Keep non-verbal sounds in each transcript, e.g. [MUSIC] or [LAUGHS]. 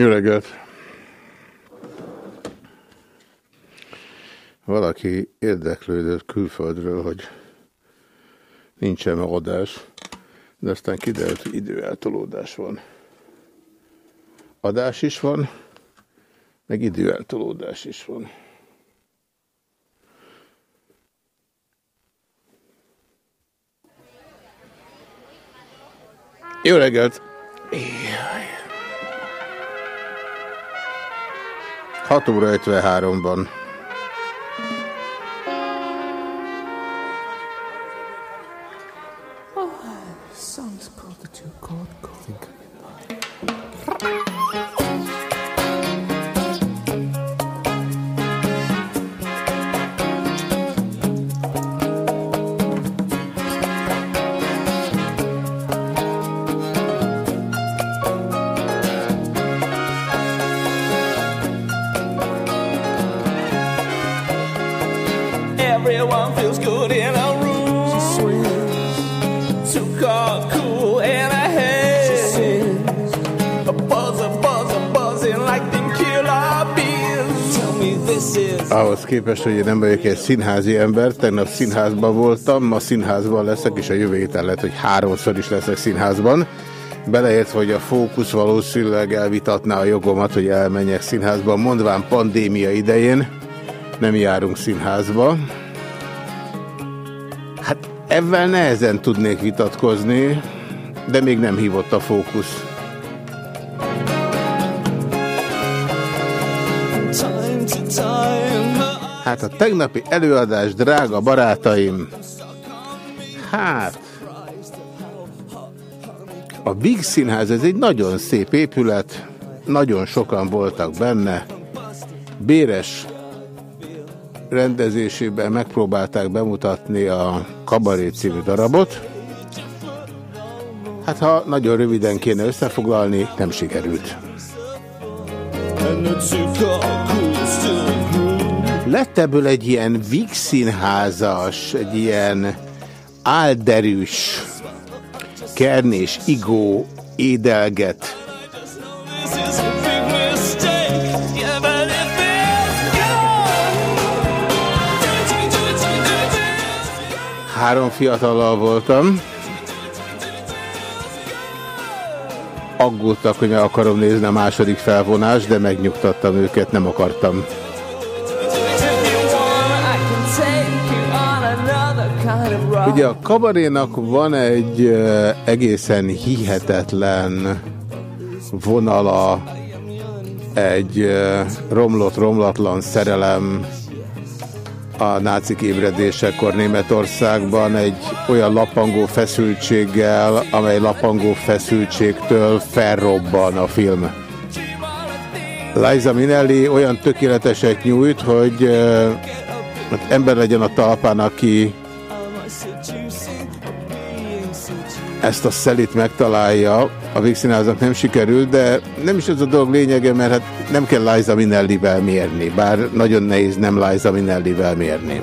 Jó reggelt! Valaki érdeklődött külföldről, hogy nincsen adás, de aztán kiderült, hogy időeltolódás van. Adás is van, meg időeltolódás is van. Jó reggelt! 6 óra 53-ban. Képest, hogy én nem vagyok egy színházi ember, tegnap színházban voltam, ma színházban leszek, és a jövő héten lehet, hogy háromszor is leszek színházban. Beleértve, hogy a fókusz valószínűleg elvitatná a jogomat, hogy elmenjek színházba, mondván pandémia idején nem járunk színházba. Hát ebben nehezen tudnék vitatkozni, de még nem hívott a fókusz. Hát a tegnapi előadás, drága barátaim, hát a Big Színház, ez egy nagyon szép épület, nagyon sokan voltak benne, béres rendezésében megpróbálták bemutatni a Kabaré című darabot. Hát ha nagyon röviden kéne összefoglalni, nem sikerült. And Lett ebből egy ilyen Vix színházas, egy ilyen álderűs, kernés, igó, édelget. Három fiatallal voltam. Aggódtak, hogy meg akarom nézni a második felvonást, de megnyugtattam őket, nem akartam. Ugye a kabarénak van egy egészen hihetetlen vonala, egy romlott-romlatlan szerelem a nácik ébredésekor Németországban egy olyan lapangó feszültséggel, amely lapangó feszültségtől felrobban a film. Liza Minnelli olyan tökéleteset nyújt, hogy hát ember legyen a talpán, aki ezt a szelit megtalálja, a végszínháznak nem sikerült, de nem is ez a dolog lényege, mert hát nem kell Liza Minnelli-vel mérni, bár nagyon nehéz nem Liza Minnelli-vel mérni.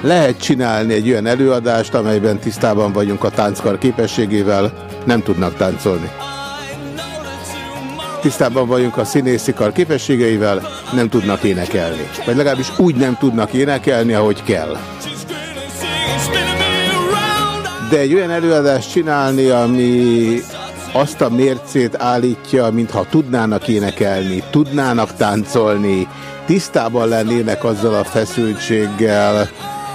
Lehet csinálni egy olyan előadást, amelyben tisztában vagyunk a tánckar képességével, nem tudnak táncolni. Tisztában vagyunk a színészi kar képességeivel, nem tudnak énekelni. Vagy legalábbis úgy nem tudnak énekelni, ahogy kell. De egy olyan előadást csinálni, ami azt a mércét állítja, mintha tudnának énekelni, tudnának táncolni, tisztában lennének azzal a feszültséggel,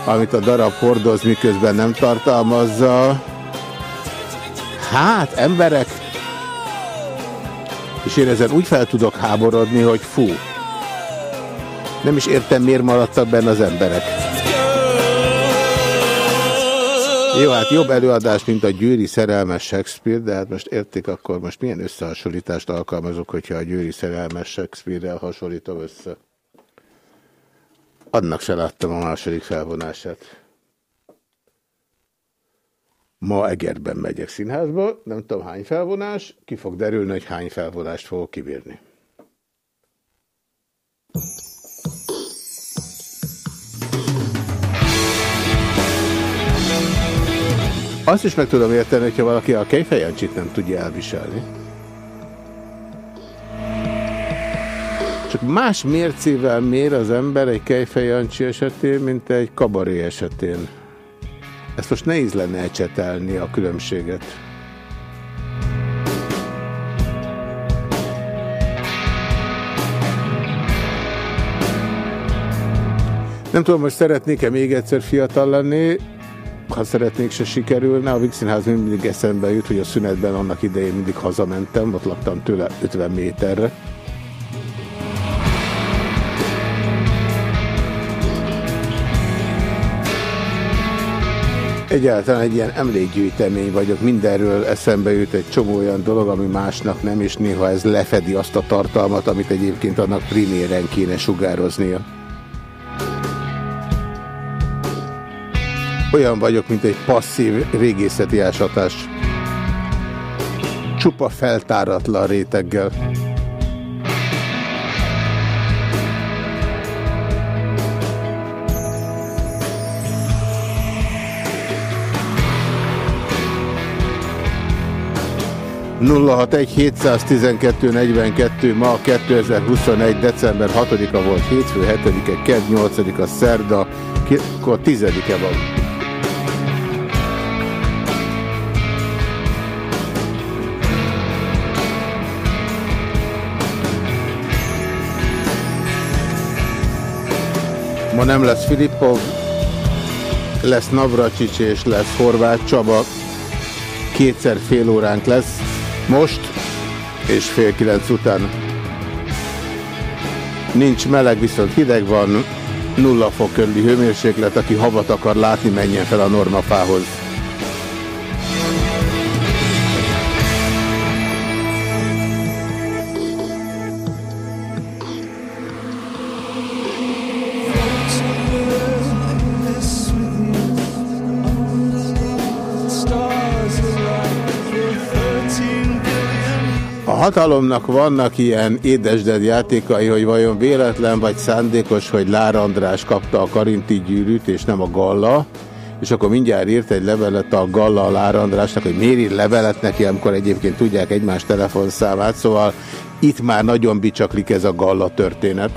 amit a darab hordoz, miközben nem tartalmazza. Hát, emberek, és én ezen úgy fel tudok háborodni, hogy fú, nem is értem, miért maradtak benne az emberek. Jó, hát jobb előadás, mint a Győri szerelmes Shakespeare, de hát most értik, akkor most milyen összehasonlítást alkalmazok, hogyha a Győri szerelmes Shakespeare-rel hasonlítom össze. Annak se láttam a második felvonását. Ma Egerben megyek színházba, nem tudom hány felvonás, ki fog derülni, hogy hány felvonást fogok kibírni. Azt is meg tudom érteni, hogyha valaki a kejfejancsit nem tudja elviselni. más mércével mér az ember egy Kejfej Jancsi esetén, mint egy kabaré esetén. Ezt most nehéz lenne ecsetelni a különbséget. Nem tudom, most szeretnék-e még egyszer fiatal lenni, ha szeretnék, se sikerülne. A Vixinház mindig eszembe jut, hogy a szünetben annak idején mindig hazamentem, ott laktam tőle 50 méterre. Egyáltalán egy ilyen emlékgyűjtemény vagyok, mindenről eszembe jut egy csomó olyan dolog, ami másnak nem, és néha ez lefedi azt a tartalmat, amit egyébként annak priméren kéne sugároznia. Olyan vagyok, mint egy passzív régészeti ásatás. Csupa feltáratlan réteggel. nulla ma 2021. december 6-a volt hétfő, 7-e, kedd, 8-a szerda, akkor 10-e van. Ma nem lesz Filippov, lesz Navracsics és lesz Horváth Csaba. Kétszer fél óránk lesz most és fél kilenc után. Nincs meleg, viszont hideg van, nulla fok körüli hőmérséklet, aki havat akar látni, menjen fel a normafához. Hatalomnak vannak ilyen édesded játékai, hogy vajon véletlen vagy szándékos, hogy Lár András kapta a Karinti gyűrűt, és nem a Galla, és akkor mindjárt írt egy levelet a Galla a Lár Andrásnak, hogy miért ír levelet neki, amikor egyébként tudják egymás telefonszámát, szóval itt már nagyon bicsaklik ez a Galla történet.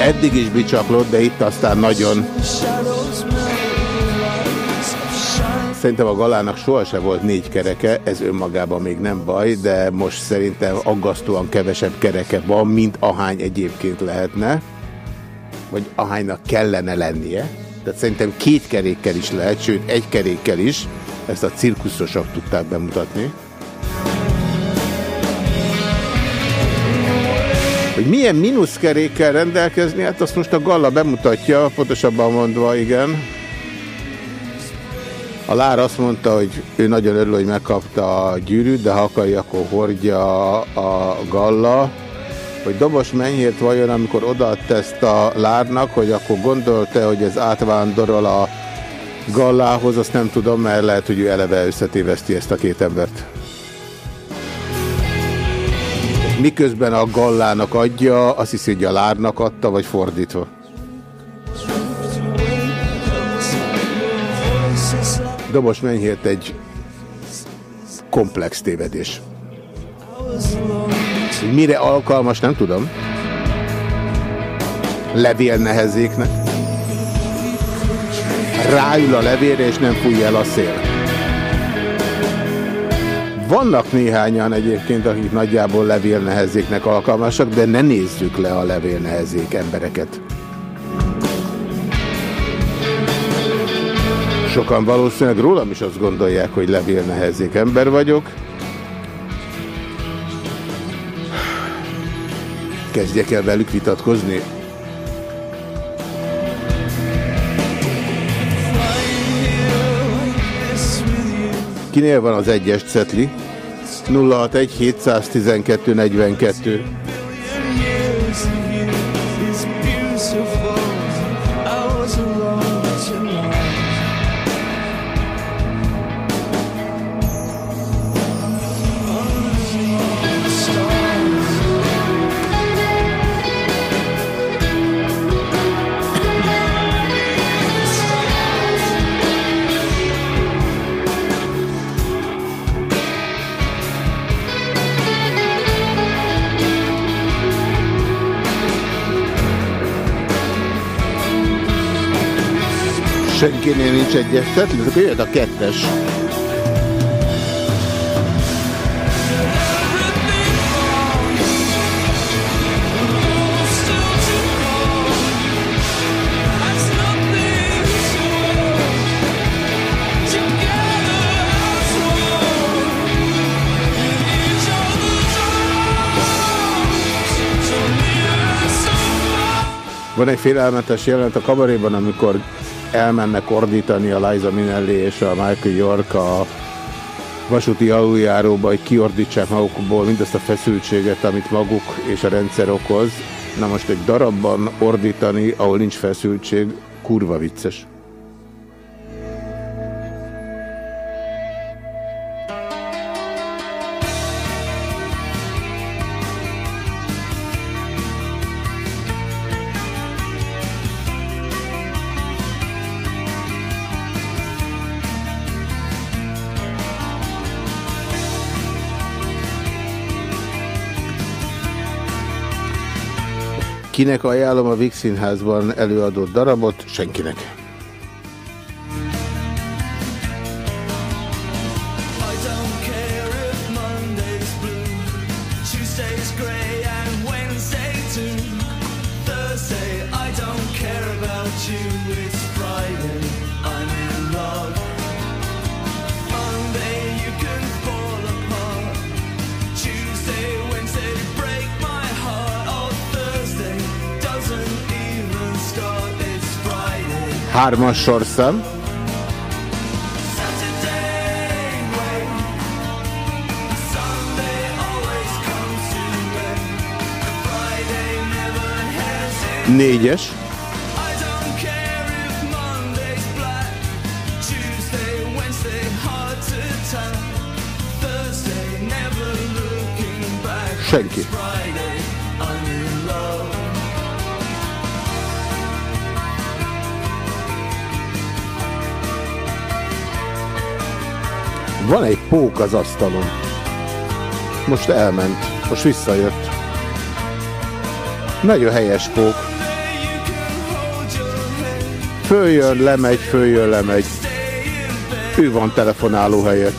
Eddig is bicsaklott, de itt aztán nagyon... Szerintem a galának sohasem volt négy kereke, ez önmagában még nem baj, de most szerintem aggasztóan kevesebb kereke van, mint ahány egyébként lehetne, vagy ahánynak kellene lennie. Tehát szerintem két kerékkel is lehet, sőt egy kerékkel is, ezt a cirkuszosok tudták bemutatni. Hogy milyen mínuszkerékkel rendelkezni, hát azt most a Galla bemutatja, pontosabban mondva, igen. A Lár azt mondta, hogy ő nagyon örül, hogy megkapta a gyűrűt, de ha akarja, akkor hordja a Galla. Hogy Dobos Menyhért vajon, amikor odaadta ezt a Lárnak, hogy akkor gondolta, hogy ez átvándorol a Gallához, azt nem tudom, mert lehet, hogy ő eleve összetéveszti ezt a két embert. Miközben a Gallának adja, azt hiszi, hogy a Lárnak adta, vagy fordítva. Dobos Menyhért egy komplex tévedés. Mire alkalmas, nem tudom. Levél nehezéknek. Ráül a levélre, és nem fújja el a szél. Vannak néhányan egyébként, akik nagyjából levél nehezéknek alkalmasak, de ne nézzük le a levél nehezék embereket. Sokan valószínűleg rólam is azt gondolják, hogy levél nehezék ember vagyok. Kezdjek el velük vitatkozni? Kinél van az egyes cetli? 061 712 42 Senkinél nincs egyes szetli, akkor jöhet a kettes. Van egy félelmetes jelenet a kabaréban, amikor elmennek ordítani a Liza Minnelli és a Michael York a vasúti aluljáróba, hogy kiordítsák magukból mindazt a feszültséget, amit maguk és a rendszer okoz. Na most egy darabban ordítani, ahol nincs feszültség, kurva vicces. Kinek ajánlom a Vix Színházban előadott darabot? Senkinek. Hármas sorszám. Négyes. Senki. Van egy pók az asztalon. Most elment. Most visszajött. Nagyon helyes pók. Följön, lemegy, följön, lemegy. Ő van telefonáló helyett.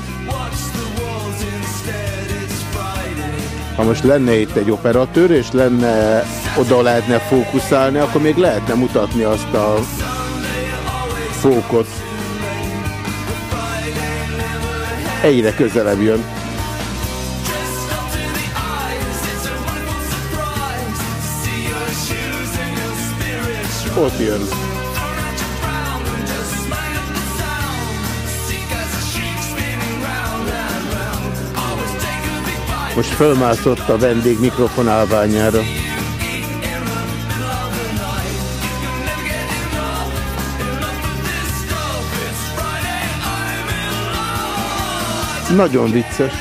Ha most lenne itt egy operatőr, és lenne, oda lehetne fókuszálni, akkor még lehetne mutatni azt a fókot. Egyre közelebb jön. Ott jön. Most fölmászott a vendég mikrofon Nagyon vicces.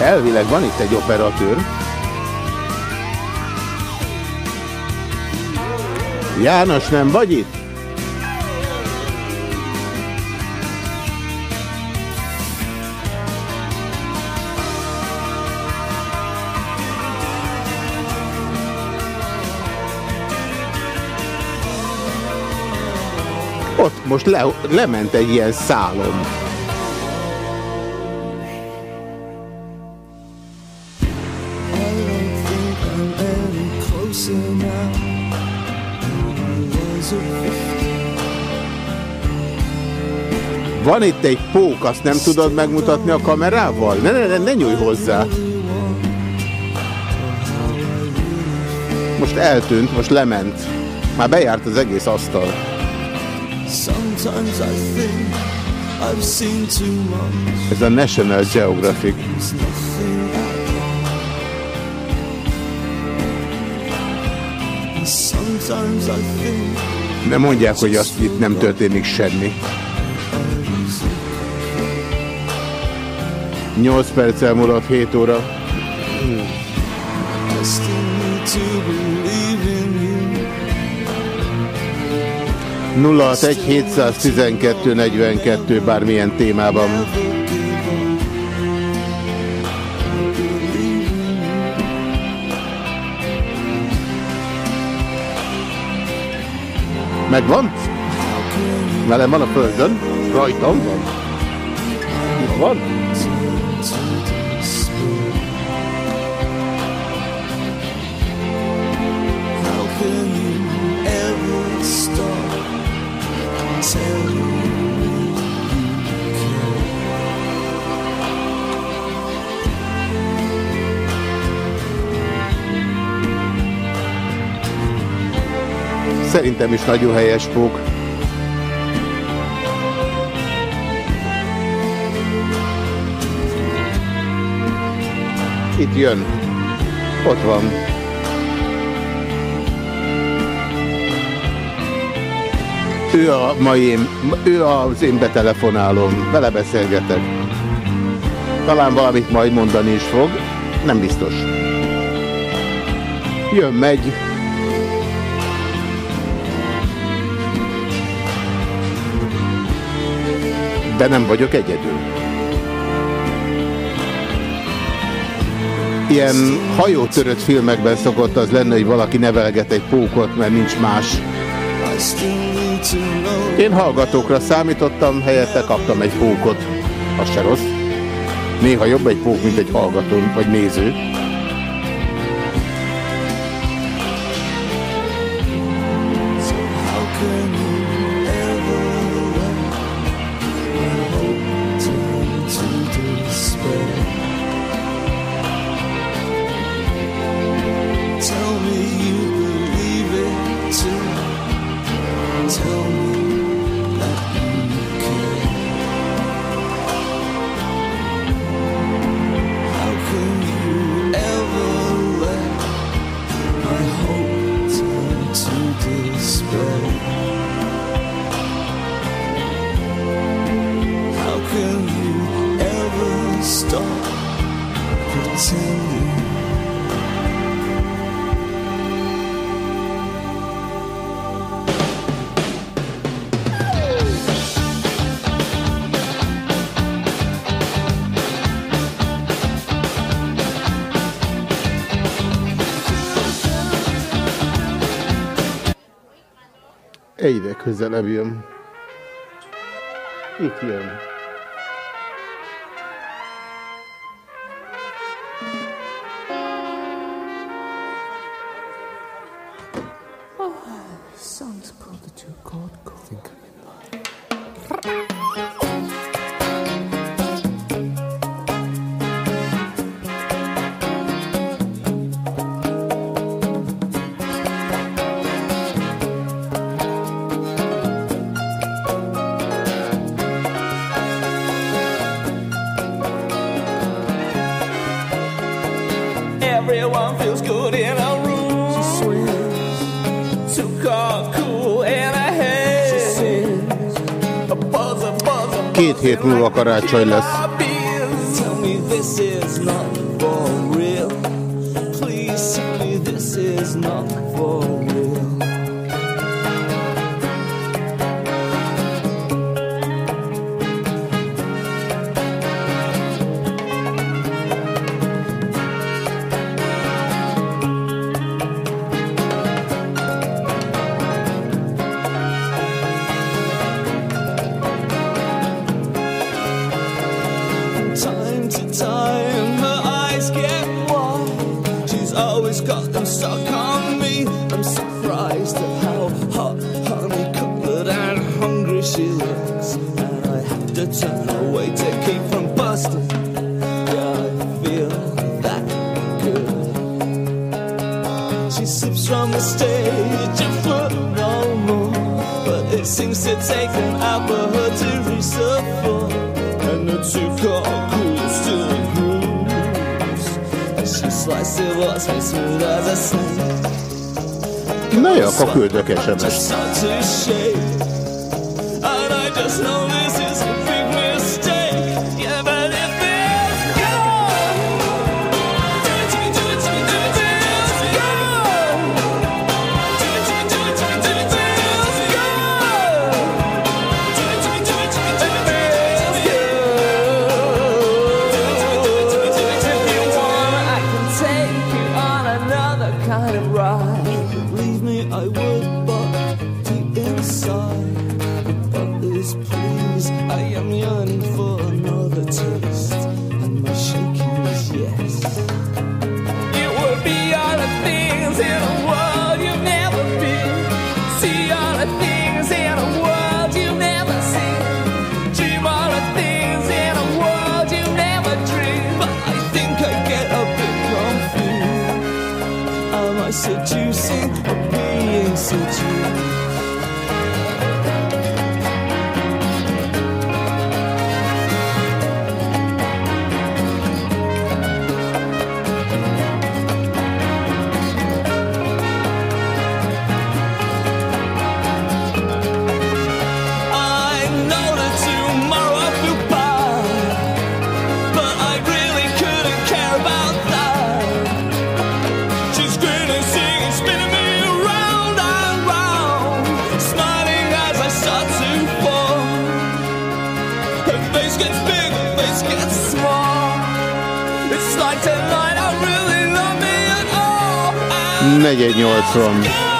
Elvileg van itt egy operatőr. János, nem vagy itt? Ott most le, lement egy ilyen szálom. Van itt egy pók, azt nem tudod megmutatni a kamerával? Ne, ne, ne, ne nyújj hozzá. Most eltűnt, most lement. Már bejárt az egész asztal. Ez a National Geographic. Nem mondják, hogy azt itt nem történik semmi. 8 perc elmúlott 7 óra. Nulla 06egy 712 42 bármilyen témában. Megvan? Velem van a földön, rajtam van. Itt van? Szerintem is nagyon helyes pók. Itt jön. Ott van. Ő a mai, ő az én betelefonálom, vele beszélgetek. Talán valamit majd mondani is fog, nem biztos. Jön, megy. De nem vagyok egyedül. Ilyen hajótörött filmekben szokott az lenni, hogy valaki nevelget egy pókot, mert nincs más. Én hallgatókra számítottam, helyette kaptam egy pókot. Az se rossz. Néha jobb egy pók, mint egy hallgató, vagy néző. Egyre közelebb jön. Itt jön. Karácsony lesz. Tell me this is not for real. Please tell me this is not Akkor küldök SMS-t. 418-on.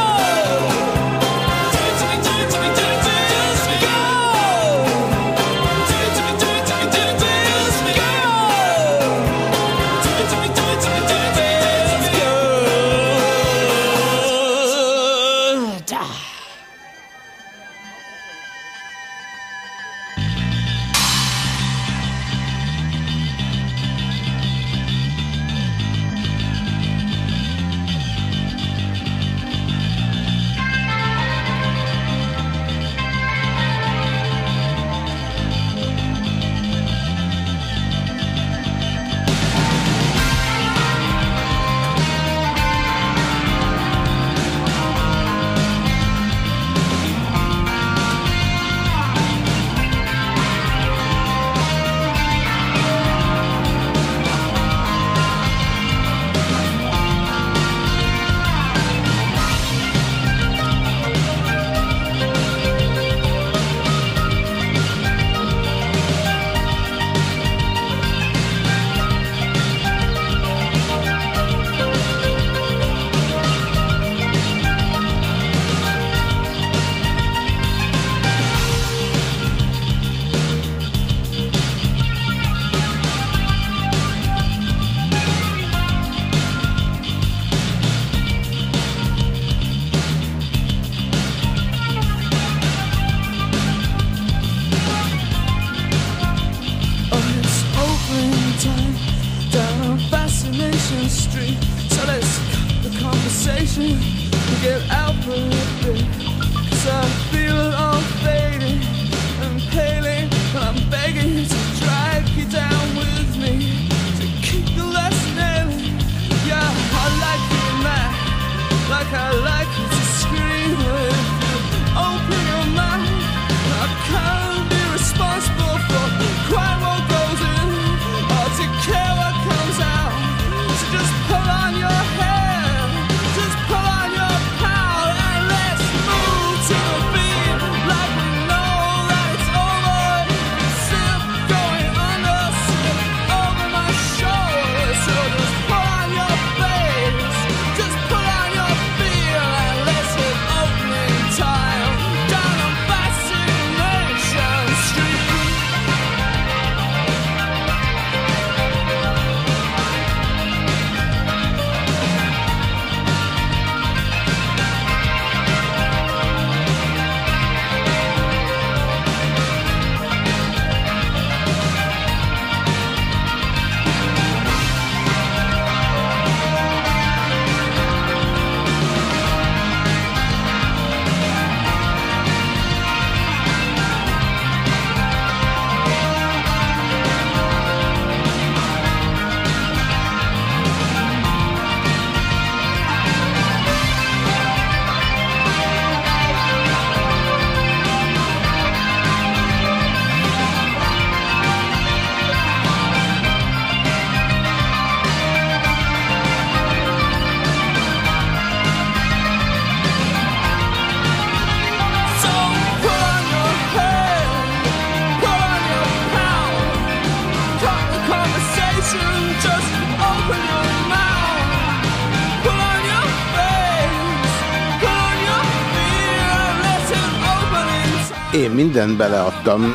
Mindent beleadtam.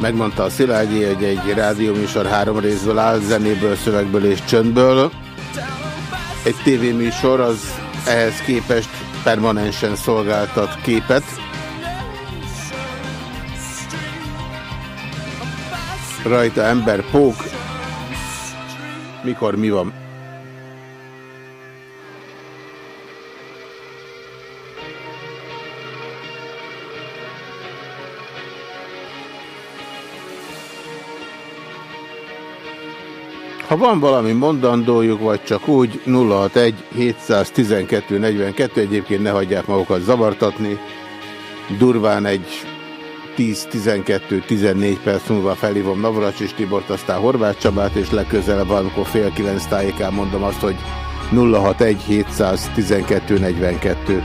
Megmondta a Szilágyi, hogy egy rádióműsor három részből áll, zenéből, szövegből és csöndből. Egy tévéműsor az ehhez képest permanensen szolgáltat képet. Rajta ember, pók. Mikor mi van? Ha van valami mondandójuk, vagy csak úgy 061 712 42, egyébként ne hagyják magukat zavartatni. Durván egy 10-12-14 perc múlva felhívom Navracsis Tibort, aztán Horváth Csabát, és legközelebb valamikor fél kilenc tájékán mondom azt, hogy 061 712 42.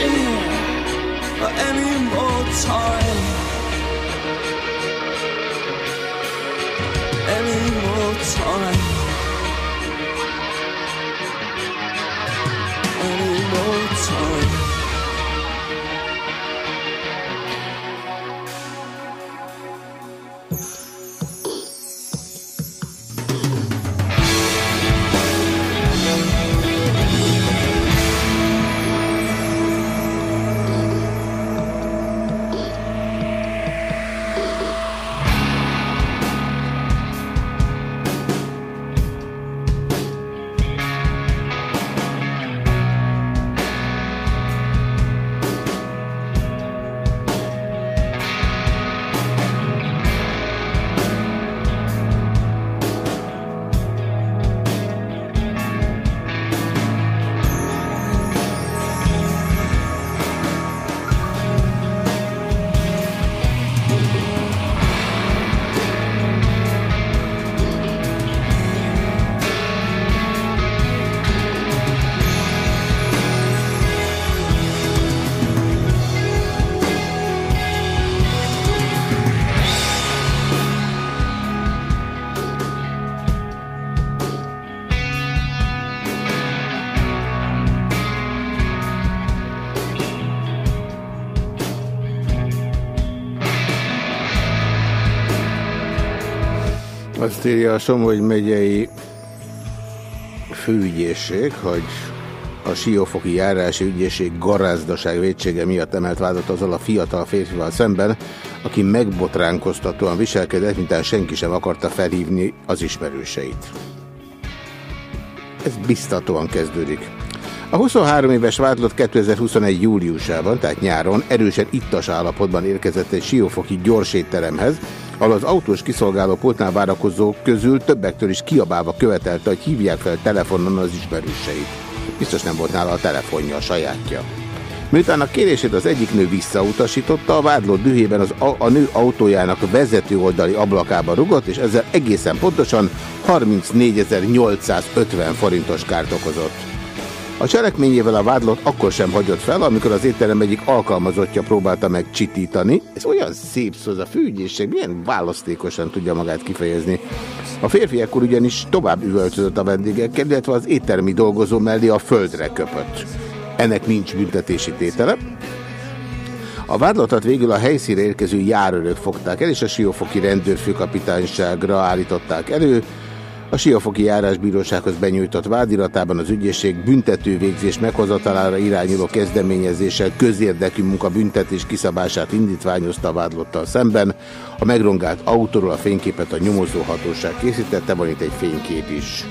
Here any more time. Any more time. Azt írja a Somogy megyei főügyészség, hogy a Siófoki járási ügyészség garázdaság védsége miatt emelt vádat azzal a fiatal férfival szemben, aki megbotránkoztatóan viselkedett, mintán senki sem akarta felhívni az ismerőseit. Ez biztatóan kezdődik. A 23 éves vádlott 2021. júliusában, tehát nyáron erősen ittas állapotban érkezett egy siófoki gyorsétteremhez, ahol az autós kiszolgáló pultnál várakozók közül többektől is kiabálva követelte, hogy hívják fel telefonon az ismerőseit. Biztos nem volt nála a telefonja, a sajátja. Miután a kérését az egyik nő visszautasította, a vádlott dühében az a, a nő autójának vezető oldali ablakába rugott, és ezzel egészen pontosan 34.850 forintos kárt okozott. A cselekményével a vádlott akkor sem hagyott fel, amikor az étterem egyik alkalmazottja próbálta meg csitítani. Ez olyan szép szó, a főügyészség milyen választékosan tudja magát kifejezni. A férfi ekkor ugyanis tovább üvöltözött a vendégekkel, illetve az éttermi dolgozó mellé a földre köpött. Ennek nincs büntetési tétele. A vádlatot végül a helyszínre érkező járőrök fogták el, és a Siófoki rendőrfőkapitányságra állították elő, a Siafoki járásbírósághoz benyújtott vádiratában az ügyészség büntetővégzés meghozatalára irányuló kezdeményezéssel közérdekű munka büntetés kiszabását indítványozta a vádlottal szemben. A megrongált autóról a fényképet a nyomozóhatóság készítette, van itt egy fénykép is.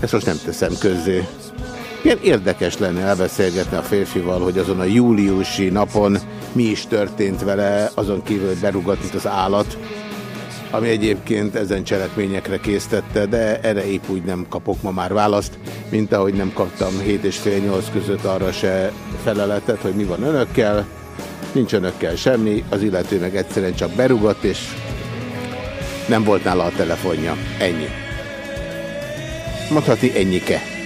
Ezt most nem teszem közzé. Milyen érdekes lenne elbeszélgetni a férfival, hogy azon a júliusi napon mi is történt vele, azon kívül, hogy berugott, mint az állat ami egyébként ezen cselekményekre késztette, de erre épp úgy nem kapok ma már választ, mint ahogy nem kaptam 7 és fél 8 között arra se feleletet, hogy mi van önökkel, nincs önökkel semmi, az illető meg egyszerűen csak berugott, és nem volt nála a telefonja. Ennyi. Mondhatni ennyike.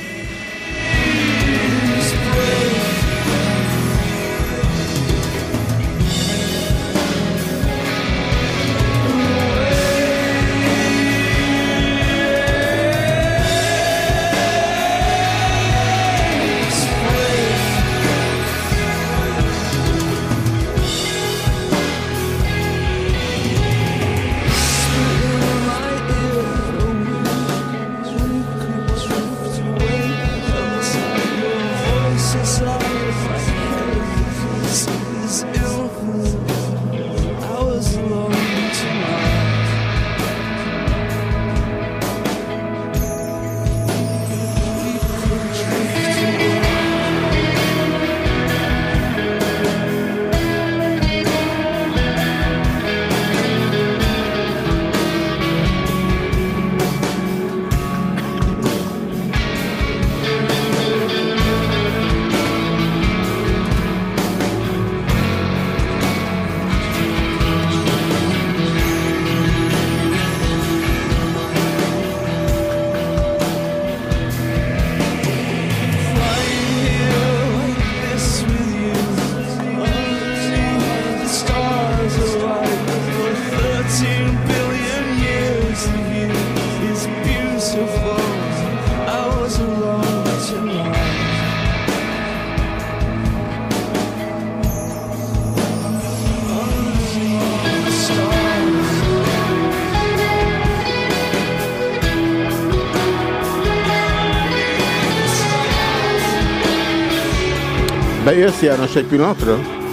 Bejössz János egy pillanatra? Igen.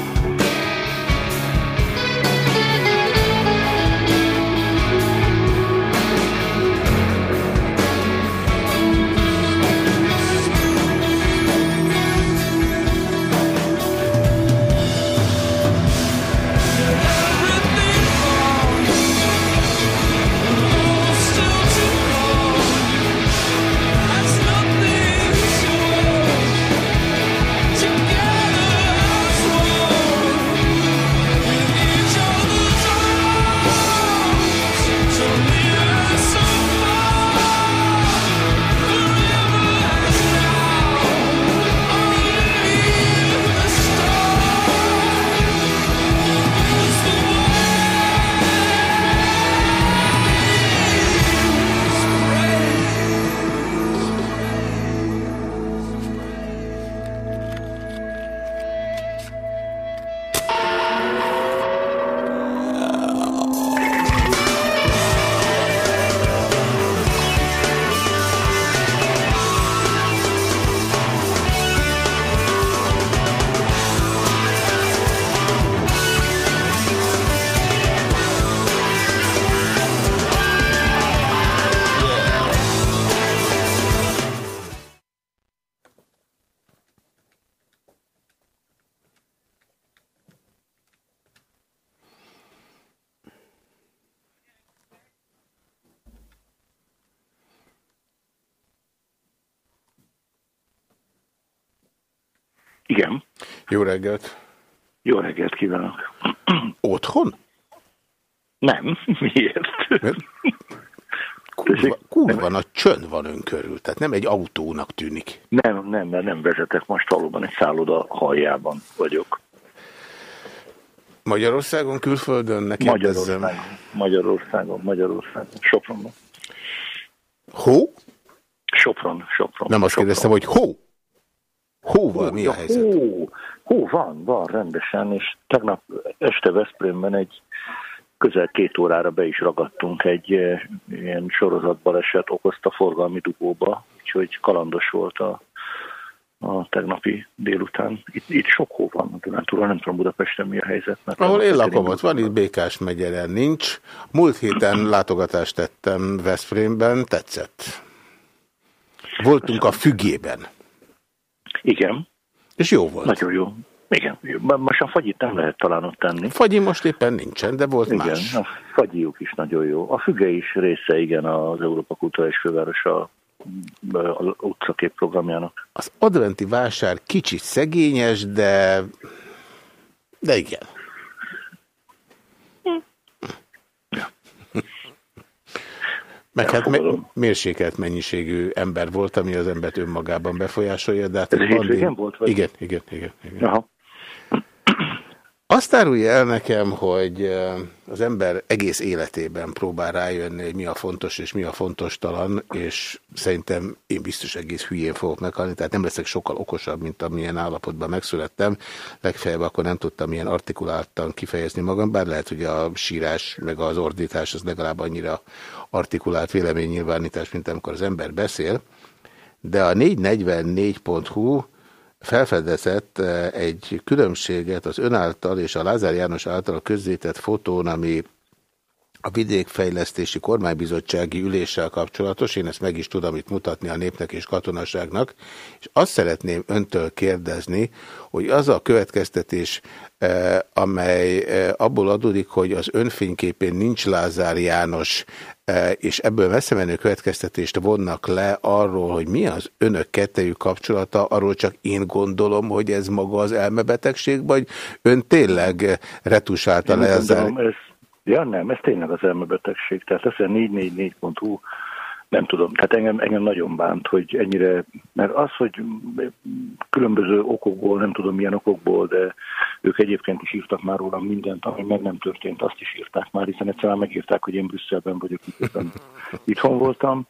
Reggelt. Jó reggelt kívánok. Otthon? Nem. [LAUGHS] Miért? Mert kurva, kurva nagy csönd van ön körül, tehát nem egy autónak tűnik. Nem, nem, mert nem vezetek. Most valóban egy szálloda haljában vagyok. Magyarországon, külföldön, ne kérdezzem. Magyarországon, Magyarországon, Magyarországon. Sopronban. Hó? Sopron, Sopron. Nem azt Sopron. kérdeztem, hogy hó? Hóval mi a Ja, helyzet? Hó, hó van, van rendesen, és tegnap este Veszprémben egy közel két órára be is ragadtunk egy eh, ilyen sorozatbaleset okozta forgalmi dugóba, úgyhogy kalandos volt a, a tegnapi délután. Itt, itt sok hó van a Dunántúron, nem tudom Budapesten mi a helyzet. Mert Ahol én lakom, ott van, itt Békás megyeren nincs. Múlt héten látogatást tettem Veszprémben, tetszett. Voltunk a fügében, Igen, és jó volt. nagyon jó. Igen, most a fagyit nem lehet talán ott tenni. Fagyi most éppen nincsen, de volt Igen, más. a fagyiuk is nagyon jó. A füge is része, igen, az Európa Kulturális Fővárosa az utcakép programjának. Az adventi vásár kicsit szegényes, de, de igen. Meg hát me mérsékelt mennyiségű ember volt, ami az embert önmagában befolyásolja, de hát Ez pandém- volt, vagy? Igen, igen, igen. igen. Aha. Azt árulja el nekem, hogy eh, az ember egész életében próbál rájönni, hogy mi a fontos és mi a fontos talan, és szerintem én biztos egész hülyén fogok meghalni, tehát nem leszek sokkal okosabb, mint amilyen állapotban megszülettem. Legfeljebb akkor nem tudtam ilyen artikuláltan kifejezni magam, bár lehet, hogy a sírás meg az ordítás az legalább annyira artikulált véleménynyilvánítás, mint amikor az ember beszél. De a 444.hu felfedezett eh, egy különbséget az ön által és a Lázár János által közzétett fotón, ami a vidékfejlesztési kormánybizottsági üléssel kapcsolatos, én ezt meg is tudom itt mutatni a népnek és katonaságnak, és azt szeretném öntől kérdezni, hogy az a következtetés, eh, amely eh, abból adódik, hogy az önfényképén nincs Lázár János, és ebből messze menő következtetést vonnak le arról, hogy mi az önök kettejű kapcsolata, arról csak én gondolom, hogy ez maga az elmebetegség, vagy ön tényleg retusálta Én le ezzel? ez, ja nem, ez tényleg az elmebetegség. Tehát ez a 444.hu, nem tudom, tehát engem, engem nagyon bánt, hogy ennyire, mert az, hogy különböző okokból, nem tudom milyen okokból, de ők egyébként is írtak már rólam mindent, ami meg nem történt, azt is írták már, hiszen egyszerűen megírták, hogy én Brüsszelben vagyok, miközben [LAUGHS] itthon voltam,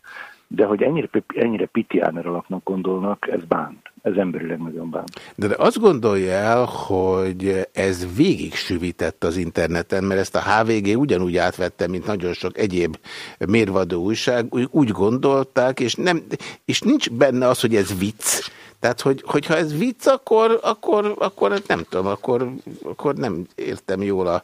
de hogy ennyire, ennyire pitiáner alaknak gondolnak, ez bánt. Ez emberileg nagyon bánt. De, de azt gondolja el, hogy ez végig süvített az interneten, mert ezt a HVG ugyanúgy átvette, mint nagyon sok egyéb mérvadó újság, úgy- úgy gondolták, és, nem, és nincs benne az, hogy ez vicc. Tehát, hogy, hogyha ez vicc, akkor, akkor, akkor nem tudom, akkor, akkor nem értem jól a,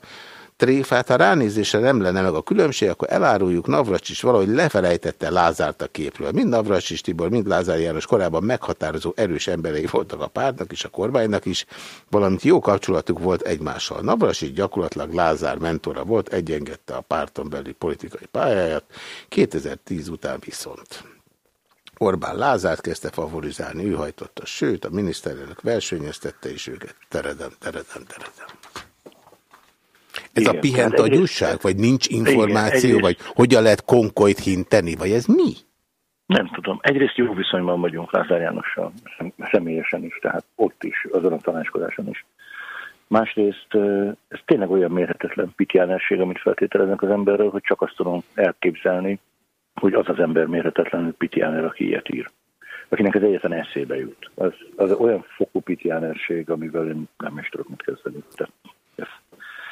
tréfát, ha ránézésre nem lenne meg a különbség, akkor eláruljuk, Navracsis valahogy lefelejtette Lázárt a képről. Mind Navracsis Tibor, mind Lázár János korábban meghatározó erős emberei voltak a pártnak és a kormánynak is, valamint jó kapcsolatuk volt egymással. Navracsis gyakorlatilag Lázár mentora volt, egyengedte a párton belüli politikai pályáját, 2010 után viszont. Orbán Lázárt kezdte favorizálni, ő hajtotta, sőt, a miniszterelnök versenyeztette is őket. Teredem, teredem, teredem. Ez Igen, a pihent agyusság? Vagy nincs információ? Igen, vagy hogyan lehet konkolyt hinteni? Vagy ez mi? Nem tudom. Egyrészt jó viszonyban vagyunk Lázár Jánossal, személyesen is, tehát ott is, azon a tanácskozáson is. Másrészt ez tényleg olyan mérhetetlen pitjánerség, amit feltételeznek az emberről, hogy csak azt tudom elképzelni, hogy az az ember mérhetetlenül pitjáner, aki ilyet ír. Akinek ez egyetlen eszébe jut. Az, az olyan fokú pitjánerség, amivel én nem is tudok mit kezdeni. Tehát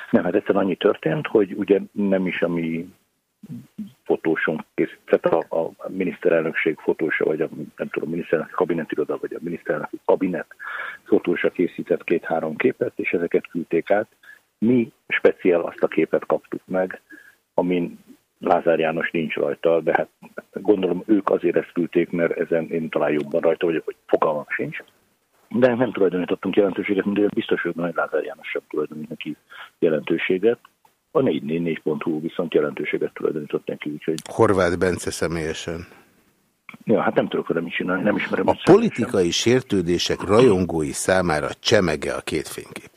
nem, hát egyszerűen annyi történt, hogy ugye nem is a mi fotósunk készített, a, a miniszterelnökség fotósa, vagy a nem tudom, miniszterelnök kabinetiroda, vagy a miniszterelnök kabinet fotósa készített két-három képet, és ezeket küldték át. Mi speciál azt a képet kaptuk meg, amin Lázár János nincs rajta, de hát gondolom ők azért ezt küldték, mert ezen én talán jobban rajta vagyok, hogy fogalmam sincs de nem tulajdonítottunk jelentőséget, mint biztos, hogy Nagy Lázár János sem tulajdonít neki jelentőséget. A 444.hu viszont jelentőséget tulajdonított neki, úgyhogy... Horváth Bence személyesen. Ja, hát nem tudok vele mit csinálni, nem ismerem. A politikai sértődések rajongói számára csemege a két fénykép.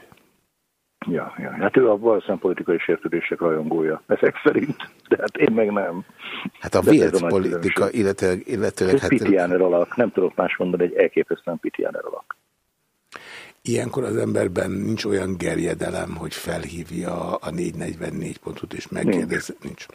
Ja, ja, hát ő a valószínűleg politikai sértődések rajongója, ezek szerint, de hát én meg nem. Hát a vélt politika, illetőleg... illetőleg hát... Pitiáner alak, nem tudok más mondani, egy elképesztően pitiáner alak. Ilyenkor az emberben nincs olyan gerjedelem, hogy felhívja a 444 pontot és megkérdezi. Nincs. nincs.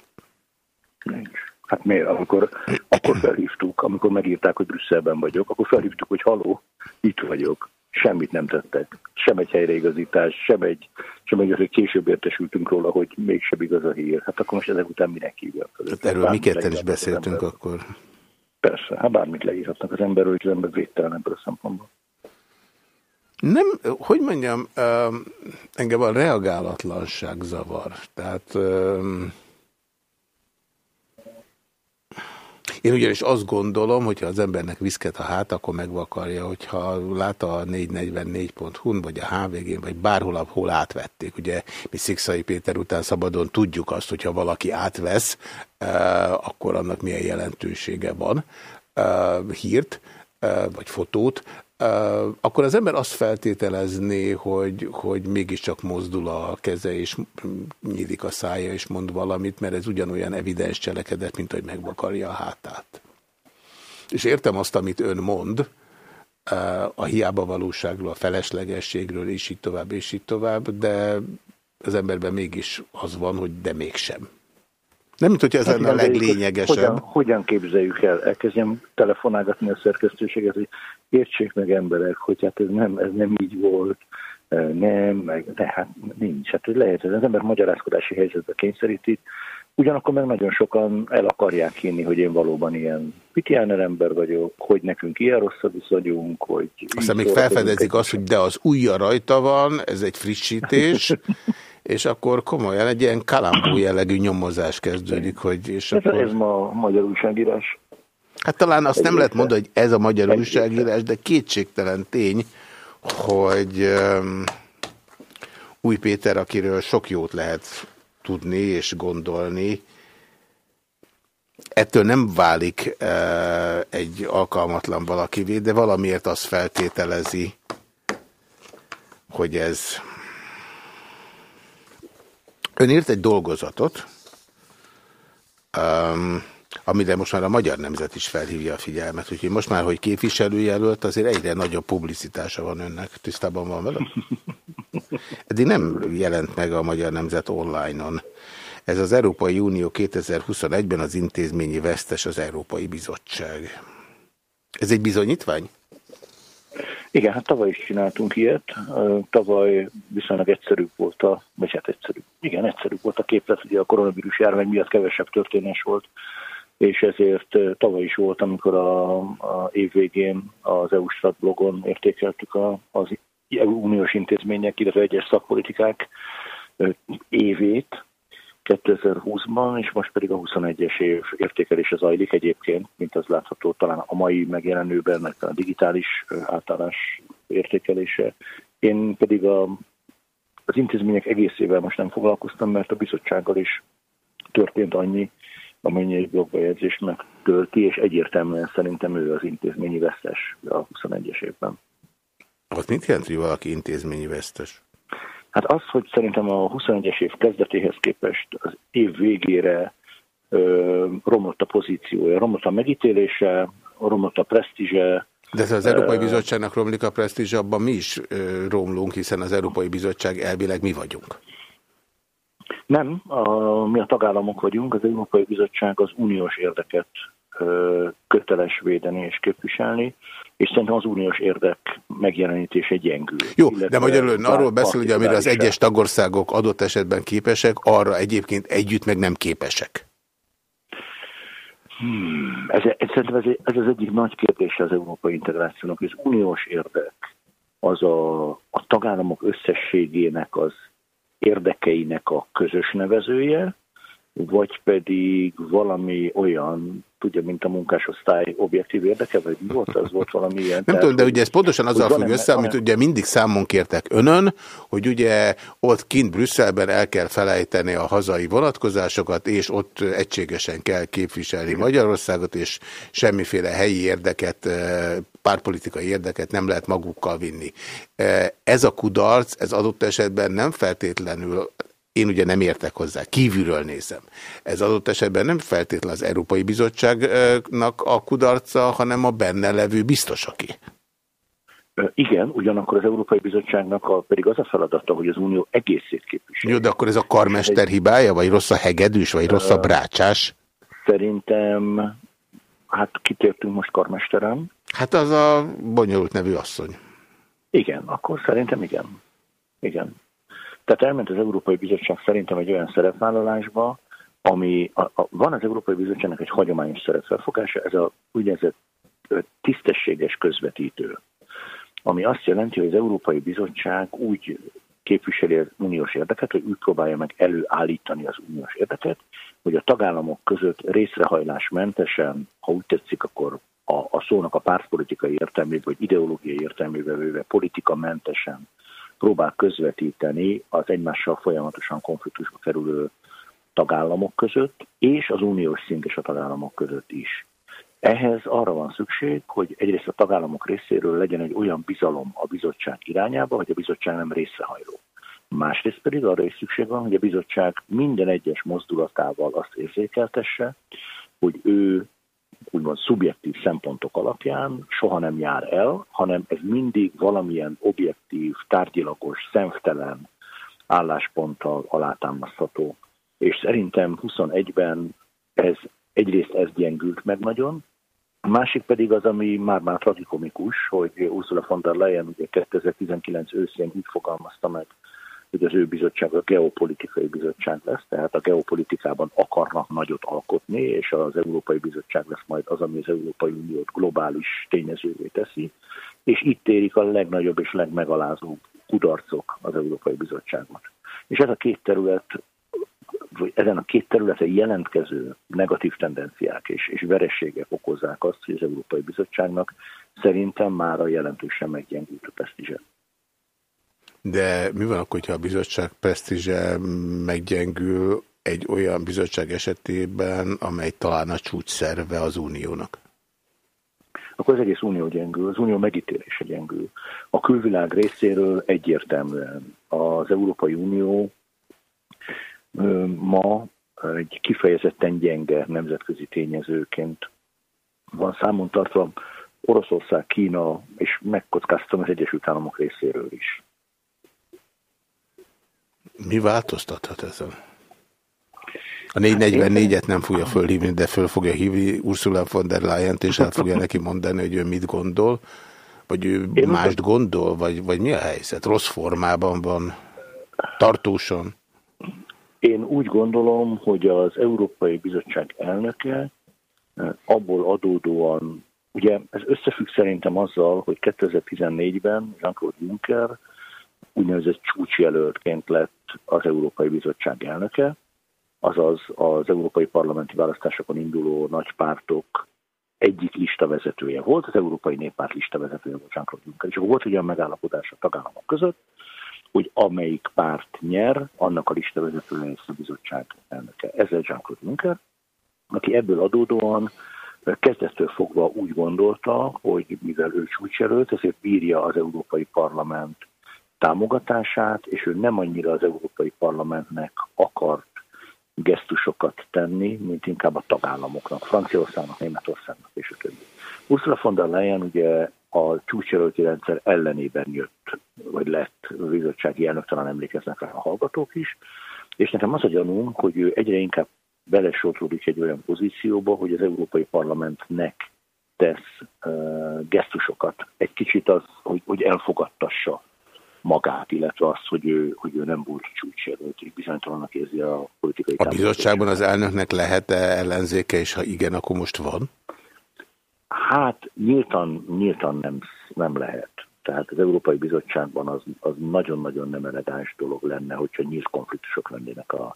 Nincs. Hát miért? Amikor, akkor felhívtuk, amikor megírták, hogy Brüsszelben vagyok, akkor felhívtuk, hogy haló, itt vagyok. Semmit nem tettek. Sem egy helyreigazítás, sem egy, sem egy, hogy később értesültünk róla, hogy mégsem igaz a hír. Hát akkor most ezek után minek hívja? Hát erről mi ketten is beszéltünk akkor. Persze, hát bármit leírhatnak az emberről, hogy az ember védtelen ebből a szempontból. Nem, hogy mondjam, engem a reagálatlanság zavar. Tehát én ugyanis azt gondolom, hogyha az embernek viszket a hát, akkor megvakarja, hogyha lát a 444.hu-n, vagy a HVG-n, vagy bárhol, ahol átvették. Ugye mi Szikszai Péter után szabadon tudjuk azt, hogyha valaki átvesz, akkor annak milyen jelentősége van hírt, vagy fotót, akkor az ember azt feltételezné, hogy, hogy mégiscsak mozdul a keze, és nyílik a szája, és mond valamit, mert ez ugyanolyan evidens cselekedet, mint hogy megvakarja a hátát. És értem azt, amit ön mond, a hiába valóságról, a feleslegességről, és így tovább, és így tovább, de az emberben mégis az van, hogy de mégsem. Nem, mint hogy ez hát lenne a leglényegesebb. Hogyan, hogyan képzeljük el? Elkezdjem telefonálgatni a szerkesztőséget, hogy értsék meg emberek, hogy hát ez nem, ez nem így volt, e, nem, meg, de hát nincs. Hát ez lehet, hogy az ember magyarázkodási helyzetbe kényszeríti, ugyanakkor meg nagyon sokan el akarják hinni, hogy én valóban ilyen pitiáner ember vagyok, hogy nekünk ilyen rossz viszonyunk, hogy... Aztán még felfedezik azt, hogy de az újja rajta van, ez egy frissítés, [LAUGHS] és akkor komolyan egy ilyen kalambó jellegű nyomozás kezdődik, hogy... És ez, akkor... ez ma a magyar újságírás. Hát talán azt nem lehet mondani, hogy ez a magyar újságírás, de kétségtelen tény, hogy Új Péter, akiről sok jót lehet tudni és gondolni, ettől nem válik egy alkalmatlan valakivé, de valamiért azt feltételezi, hogy ez Ön írt egy dolgozatot, um, amire most már a magyar nemzet is felhívja a figyelmet, úgyhogy most már, hogy képviselőjelölt, azért egyre nagyobb publicitása van önnek. Tisztában van vele? [LAUGHS] Eddig nem jelent meg a magyar nemzet online-on. Ez az Európai Unió 2021-ben az intézményi vesztes az Európai Bizottság. Ez egy bizonyítvány? Igen, hát tavaly is csináltunk ilyet. Tavaly viszonylag egyszerűbb volt a, vagy hát egyszerűbb, igen, egyszerűbb volt a képlet, ugye a koronavírus járvány miatt kevesebb történés volt, és ezért tavaly is volt, amikor a, a év végén az EU Strat blogon értékeltük a, az EU uniós intézmények, illetve egyes szakpolitikák évét 2020-ban, és most pedig a 21-es év értékelése zajlik egyébként, mint az látható talán a mai megjelenőben, a digitális általános értékelése. Én pedig a, az intézmények egészével most nem foglalkoztam, mert a bizottsággal is történt annyi, egy blogbejegyzés megtölti, és egyértelműen szerintem ő az intézményi vesztes a 21-es évben. Az mit jelent, hogy valaki intézményi vesztes? Hát az, hogy szerintem a 21-es év kezdetéhez képest az év végére ö, romlott a pozíciója, romlott a megítélése, romlott a presztízse. De ez az Európai Bizottságnak romlik a presztízse, abban mi is ö, romlunk, hiszen az Európai Bizottság elvileg mi vagyunk. Nem, a, mi a tagállamok vagyunk, az Európai Bizottság az uniós érdeket ö, köteles védeni és képviselni, és szerintem az uniós érdek megjelenítése gyengül. Jó, de magyarul arról beszél, hogy amire az egyes tagországok adott esetben képesek, arra egyébként együtt meg nem képesek. Hmm, ez, ez, ez, ez az egyik nagy kérdése az európai integrációnak, hogy az uniós érdek az a, a tagállamok összességének az érdekeinek a közös nevezője, vagy pedig valami olyan, tudja, mint a munkásosztály objektív érdeke, vagy mi volt, az volt valami ilyen. Nem tudom, de ugye ez pontosan azzal függ össze, amit ugye mindig számon kértek önön, hogy ugye ott kint Brüsszelben el kell felejteni a hazai vonatkozásokat, és ott egységesen kell képviselni Magyarországot, és semmiféle helyi érdeket, eh, párpolitikai érdeket nem lehet magukkal vinni. Eh, ez a kudarc, ez adott esetben nem feltétlenül én ugye nem értek hozzá, kívülről nézem. Ez adott esetben nem feltétlenül az Európai Bizottságnak a kudarca, hanem a benne levő biztosaké. Igen, ugyanakkor az Európai Bizottságnak a, pedig az a feladata, hogy az Unió egészét képviselje. Jó, de akkor ez a karmester hibája, vagy rossz a hegedűs, vagy rossz a brácsás? Szerintem, hát kitértünk most karmesterem. Hát az a bonyolult nevű asszony. Igen, akkor szerintem igen. Igen. Tehát elment az Európai Bizottság szerintem egy olyan szerepvállalásba, ami a, a, van az Európai Bizottságnak egy hagyományos szerepfelfogása, ez a úgynevezett tisztességes közvetítő, ami azt jelenti, hogy az Európai Bizottság úgy képviseli az uniós érdeket, hogy úgy próbálja meg előállítani az uniós érdeket, hogy a tagállamok között részrehajlásmentesen, ha úgy tetszik, akkor a, a szónak a pártpolitikai értelmében, vagy ideológiai értelmében véve politika mentesen próbál közvetíteni az egymással folyamatosan konfliktusba kerülő tagállamok között, és az uniós szint és a tagállamok között is. Ehhez arra van szükség, hogy egyrészt a tagállamok részéről legyen egy olyan bizalom a bizottság irányába, hogy a bizottság nem részrehajló. Másrészt pedig arra is szükség van, hogy a bizottság minden egyes mozdulatával azt érzékeltesse, hogy ő úgymond szubjektív szempontok alapján soha nem jár el, hanem ez mindig valamilyen objektív, tárgyilagos, szemtelen állásponttal alátámasztható. És szerintem 21-ben ez egyrészt ez gyengült meg nagyon, a másik pedig az, ami már-már tragikomikus, hogy Ursula von der Leyen ugye 2019 őszén így fogalmazta meg hogy az ő bizottság a geopolitikai bizottság lesz, tehát a geopolitikában akarnak nagyot alkotni, és az Európai Bizottság lesz majd az, ami az Európai Uniót globális tényezővé teszi, és itt érik a legnagyobb és legmegalázóbb kudarcok az Európai Bizottságot. És ez a két terület, vagy ezen a két területen jelentkező negatív tendenciák és, és verességek okozzák azt, hogy az Európai Bizottságnak szerintem már a jelentősen meggyengült a presztízse. De mi van akkor, hogyha a bizottság presztízse meggyengül egy olyan bizottság esetében, amely talán a csúcs szerve az uniónak? Akkor az egész unió gyengül, az unió megítélése gyengül. A külvilág részéről egyértelműen az Európai Unió ma egy kifejezetten gyenge nemzetközi tényezőként van számon tartva Oroszország, Kína, és megkockáztam az Egyesült Államok részéről is. Mi változtathat ezen? A 444-et nem fogja fölhívni, de föl fogja hívni Ursula von der leyen és el fogja neki mondani, hogy ő mit gondol, vagy ő Én mást gondol, vagy, vagy mi a helyzet? Rossz formában van, tartósan? Én úgy gondolom, hogy az Európai Bizottság elnöke Abból adódóan, ugye ez összefügg szerintem azzal, hogy 2014-ben Jean-Claude Juncker úgynevezett csúcsjelöltként lett az Európai Bizottság elnöke, azaz az európai parlamenti választásokon induló nagypártok egyik listavezetője volt, az Európai Néppárt listavezetője volt Jean-Claude Juncker, és akkor volt olyan megállapodás a tagállamok között, hogy amelyik párt nyer, annak a listavezetője lesz a bizottság elnöke. Ezzel Jean-Claude Juncker, aki ebből adódóan kezdettől fogva úgy gondolta, hogy mivel ő csúcsjelölt, ezért bírja az Európai Parlament támogatását, és ő nem annyira az Európai Parlamentnek akart gesztusokat tenni, mint inkább a tagállamoknak, Franciaországnak, Németországnak és a többi. Ursula von der Leyen ugye a csúcsjelölti rendszer ellenében jött, vagy lett bizottsági elnök, talán emlékeznek rá a hallgatók is, és nekem az a gyanúm, hogy ő egyre inkább belesodródik egy olyan pozícióba, hogy az Európai Parlamentnek tesz uh, gesztusokat. Egy kicsit az, hogy, hogy elfogadtassa magát, illetve azt, hogy ő, hogy ő nem volt csúcsjelölt, és bizonytalannak érzi a politikai A bizottságban az elnöknek lehet-e ellenzéke, és ha igen, akkor most van? Hát nyíltan, nyíltan nem, nem lehet. Tehát az Európai Bizottságban az, nagyon-nagyon nem elegáns dolog lenne, hogyha nyílt konfliktusok lennének a,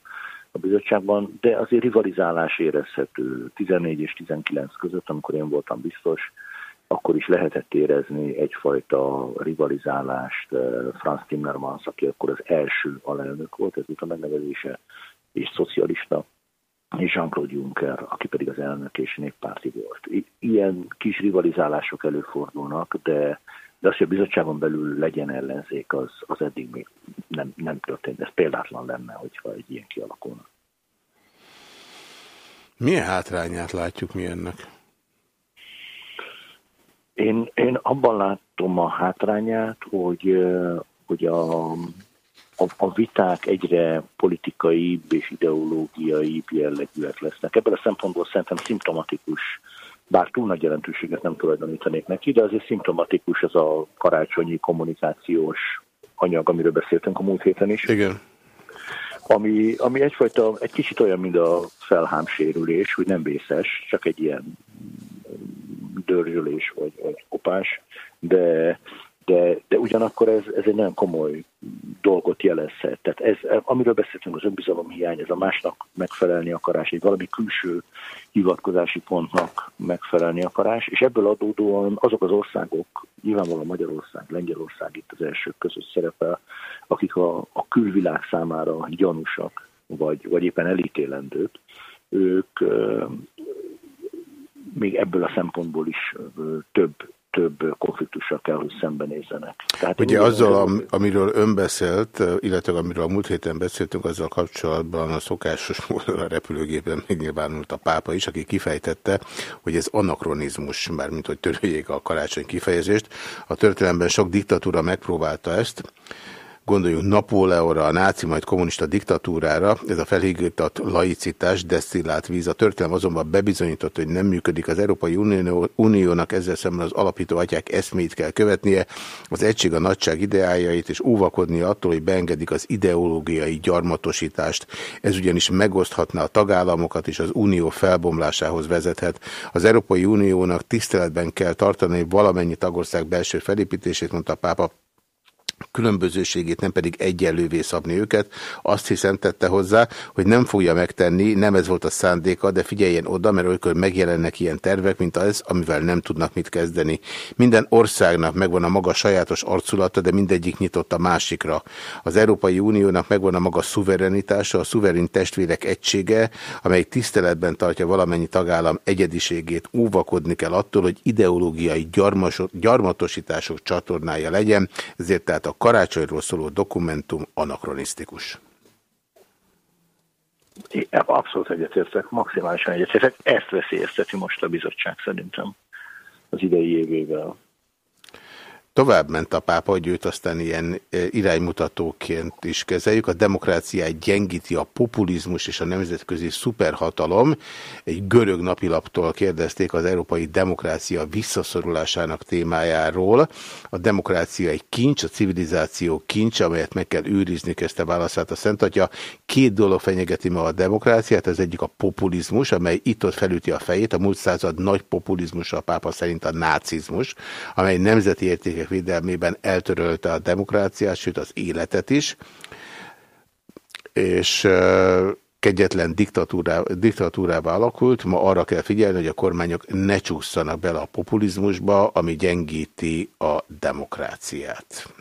a bizottságban, de azért rivalizálás érezhető 14 és 19 között, amikor én voltam biztos, akkor is lehetett érezni egyfajta rivalizálást. Eh, Franz Timmermans, aki akkor az első alelnök volt, ez a megnevezése, és szocialista, és Jean-Claude Juncker, aki pedig az elnök és néppárti volt. Ilyen kis rivalizálások előfordulnak, de, de az, hogy a bizottságon belül legyen ellenzék, az, az eddig még nem, nem történt. Ez példátlan lenne, hogyha egy ilyen kialakulna. Milyen hátrányát látjuk mi ennek? Én, én abban látom a hátrányát, hogy, hogy a, a, a viták egyre politikai és ideológiai jellegűek lesznek. Ebből a szempontból szerintem szimptomatikus, bár túl nagy jelentőséget nem tulajdonítanék neki, de azért szimptomatikus ez a karácsonyi kommunikációs anyag, amiről beszéltünk a múlt héten is. Igen. Ami, ami egyfajta, egy kicsit olyan, mint a felhámsérülés, hogy nem vészes, csak egy ilyen dörzsölés vagy, vagy kopás, de, de, de ugyanakkor ez, ez egy nagyon komoly dolgot jelezhet. Tehát ez, amiről beszéltünk, az önbizalom hiány, ez a másnak megfelelni akarás, egy valami külső hivatkozási pontnak megfelelni akarás, és ebből adódóan azok az országok, nyilvánvalóan Magyarország, Lengyelország itt az elsők között szerepel, akik a, a külvilág számára gyanúsak, vagy, vagy éppen elítélendők, ők még ebből a szempontból is több több konfliktussal kell, hogy szembenézzenek. Tehát Ugye azzal, am, amiről ön beszélt, illetve amiről a múlt héten beszéltünk, azzal kapcsolatban a szokásos [LAUGHS] módon a repülőgépen megnyilvánult a pápa is, aki kifejtette, hogy ez anakronizmus, mármint hogy törőjék a karácsony kifejezést. A történelemben sok diktatúra megpróbálta ezt, Gondoljunk Napóleonra, a náci, majd kommunista diktatúrára, ez a felhígított laicitás, desztillált víz. A történelem azonban bebizonyított, hogy nem működik. Az Európai Unió, Uniónak ezzel szemben az alapító atyák eszmét kell követnie, az egység a nagyság ideájait, és óvakodni attól, hogy beengedik az ideológiai gyarmatosítást. Ez ugyanis megoszthatná a tagállamokat, és az unió felbomlásához vezethet. Az Európai Uniónak tiszteletben kell tartani valamennyi tagország belső felépítését, mondta a pápa különbözőségét, nem pedig egyenlővé szabni őket. Azt hiszem tette hozzá, hogy nem fogja megtenni, nem ez volt a szándéka, de figyeljen oda, mert olykor megjelennek ilyen tervek, mint az, amivel nem tudnak mit kezdeni. Minden országnak megvan a maga sajátos arculata, de mindegyik nyitott a másikra. Az Európai Uniónak megvan a maga szuverenitása, a szuverén testvérek egysége, amely tiszteletben tartja valamennyi tagállam egyediségét. Óvakodni kell attól, hogy ideológiai gyarmatosítások csatornája legyen, ezért tehát a karácsonyról szóló dokumentum anakronisztikus. Abszolút egyetértek, maximálisan egyetértek. Ezt veszélyezteti most a bizottság szerintem az idei évével. Tovább ment a pápa, hogy őt aztán ilyen iránymutatóként is kezeljük. A demokráciát gyengíti a populizmus és a nemzetközi szuperhatalom. Egy görög napilaptól kérdezték az európai demokrácia visszaszorulásának témájáról. A demokrácia egy kincs, a civilizáció kincs, amelyet meg kell őrizni, kezdte válaszát a Szent Atya. Két dolog fenyegeti ma a demokráciát, az egyik a populizmus, amely itt-ott felüti a fejét. A múlt század nagy populizmus a pápa szerint a nácizmus, amely nemzeti értékek érdekek védelmében eltörölte a demokráciát, sőt az életet is, és kegyetlen diktatúrá, diktatúrába alakult, ma arra kell figyelni, hogy a kormányok ne csúszanak bele a populizmusba, ami gyengíti a demokráciát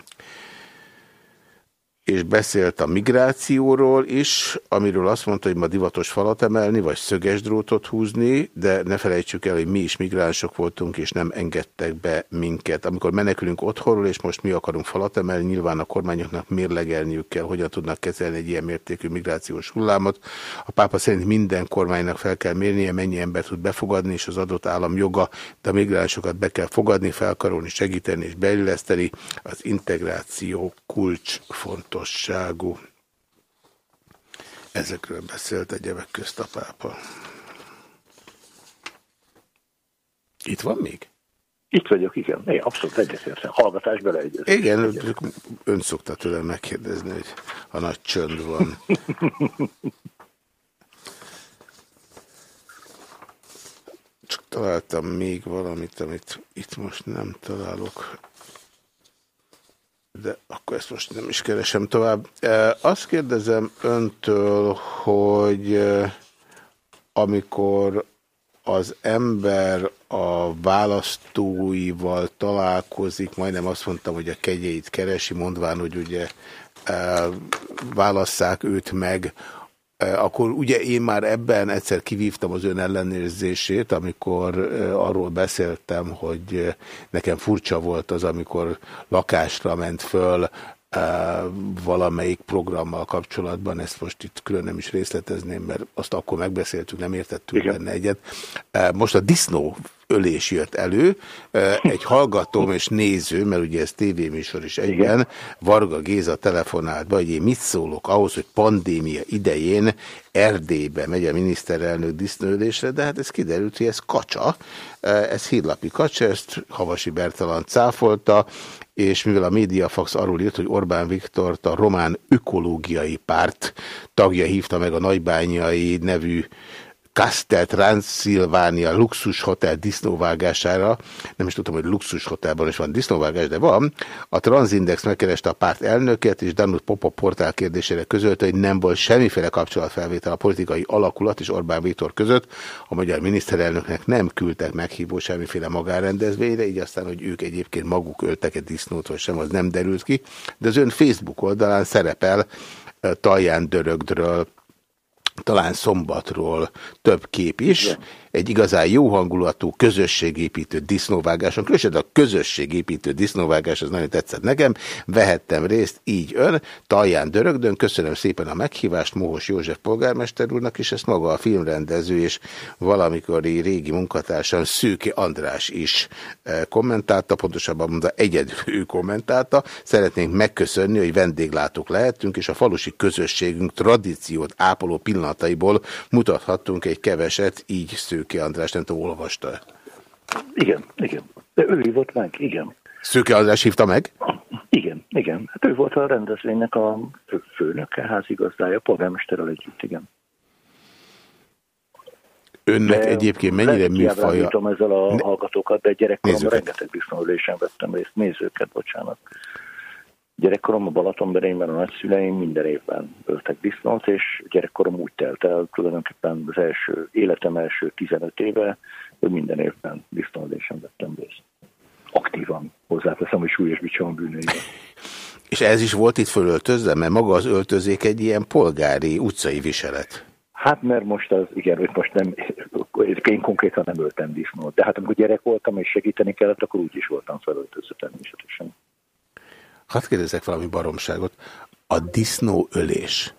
és beszélt a migrációról is, amiről azt mondta, hogy ma divatos falat emelni, vagy szöges drótot húzni, de ne felejtsük el, hogy mi is migránsok voltunk, és nem engedtek be minket. Amikor menekülünk otthonról, és most mi akarunk falat emelni, nyilván a kormányoknak mérlegelniük kell, hogyan tudnak kezelni egy ilyen mértékű migrációs hullámot. A pápa szerint minden kormánynak fel kell mérnie, mennyi ember tud befogadni, és az adott állam joga, de a migránsokat be kell fogadni, felkarolni, segíteni és beilleszteni. Az integráció kulcs fontos fontosságú. Ezekről beszélt egyebek közt a pápa. Itt van még? Itt vagyok, igen. Igen, abszolút egyetértem. Hallgatás beleegyezés. Igen, ön szokta tőlem megkérdezni, hogy a nagy csönd van. [LAUGHS] Csak találtam még valamit, amit itt most nem találok de akkor ezt most nem is keresem tovább. Azt kérdezem öntől, hogy amikor az ember a választóival találkozik, majdnem azt mondtam, hogy a kegyeit keresi, mondván, hogy ugye válasszák őt meg, akkor ugye én már ebben egyszer kivívtam az ön ellenérzését, amikor arról beszéltem, hogy nekem furcsa volt az, amikor lakásra ment föl valamelyik programmal kapcsolatban, ezt most itt külön nem is részletezném, mert azt akkor megbeszéltük, nem értettük Igen. benne egyet. Most a disznó ölés jött elő. Egy hallgatóm és néző, mert ugye ez tévéműsor is egyben, Igen. Varga Géza telefonált be, hogy én mit szólok ahhoz, hogy pandémia idején Erdélybe megy a miniszterelnök disznőlésre, de hát ez kiderült, hogy ez kacsa, ez hírlapi kacsa, ezt Havasi Bertalan cáfolta, és mivel a Mediafax arról írt, hogy Orbán Viktort a Román Ökológiai Párt tagja hívta meg a Nagybányai nevű Castel Transylvania luxus hotel disznóvágására, nem is tudtam, hogy luxus hotelban is van disznóvágás, de van, a Transindex megkereste a párt elnöket, és Danut Popa portál kérdésére közölte, hogy nem volt semmiféle kapcsolatfelvétel a politikai alakulat és Orbán Viktor között. A magyar miniszterelnöknek nem küldtek meghívó semmiféle magárendezvényre, így aztán, hogy ők egyébként maguk öltek egy disznót, vagy sem, az nem derült ki. De az ön Facebook oldalán szerepel eh, Talján Dörögdről talán szombatról több kép is, egy igazán jó hangulatú közösségépítő disznóvágáson, különösen a közösségépítő disznóvágás, az nagyon tetszett nekem, vehettem részt így ön, Talján Dörögdön, köszönöm szépen a meghívást Mohos József polgármester úrnak, és ezt maga a filmrendező és valamikori régi munkatársam Szűki András is eh, kommentálta, pontosabban mondta, egyedül ő kommentálta. Szeretnénk megköszönni, hogy vendéglátók lehetünk, és a falusi közösségünk tradíciót ápoló pillanataiból mutathattunk egy keveset, így Szűki Szőke András, nem tudom, olvasta? Igen, igen. De ő hívott meg, igen. Szőke András hívta meg? Igen, igen. Hát ő volt a rendezvénynek a főnöke, házigazdája, polgármesterrel együtt, igen. Önnek de egyébként mennyire műfaja? Nem ezzel a ne... hallgatókat, de gyerekkoromban rengeteg disznóülésen vettem részt, nézőket, bocsánat. Gyerekkorom a Balatonberényben a nagyszüleim minden évben öltek disznót, és gyerekkorom úgy telt el tulajdonképpen az első, életem első 15 éve, hogy minden évben disznóülésen vettem részt. Aktívan hozzáteszem, hogy súlyos bicsam bűnőivel. [LAUGHS] És ez is volt itt fölöltözve, mert maga az öltözék egy ilyen polgári, utcai viselet. Hát mert most az, igen, hogy most nem, [LAUGHS] én konkrétan nem öltem disznót, de hát amikor gyerek voltam és segíteni kellett, akkor úgy is voltam felöltözve természetesen. Hadd kérdezek valami baromságot. A disznóölés,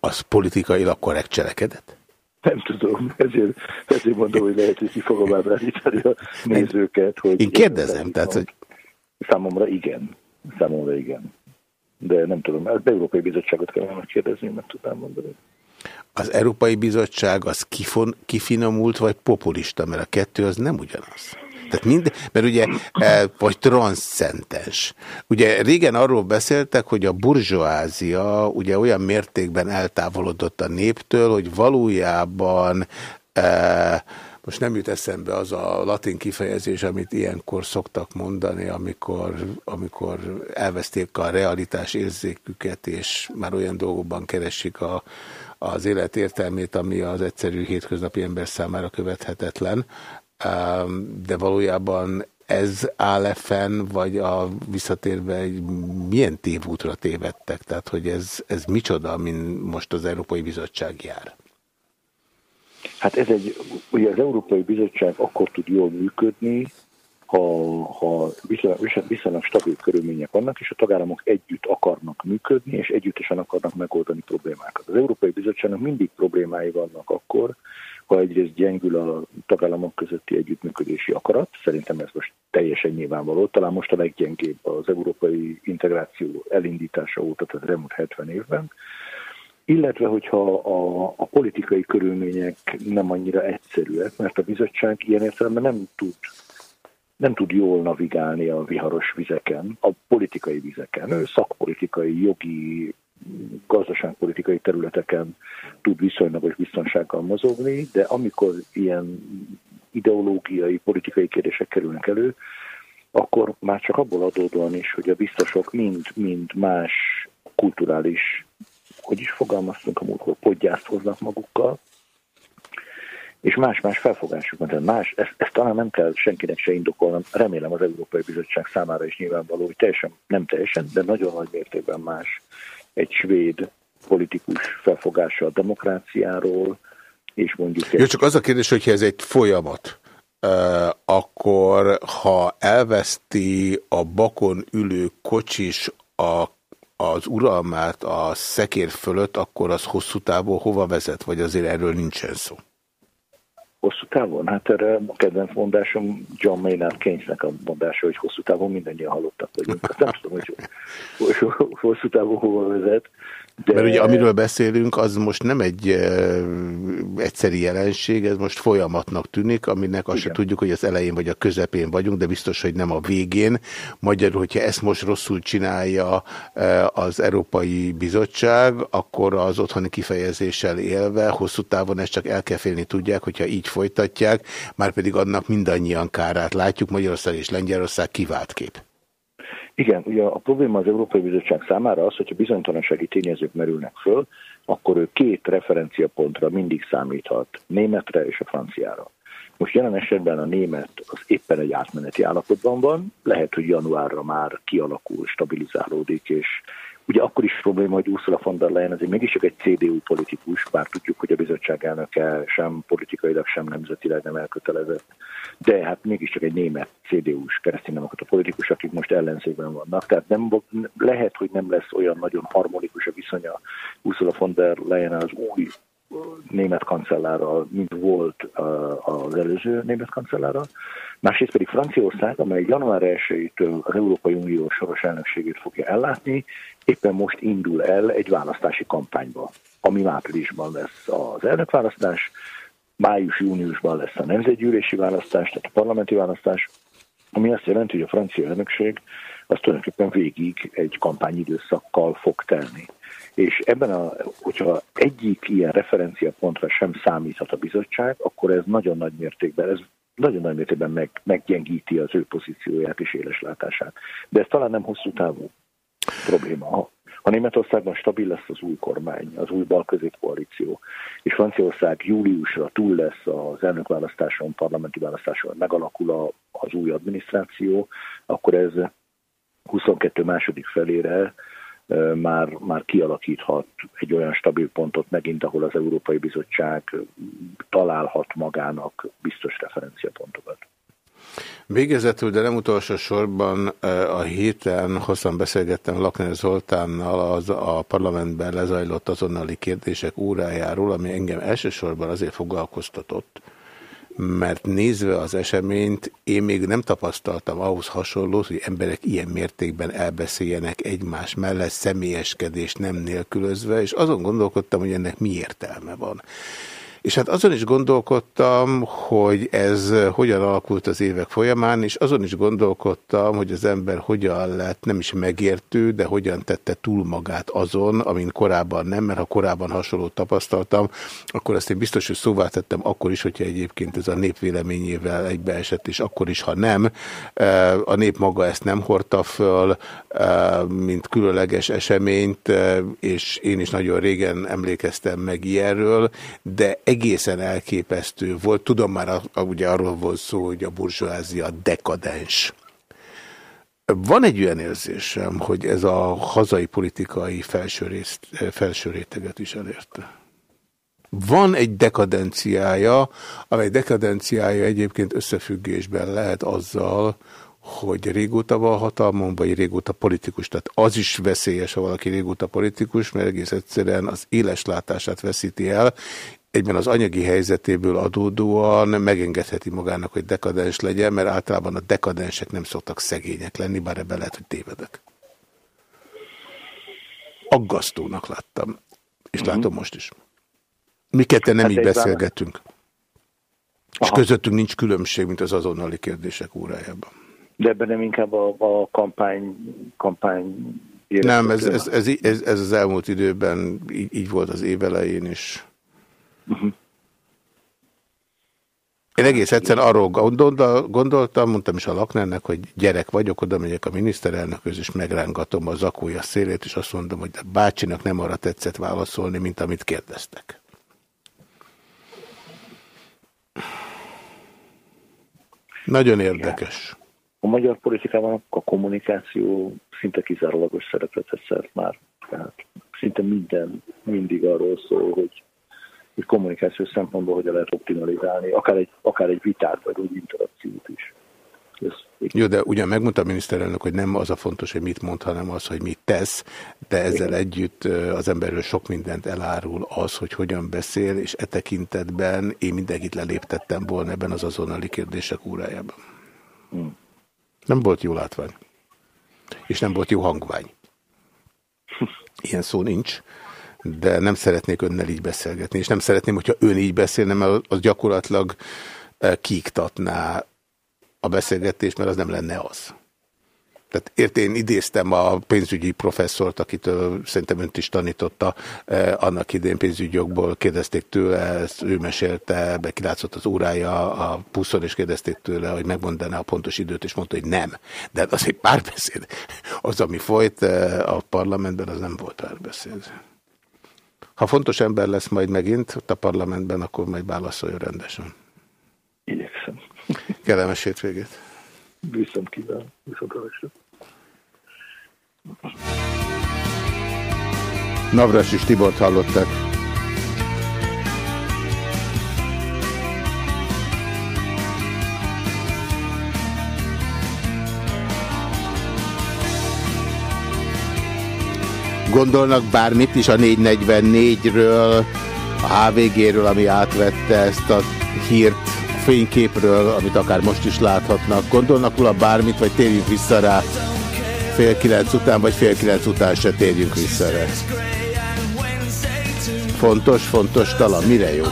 az politikailag korrekt cselekedet? Nem tudom, ezért, ezért mondom, hogy lehet, hogy ki fogom ábrázítani a nézőket. Hogy Én kérdezem, tehát, hogy Számomra igen. Számomra igen. De nem tudom, az Európai Bizottságot kellene megkérdezni, meg tudnám mondani. Az Európai Bizottság az kifon, kifinomult, vagy populista, mert a kettő az nem ugyanaz. Tehát mind, mert ugye, e, vagy transzcendens. Ugye régen arról beszéltek, hogy a burzsóázia ugye olyan mértékben eltávolodott a néptől, hogy valójában e, most nem jut eszembe az a latin kifejezés, amit ilyenkor szoktak mondani, amikor, amikor elveszték a realitás érzéküket, és már olyan dolgokban keresik a, az élet értelmét, ami az egyszerű hétköznapi ember számára követhetetlen de valójában ez áll-e fenn, vagy a visszatérve milyen tévútra tévedtek? Tehát, hogy ez, ez micsoda, mint most az Európai Bizottság jár? Hát ez egy, ugye az Európai Bizottság akkor tud jól működni, ha, ha viszonylag, viszonylag stabil körülmények vannak, és a tagállamok együtt akarnak működni, és együttesen akarnak megoldani problémákat. Az Európai Bizottságnak mindig problémái vannak akkor, ha egyrészt gyengül a tagállamok közötti együttműködési akarat, szerintem ez most teljesen nyilvánvaló, talán most a leggyengébb az európai integráció elindítása óta, tehát elmúlt 70 évben, illetve hogyha a, a politikai körülmények nem annyira egyszerűek, mert a bizottság ilyen értelemben nem tud nem tud jól navigálni a viharos vizeken, a politikai vizeken. Ő szakpolitikai, jogi, gazdaságpolitikai területeken tud viszonylagos biztonsággal mozogni, de amikor ilyen ideológiai, politikai kérdések kerülnek elő, akkor már csak abból adódóan is, hogy a biztosok mind, mind más kulturális, hogy is fogalmaztunk a múltkor, podgyászt hoznak magukkal, és más-más felfogásuk van. Más, ezt, ezt talán nem kell senkinek se indokolnom, remélem az Európai Bizottság számára is nyilvánvaló, hogy teljesen, nem teljesen, de nagyon nagy mértékben más egy svéd politikus felfogása a demokráciáról, és mondjuk... Jó, csak az a kérdés, hogyha ez egy folyamat, akkor ha elveszti a bakon ülő kocsis a, az uralmát a szekér fölött, akkor az hosszú távon hova vezet, vagy azért erről nincsen szó? Hosszú távon? Hát erre a kedvenc mondásom John Maynard Keynesnek a mondása, hogy hosszú távon mindannyian halottak vagyunk. Azt nem tudom, hogy [LAUGHS] hosszú távon hova vezet. De... Mert ugye amiről beszélünk, az most nem egy e, egyszeri jelenség, ez most folyamatnak tűnik, aminek azt se tudjuk, hogy az elején vagy a közepén vagyunk, de biztos, hogy nem a végén. Magyarul, hogyha ezt most rosszul csinálja e, az Európai Bizottság, akkor az otthoni kifejezéssel élve hosszú távon ezt csak el kell félni tudják, hogyha így folytatják, már pedig annak mindannyian kárát látjuk, Magyarország és Lengyelország kivált kép. Igen, ugye a probléma az Európai Bizottság számára az, hogyha bizonytalansági tényezők merülnek föl, akkor ő két referenciapontra mindig számíthat, németre és a franciára. Most jelen esetben a német az éppen egy átmeneti állapotban van, lehet, hogy januárra már kialakul, stabilizálódik, és Ugye akkor is probléma, hogy Ursula von der Leyen azért mégiscsak egy CDU politikus, bár tudjuk, hogy a bizottság elnöke sem politikailag, sem nemzetileg nem elkötelezett, de hát mégiscsak egy német CDU-s a politikus, akik most ellenzékben vannak. Tehát nem, lehet, hogy nem lesz olyan nagyon harmonikus a viszonya Ursula von der Leyen az új német kancellárral, mint volt az előző német kancellárral. Másrészt pedig Franciaország, amely január 1-től az Európai Unió soros elnökségét fogja ellátni, éppen most indul el egy választási kampányba, ami áprilisban lesz az elnökválasztás, május-júniusban lesz a nemzetgyűlési választás, tehát a parlamenti választás, ami azt jelenti, hogy a francia elnökség az tulajdonképpen végig egy kampányidőszakkal fog telni. És ebben, a, hogyha egyik ilyen referenciapontra sem számíthat a bizottság, akkor ez nagyon nagy mértékben, ez nagyon nagy mértékben meg, meggyengíti az ő pozícióját és éleslátását. De ez talán nem hosszú távú probléma. Ha Németországban stabil lesz az új kormány, az új bal koalíció, és Franciaország júliusra túl lesz az elnökválasztáson, parlamenti választáson, megalakul a, az új adminisztráció, akkor ez 22 második felére már, már kialakíthat egy olyan stabil pontot megint, ahol az Európai Bizottság találhat magának biztos referenciapontokat. Végezetül, de nem utolsó sorban a héten hosszan beszélgettem Lakner Zoltánnal az a parlamentben lezajlott azonnali kérdések órájáról, ami engem elsősorban azért foglalkoztatott, mert nézve az eseményt, én még nem tapasztaltam ahhoz hasonlót, hogy emberek ilyen mértékben elbeszéljenek egymás mellett, személyeskedést nem nélkülözve, és azon gondolkodtam, hogy ennek mi értelme van. És hát azon is gondolkodtam, hogy ez hogyan alakult az évek folyamán, és azon is gondolkodtam, hogy az ember hogyan lett nem is megértő, de hogyan tette túl magát azon, amin korábban nem, mert ha korábban hasonlót tapasztaltam, akkor azt én biztos, hogy szóvá tettem akkor is, hogyha egyébként ez a nép véleményével egybeesett, és akkor is, ha nem. A nép maga ezt nem hordta föl, mint különleges eseményt, és én is nagyon régen emlékeztem meg ilyenről, de egészen elképesztő volt. Tudom már, a, a, ugye arról volt szó, hogy a burzsóázia dekadens. Van egy olyan érzésem, hogy ez a hazai politikai felső, részt, felső réteget is elérte. Van egy dekadenciája, amely dekadenciája egyébként összefüggésben lehet azzal, hogy régóta van hatalmon, vagy régóta politikus. Tehát az is veszélyes, ha valaki régóta politikus, mert egész egyszerűen az éles látását veszíti el, egyben az anyagi helyzetéből adódóan megengedheti magának, hogy dekadens legyen, mert általában a dekadensek nem szoktak szegények lenni, bár ebben lehet, hogy tévedek. Aggasztónak láttam. És uh -huh. látom most is. Mi ketten nem hát így beszélgetünk. És Aha. közöttünk nincs különbség, mint az azonnali kérdések órájában. De ebben nem inkább a, a kampány, kampány nem, ez, ez, ez, ez, ez az elmúlt időben így, így volt az évelején is. Uh -huh. Én egész egyszerűen arról gondoltam, mondtam is a laknernek, hogy gyerek vagyok, oda megyek a miniszterelnökhöz, és megrángatom a zakója szélét, és azt mondom, hogy a bácsinak nem arra tetszett válaszolni, mint amit kérdeztek. Nagyon érdekes. A magyar politikában a kommunikáció szinte kizárólagos szerepet vesz már. Tehát szinte minden mindig arról szól, hogy hogy kommunikációs szempontból hogyan lehet optimalizálni, akár egy, akár egy vitát, vagy egy interakciót is. Ez, Jó, de ugyan megmondta a miniszterelnök, hogy nem az a fontos, hogy mit mond, hanem az, hogy mit tesz, de ezzel Igen. együtt az emberről sok mindent elárul az, hogy hogyan beszél, és e tekintetben én mindenkit leléptettem volna ebben az azonnali kérdések órájában. Hmm. Nem volt jó látvány. És nem volt jó hangvány. [LAUGHS] Ilyen szó nincs de nem szeretnék önnel így beszélgetni, és nem szeretném, hogyha ön így beszélne, mert az gyakorlatilag eh, kiiktatná a beszélgetést, mert az nem lenne az. Tehát ért, én idéztem a pénzügyi professzort, akitől szerintem önt is tanította, eh, annak idén pénzügyokból kérdezték tőle, ezt ő mesélte, be kilátszott az órája a puszon, és kérdezték tőle, hogy megmondaná a pontos időt, és mondta, hogy nem. De az egy párbeszéd. Az, ami folyt eh, a parlamentben, az nem volt párbeszéd. Ha fontos ember lesz majd megint ott a parlamentben, akkor majd válaszoljon rendesen. Igyekszem. Kellemes hétvégét. Viszont kíván. Viszont Navras és Tibort hallották. Gondolnak bármit is a 444-ről, a HVG-ről, ami átvette ezt a hírt, a fényképről, amit akár most is láthatnak. Gondolnak róla bármit, vagy térjünk vissza rá fél kilenc után, vagy fél kilenc után se térjünk vissza rá. Fontos, fontos talán, mire jó?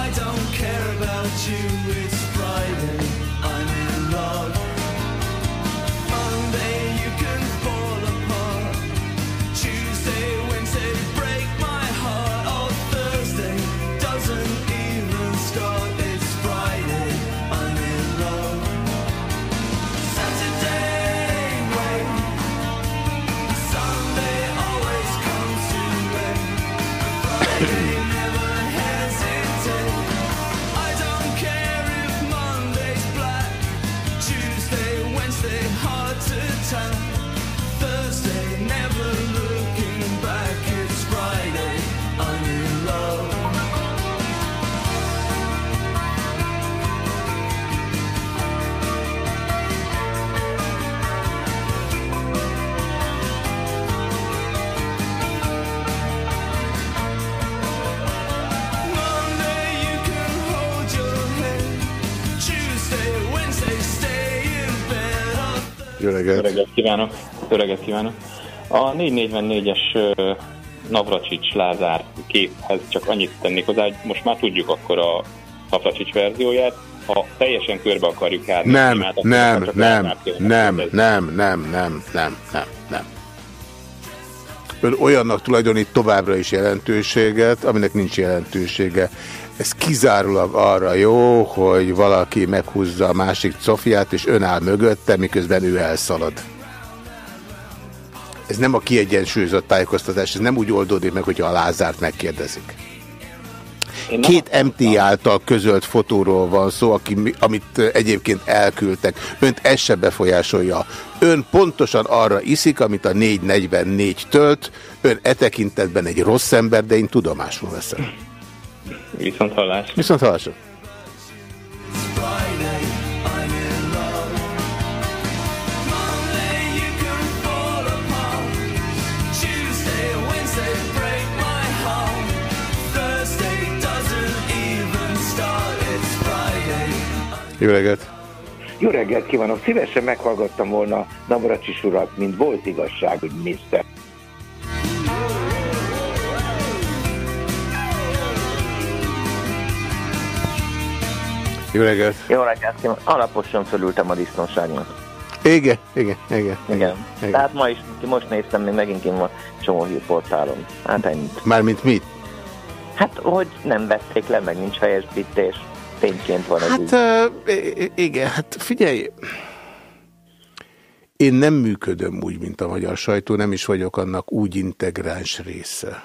Reggelt! Jó reggelt kívánok! Jó reggelt kívánok! A 444-es Navracsics Lázár képhez csak annyit tennék hozzá, hogy most már tudjuk akkor a Navracsics verzióját, ha teljesen körbe akarjuk járni. Nem, nem, nem, nem, megkérdezni. nem, nem, nem, nem, nem, nem. Ön olyannak tulajdonít továbbra is jelentőséget, aminek nincs jelentősége. Ez kizárólag arra jó, hogy valaki meghúzza a másik cofját, és ön áll mögötte, miközben ő elszalad. Ez nem a kiegyensúlyozott tájékoztatás, ez nem úgy oldódik meg, hogyha a Lázárt megkérdezik. Két MT által közölt fotóról van szó, aki, amit egyébként elküldtek. Önt ez se befolyásolja. Ön pontosan arra iszik, amit a 444 tölt. Ön e tekintetben egy rossz ember, de én tudomásul veszem. Viszont hallás. Viszont hallásra. Jó reggelt! Jó reggelt kívánok! Szívesen meghallgattam volna Navracsis urat, mint volt igazság, hogy Mr. Jó reggelt! Jó reggelt kívánok. Alaposan fölültem a biztonságnak. Igen, igen, igen. Igen. igen. Tehát ma is, most néztem, még megint kint van csomó hírportálon. Hát ennyit. Mármint mit? Hát, hogy nem vették le, meg nincs helyesbítés. Tényként van ez Hát így. uh, igen, hát figyelj, én nem működöm úgy, mint a magyar sajtó, nem is vagyok annak úgy integráns része.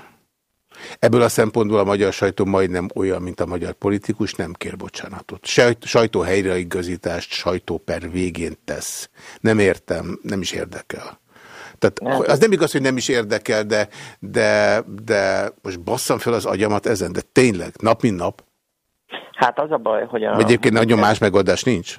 Ebből a szempontból a magyar sajtó majdnem olyan, mint a magyar politikus, nem kér bocsánatot. Sajt- Sajtó helyreigazítást sajtóper végén tesz. Nem értem, nem is érdekel. Tehát az nem igaz, hogy nem is érdekel, de, de, de most basszam fel az agyamat ezen, de tényleg, nap mint nap. Hát az a baj, hogy a... Egyébként nagyon más megoldás nincs?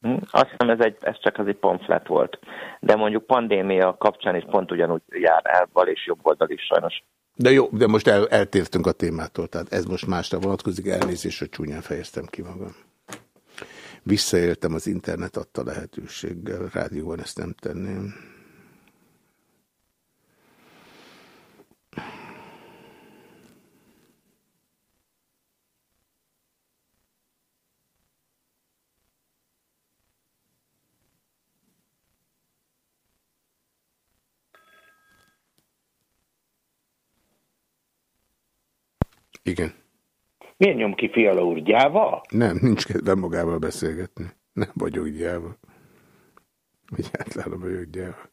Hm, Azt hiszem, ez, egy, ez csak az egy pamflet volt. De mondjuk pandémia kapcsán is pont ugyanúgy jár el bal és jobb oldal is sajnos. De jó, de most el, eltértünk a témától, tehát ez most másra vonatkozik, elnézést, hogy csúnyán fejeztem ki magam. Visszaéltem az internet adta lehetőséggel, rádióban ezt nem tenném. Igen. Miért nyom ki Fiala úr? Gyáva? Nem, nincs kedvem magával beszélgetni. Nem vagyok gyáva. Egyáltalán vagyok gyáva.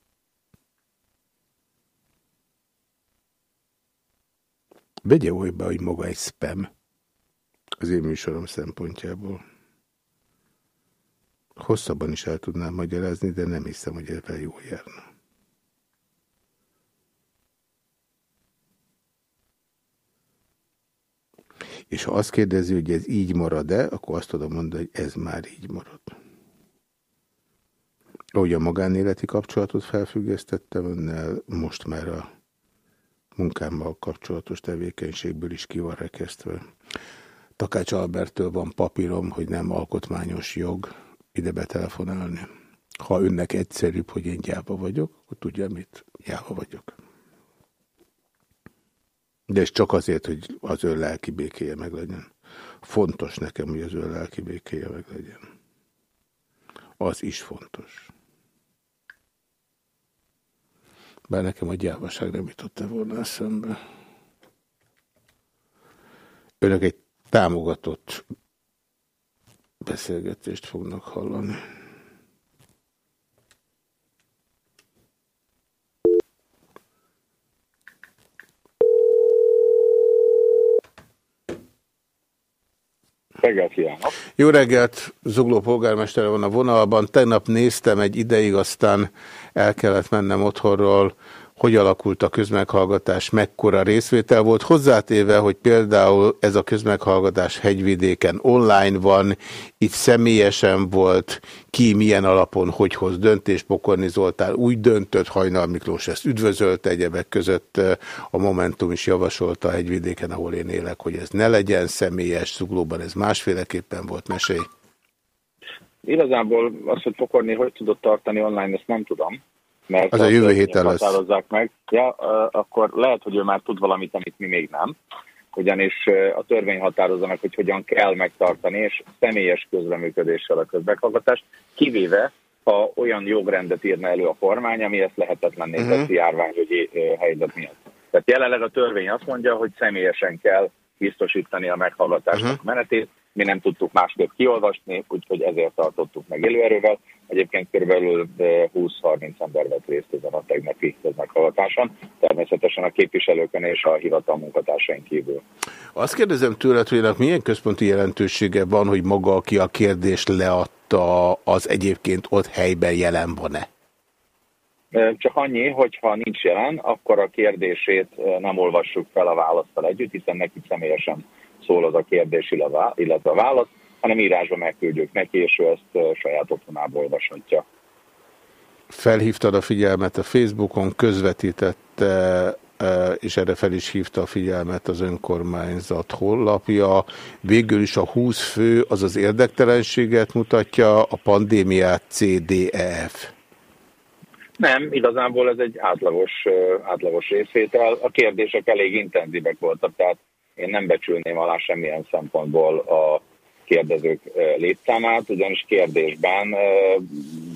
Vegye olyba, hogy maga egy spam az én műsorom szempontjából. Hosszabban is el tudnám magyarázni, de nem hiszem, hogy ebben jól járna. És ha azt kérdezi, hogy ez így marad-e, akkor azt tudom mondani, hogy ez már így marad. Ahogy a magánéleti kapcsolatot felfüggesztettem önnel, most már a munkámmal kapcsolatos tevékenységből is ki van rekesztve. Takács Albertől van papírom, hogy nem alkotmányos jog ide betelefonálni. Ha önnek egyszerűbb, hogy én gyáva vagyok, akkor tudja mit? Gyáva vagyok. De ez csak azért, hogy az ön lelki békéje meglegyen. Fontos nekem, hogy az ön lelki békéje meglegyen. Az is fontos. Bár nekem a gyávaság nem jutott-e volna eszembe. Önök egy támogatott beszélgetést fognak hallani. Reggelt kívánok! Jó reggelt, Zugló polgármester van a vonalban. Tegnap néztem egy ideig, aztán el kellett mennem otthonról, hogy alakult a közmeghallgatás, mekkora részvétel volt. Hozzátéve, hogy például ez a közmeghallgatás hegyvidéken online van, itt személyesen volt, ki milyen alapon, hogy hoz döntést, Pokorni Zoltán úgy döntött, Hajnal Miklós ezt üdvözölte egyebek között, a Momentum is javasolta a hegyvidéken, ahol én élek, hogy ez ne legyen személyes, Zuglóban ez másféleképpen volt, mesélj. Igazából az, hogy pokorni hogy tudott tartani online, ezt nem tudom. Mert Az a jövő héten lesz. határozzák meg. Ja, akkor lehet, hogy ő már tud valamit, amit mi még nem. Ugyanis a törvény határozza meg, hogy hogyan kell megtartani, és személyes közreműködéssel a közmeghallgatást, kivéve, ha olyan jogrendet írna elő a kormány, ami ezt lehetetlenné Mhm. teszi járványügyi ö, helyzet miatt. Tehát jelenleg a törvény azt mondja, hogy személyesen kell biztosítani a meghallgatásnak a menetét. Mi nem tudtuk másképp kiolvasni, úgyhogy ezért tartottuk meg élőerővel. Egyébként ö, 20-30 ember vett részt ezen a tegnapi meghallgatáson, természetesen a képviselőkön és a hivatal munkatársain kívül. Azt kérdezem tőled, hogy ennek milyen központi jelentősége van, hogy maga, aki a kérdést leadta, az egyébként ott helyben jelen van-e? Csak annyi, hogy ha nincs jelen, akkor a kérdését nem olvassuk fel a választal együtt, hiszen neki személyesen szól az a kérdés, illetve a válasz, hanem írásba megküldjük neki, és ő ezt saját otthonából olvashatja. Felhívtad a figyelmet a Facebookon, közvetítette, és erre fel is hívta a figyelmet az önkormányzat honlapja. Végül is a 20 fő az az érdektelenséget mutatja, a pandémiát CDEF. Nem, igazából ez egy átlagos, átlagos részvétel. A kérdések elég intenzívek voltak, tehát én nem becsülném alá semmilyen szempontból a kérdezők létszámát, ugyanis kérdésben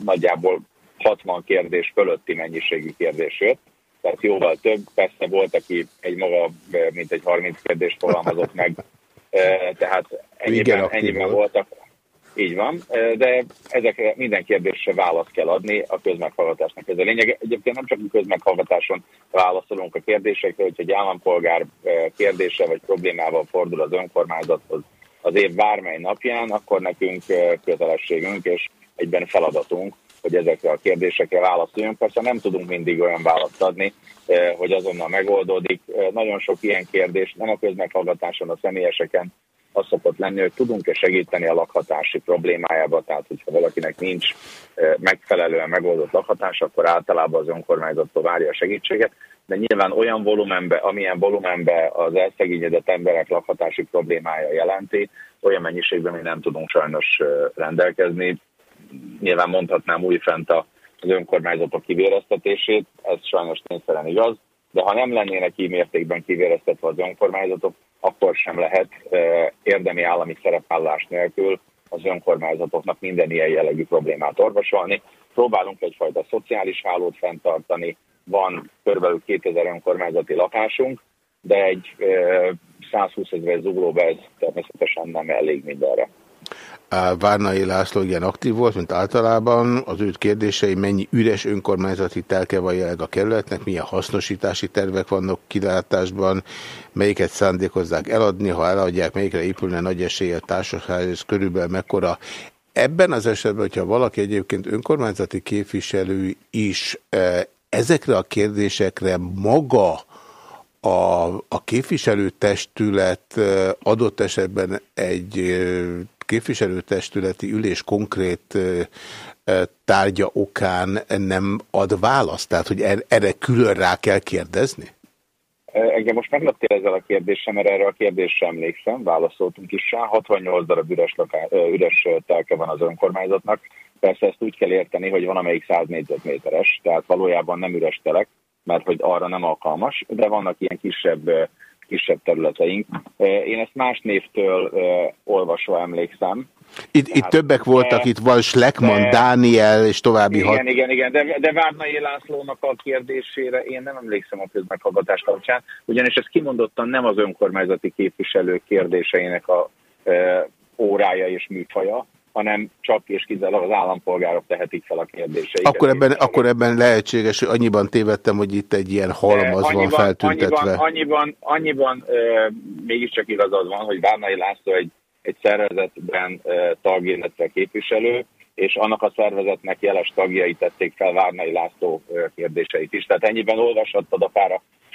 nagyjából 60 kérdés fölötti mennyiségű kérdés jött, tehát jóval több. Persze volt, aki egy maga, mint egy 30 kérdést fogalmazott meg, tehát ennyiben, ennyiben volt. voltak így van, de ezekre minden kérdésre választ kell adni a közmeghallgatásnak. Ez a lényeg. Egyébként nem csak a közmeghallgatáson válaszolunk a kérdésekre, hogyha egy állampolgár kérdése vagy problémával fordul az önkormányzathoz az év bármely napján, akkor nekünk kötelességünk és egyben feladatunk, hogy ezekre a kérdésekre válaszoljunk. Persze nem tudunk mindig olyan választ adni, hogy azonnal megoldódik. Nagyon sok ilyen kérdés, nem a közmeghallgatáson, a személyeseken, az szokott lenni, hogy tudunk-e segíteni a lakhatási problémájába, tehát hogyha valakinek nincs megfelelően megoldott lakhatás, akkor általában az önkormányzattól várja a segítséget, de nyilván olyan volumenbe, amilyen volumenbe az elszegényedett emberek lakhatási problémája jelenti, olyan mennyiségben mi nem tudunk sajnos rendelkezni. Nyilván mondhatnám újfent az önkormányzatok kivéreztetését, ez sajnos tényszerűen igaz, de ha nem lennének így mértékben kivéreztetve az önkormányzatok, akkor sem lehet eh, érdemi állami szerepállás nélkül az önkormányzatoknak minden ilyen jellegű problémát orvosolni. Próbálunk egyfajta szociális hálót fenntartani, van kb. 2000 önkormányzati lakásunk, de egy eh, 120 ezer zuglóba ez természetesen nem elég mindenre. Várnai László igen aktív volt, mint általában. Az őt kérdései, mennyi üres önkormányzati telke van jelenleg a kerületnek, milyen hasznosítási tervek vannak kilátásban, melyiket szándékozzák eladni, ha eladják, melyikre épülne nagy esélye társaság, ez körülbelül mekkora. Ebben az esetben, hogyha valaki egyébként önkormányzati képviselő is eh, ezekre a kérdésekre maga a, a képviselőtestület ö, adott esetben egy ö, képviselőtestületi ülés konkrét tárgya okán nem ad választ? Tehát, hogy er- erre külön rá kell kérdezni? Engem most megleptél ezzel a kérdéssel, mert erre a kérdésre emlékszem, válaszoltunk is rá. 68 darab üres, laká, üres telke van az önkormányzatnak. Persze ezt úgy kell érteni, hogy van amelyik 100 négyzetméteres, tehát valójában nem üres telek, mert hogy arra nem alkalmas, de vannak ilyen kisebb, kisebb területeink. Ö, Én ezt más névtől ö, olvasva emlékszem, Itt, itt többek voltak, de- itt van Schleckmann, de- Dániel és további hat. Igen, igen, igen, de, de Várnai Lászlónak a kérdésére én nem emlékszem a közmeghallgatás kapcsán, ugyanis ez kimondottan nem az önkormányzati képviselők kérdéseinek a e, órája és műfaja, hanem csak és kizárólag az állampolgárok tehetik fel a kérdéseiket. Akkor ebben, akkor ebben lehetséges, hogy annyiban tévedtem, hogy itt egy ilyen halmaz van feltüntetve. annyiban, annyiban, annyiban e, mégiscsak igazad van, hogy Várnai László egy, egy szervezetben e, tag, illetve képviselő, és annak a szervezetnek jeles tagjai tették fel Várnai László kérdéseit is. Tehát ennyiben olvashattad a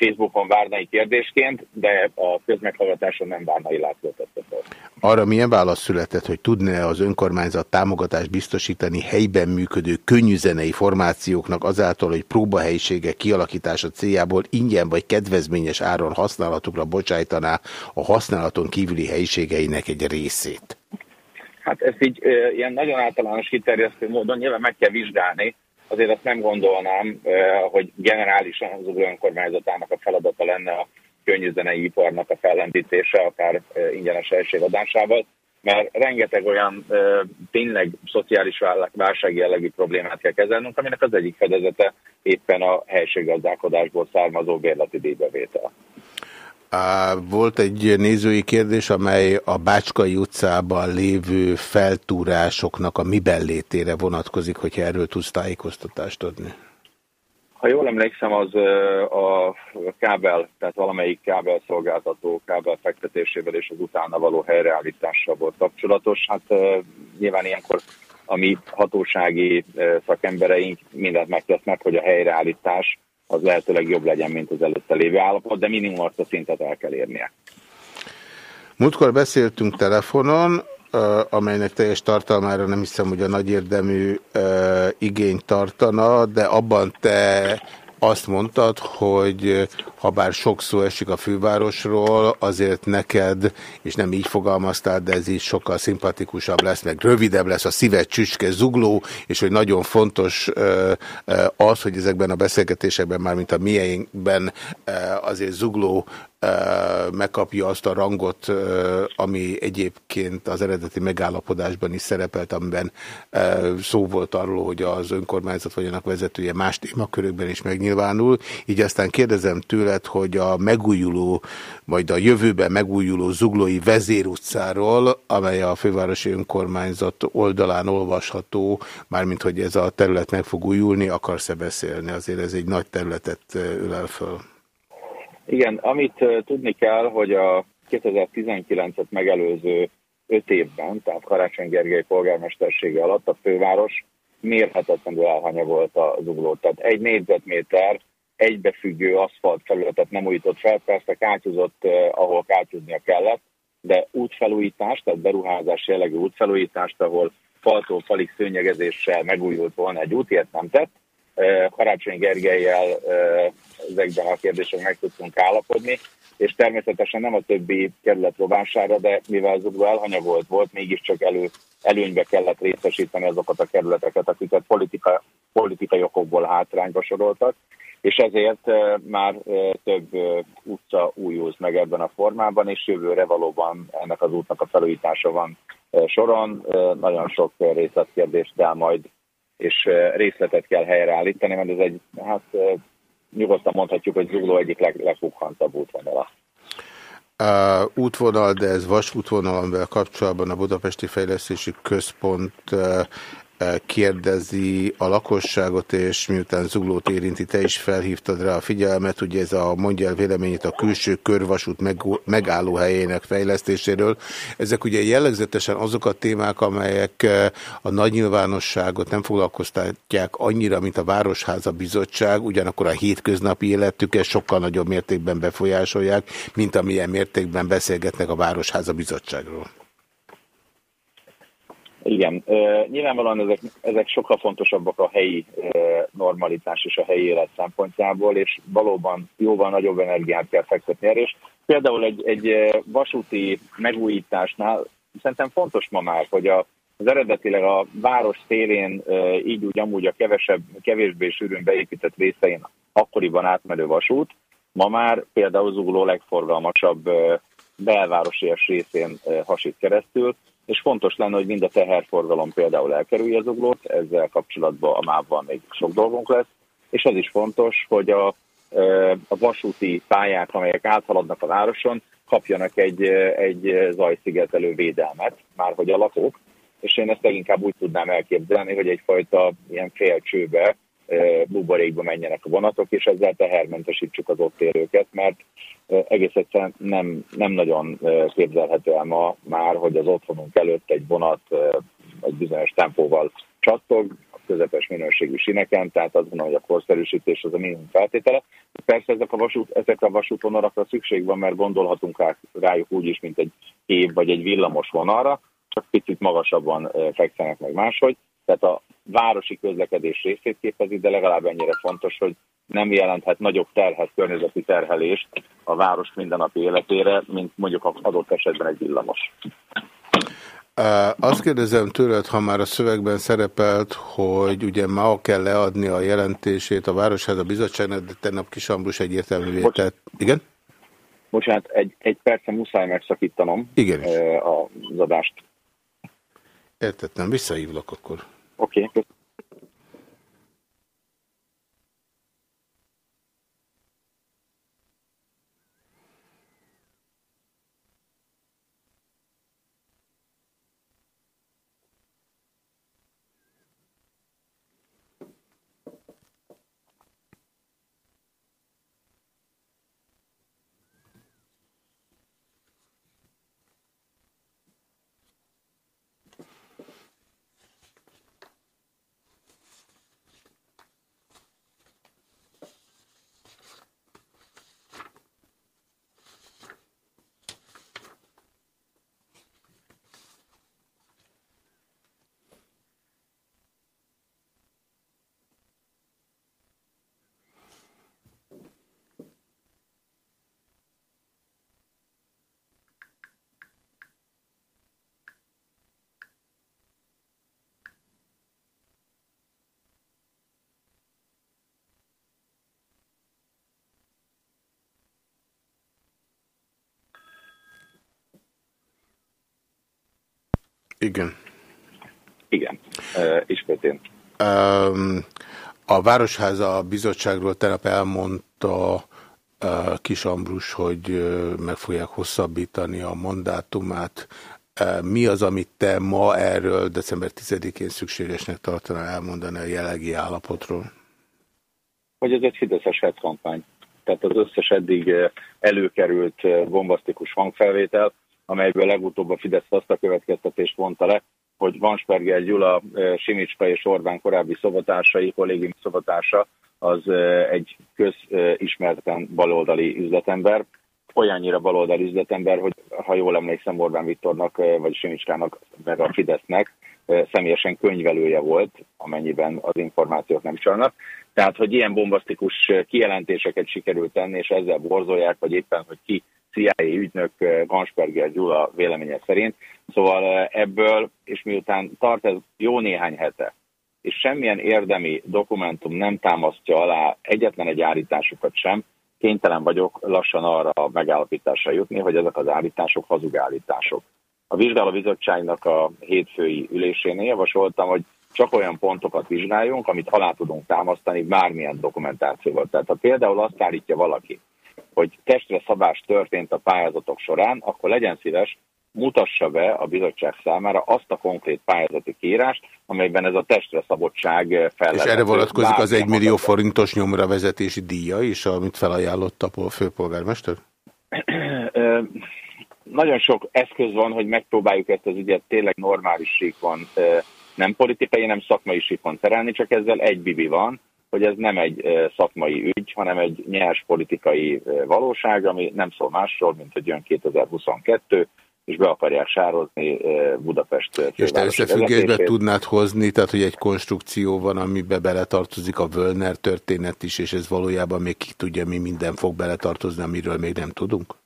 Facebookon Várnai kérdésként, de a közmeghallgatáson nem Várnai László tette fel. Arra milyen válasz született, hogy tudna az önkormányzat támogatást biztosítani helyben működő könnyűzenei formációknak azáltal, hogy próbahelyiségek kialakítása céljából ingyen vagy kedvezményes áron használatukra bocsájtaná a használaton kívüli helyiségeinek egy részét? Hát ezt így ö, ilyen nagyon általános kiterjesztő módon nyilván meg kell vizsgálni, azért azt nem gondolnám, hogy generálisan az önkormányzatának a feladata lenne a könnyűzenei iparnak a fellendítése, akár ingyenes helységadásával, mert rengeteg olyan tényleg szociális válság jellegű problémát kell kezelnünk, aminek az egyik fedezete éppen a helységgazdálkodásból származó bérleti díjbevétel. Volt egy nézői kérdés, amely a Bácskai utcában lévő feltúrásoknak a miben létére vonatkozik, hogyha erről tudsz tájékoztatást adni. Ha jól emlékszem, az a kábel, tehát valamelyik kábel szolgáltató kábel fektetésével és az utána való helyreállítással volt kapcsolatos. Hát nyilván ilyenkor a mi hatósági szakembereink mindent megtesznek, hogy a helyreállítás az lehetőleg jobb legyen, mint az előtte lévő állapot, de minimum azt a szintet el kell érnie. Múltkor beszéltünk telefonon, amelynek teljes tartalmára nem hiszem, hogy a nagy érdemű ö, igényt tartana, de abban te azt mondtad, hogy ha bár sok szó esik a fővárosról, azért neked, és nem így fogalmaztál, de ez így sokkal szimpatikusabb lesz, meg rövidebb lesz a szíved csücske zugló, és hogy nagyon fontos ö, ö, az, hogy ezekben a beszélgetésekben, már mint a mieinkben azért zugló megkapja azt a rangot, ami egyébként az eredeti megállapodásban is szerepelt, amiben szó volt arról, hogy az önkormányzat vagy annak vezetője más témakörökben is megnyilvánul. Így aztán kérdezem tőled, hogy a megújuló, majd a jövőben megújuló zuglói vezérutcáról, amely a fővárosi önkormányzat oldalán olvasható, mármint hogy ez a terület meg fog újulni, akarsz-e beszélni? Azért ez egy nagy területet ölel föl. Igen, amit tudni kell, hogy a 2019-et megelőző öt évben, tehát Karácsony Gergely polgármestersége alatt a főváros mérhetetlenül elhanyagolt a zuglót. Tehát egy négyzetméter egybefüggő aszfalt felületet nem újított fel, persze kátyúzott, ahol kátyúznia kellett, de útfelújítást, tehát beruházás jellegű útfelújítást, ahol faltól falig szőnyegezéssel megújult volna egy út, ilyet nem tett. Karácsony Gergelyel ezekben a kérdésekben meg tudtunk állapodni, és természetesen nem a többi kerület rovására, de mivel Zugló elhanyagolt volt, mégiscsak elő, előnybe kellett részesíteni azokat a kerületeket, akiket politika, politikai okokból hátrányba soroltak, és ezért már több utca újulsz meg ebben a formában, és jövőre valóban ennek az útnak a felújítása van soron. Nagyon sok részletkérdést kell majd, és részletet kell helyreállítani, mert ez egy, hát nyugodtan mondhatjuk, hogy Zugló egyik leg, legfughantabb útvonala. Uh, útvonal, de ez vasútvonal, amivel kapcsolatban a Budapesti Fejlesztési Központ kérdezi a lakosságot, és miután Zuglót érinti, te is felhívtad rá a figyelmet, ugye ez a mondja el véleményét a külső körvasút meg, megállóhelyének fejlesztéséről. Ezek ugye jellegzetesen azok a témák, amelyek uh, a nagy nyilvánosságot nem foglalkoztatják annyira, mint a Városháza Bizottság, ugyanakkor a hétköznapi életüket sokkal nagyobb mértékben befolyásolják, mint amilyen mértékben beszélgetnek a Városháza Bizottságról. Igen, nyilvánvalóan ezek, ezek sokkal fontosabbak a helyi normalitás és a helyi élet szempontjából, és valóban jóval nagyobb energiát kell fektetni erre, és például egy, egy vasúti megújításnál szerintem fontos ma már, hogy a, az eredetileg a város szélén így úgy amúgy a kevesebb, kevésbé sűrűn beépített részein akkoriban átmenő vasút, ma már például Zugló legforgalmasabb belvárosias részén hasít keresztül, és fontos lenne, hogy mind a teherforgalom például elkerülje az uglót, ezzel kapcsolatban a mávban még sok dolgunk lesz, és az is fontos, hogy a, a vasúti pályák, amelyek áthaladnak a városon, kapjanak egy, egy zajszigetelő védelmet, már hogy a lakók, és én ezt leginkább úgy tudnám elképzelni, hogy egyfajta ilyen félcsőbe, buborékba menjenek a vonatok, és ezzel tehermentesítsük az ott érőket, mert egész egyszerűen nem, nem nagyon képzelhető el ma már, hogy az otthonunk előtt egy vonat egy bizonyos tempóval csattog, a közepes minőségű sineken, tehát azt gondolom, hogy a korszerűsítés az a minimum feltétele. Persze ezek a, vasút, ezek a vasútvonalakra szükség van, mert gondolhatunk rá, rájuk úgy is, mint egy év vagy egy villamos vonalra, csak picit magasabban fekszenek meg máshogy. Tehát a városi közlekedés részét képezi, de legalább ennyire fontos, hogy nem jelenthet nagyobb terhet, környezeti terhelést a város mindennapi életére, mint mondjuk adott esetben egy villamos. Azt kérdezem tőled, ha már a szövegben szerepelt, hogy ugye ma kell leadni a jelentését a Városháza Bizottságnak, de tegnap Kis Ambrus egyértelművé Bocs. tett. Igen? Bocsánat, egy, egy percen muszáj megszakítanom Igen. az adást. Értettem, visszahívlak akkor. Oké, okay. Igen. igen, ö, ismét én. Um, a Városháza bizottságról tegnap elmondta uh, Kis Ambrus, hogy uh, meg fogják hosszabbítani a mandátumát. Uh, mi az, amit te ma erről december 10-én szükségesnek tartanál elmondani a jelenlegi állapotról? hogy ez egy fideszes kampány. Tehát az összes eddig előkerült bombasztikus hangfelvétel, amelyből legutóbb a Fidesz azt a következtetést vonta le, hogy Vansperger Gyula, eh, Simicska és Orbán korábbi szobatársai, kollégium szobatársa, az eh, egy közismerten baloldali üzletember, olyannyira baloldali üzletember, hogy ha jól emlékszem Orbán Viktornak, eh, vagy Simicskának, meg a Fidesznek személyesen könyvelője volt, amennyiben az információk nem csalnak. Tehát, hogy ilyen bombasztikus kijelentéseket sikerült tenni, és ezzel borzolják, vagy éppen, hogy ki CIA ügynök eh, Gansperger Gyula véleménye szerint. Szóval eh, ebből, és miután tart ez jó néhány hete, és semmilyen érdemi dokumentum nem támasztja alá egyetlen egy állításukat sem, kénytelen vagyok lassan arra a megállapításra jutni, hogy ezek az állítások hazug állítások. A vizsgálóbizottságnak a hétfői ülésénél javasoltam, hogy csak olyan pontokat vizsgáljunk, amit alá tudunk támasztani bármilyen dokumentációval. Tehát ha például azt állítja valaki, hogy testre szabás történt a pályázatok során, akkor legyen szíves, mutassa be a bizottság számára azt a konkrét pályázati kiírást, amelyben ez a testre szabottság fel És erre vonatkozik az 1 millió forintos nyomra vezetési díja is, amit felajánlott a pol- főpolgármester? Ö, Nagyon sok eszköz van, hogy megpróbáljuk ezt az ügyet tényleg normális síkon, ö, nem politikai, nem szakmai síkon terelni, csak ezzel egy bibi van, hogy ez nem egy szakmai ügy, hanem egy nyers politikai valóság, ami nem szól másról, mint hogy jön 2022, és be akarják sározni Budapest És te összefüggésbe tudnád hozni, tehát hogy egy konstrukció van, amibe beletartozik a Völner történet is, és ez valójában még ki tudja, mi minden fog beletartozni, amiről még nem tudunk?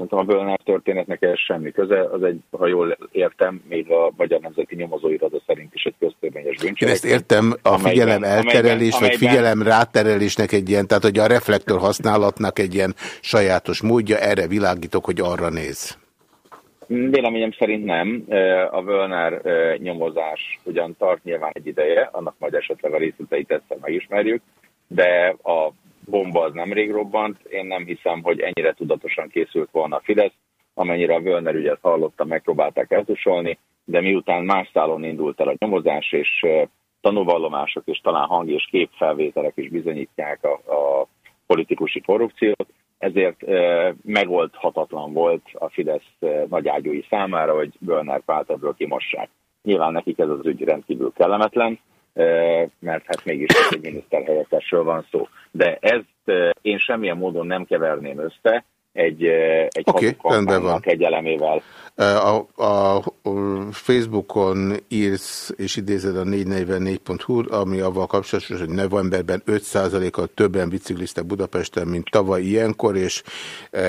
Szerintem a Bölnár történetnek ez semmi köze, az egy, ha jól értem, még a Magyar Nemzeti Nyomozóirada szerint is egy köztörvényes Én bűncselekmény. ezt értem, a amelyben- figyelem elterelés, vagy amelyben- figyelem ráterelésnek egy ilyen, tehát hogy a reflektor használatnak egy ilyen sajátos módja, erre világítok, hogy arra néz. Véleményem szerint nem. A Völner nyomozás ugyan tart nyilván egy ideje, annak majd esetleg a részleteit egyszer megismerjük, de a bomba az nemrég robbant. Én nem hiszem, hogy ennyire tudatosan készült volna a Fidesz, amennyire a Völner ügyet hallottam, megpróbálták eltusolni, de miután más szálon indult el a nyomozás, és tanúvallomások és talán hang- és képfelvételek is bizonyítják a, a politikusi korrupciót, ezért e, megoldhatatlan volt a Fidesz nagyágyúi számára, hogy Bölner párt ebből kimossák. Nyilván nekik ez az ügy rendkívül kellemetlen, mert hát mégis egy miniszterhelyettesről van szó. De ezt én semmilyen módon nem keverném össze egy, egy okay, van. egy elemével. A, a, Facebookon írsz és idézed a 444.hu, ami avval kapcsolatos, hogy novemberben 5%-kal többen bicikliztek Budapesten, mint tavaly ilyenkor, és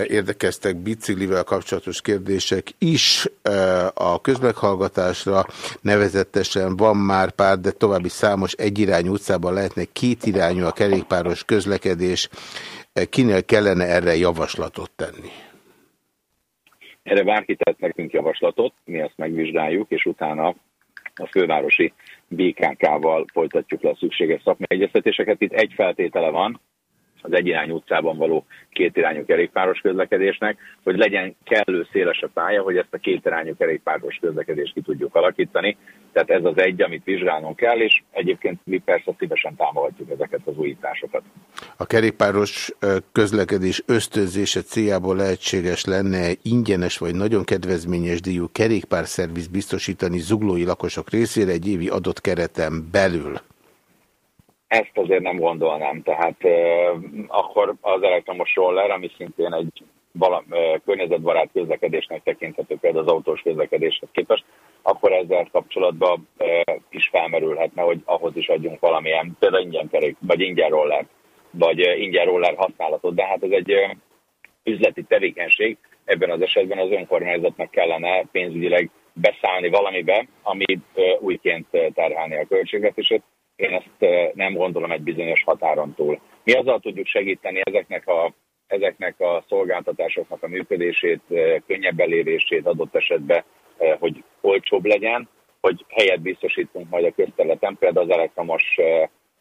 érdekeztek biciklivel kapcsolatos kérdések is a közmeghallgatásra. Nevezetesen van már pár, de további számos egyirányú utcában lehetne kétirányú a kerékpáros közlekedés. Kinél kellene erre javaslatot tenni? Erre bárki tett nekünk javaslatot, mi ezt megvizsgáljuk, és utána a fővárosi BKK-val folytatjuk le a szükséges szakmai egyeztetéseket. Itt egy feltétele van, az egyirányú utcában való kétirányú kerékpáros közlekedésnek, hogy legyen kellő széles a pálya, hogy ezt a kétirányú kerékpáros közlekedést ki tudjuk alakítani. Tehát ez az egy, amit vizsgálnunk kell, és egyébként mi persze szívesen támogatjuk ezeket az újításokat. A kerékpáros közlekedés ösztönzése céljából lehetséges lenne ingyenes vagy nagyon kedvezményes díjú kerékpárszerviz biztosítani zuglói lakosok részére egy évi adott kereten belül. Ezt azért nem gondolnám, tehát euh, akkor az elektromos roller, ami szintén egy vala, euh, környezetbarát közlekedésnek tekinthető például az autós közlekedéshez képest, akkor ezzel kapcsolatban euh, is felmerülhetne, hogy ahhoz is adjunk valamilyen, például ingyen kerék, vagy ingyen roller, vagy ingyen roller használatot, de hát ez egy üzleti tevékenység, ebben az esetben az önkormányzatnak kellene pénzügyileg beszállni valamibe, ami újként terhelni a költségvetését, én ezt nem gondolom egy bizonyos határon túl. Mi azzal tudjuk segíteni ezeknek a, ezeknek a szolgáltatásoknak a működését, könnyebb elérését adott esetben, hogy olcsóbb legyen, hogy helyet biztosítunk majd a közterületen, például az elektromos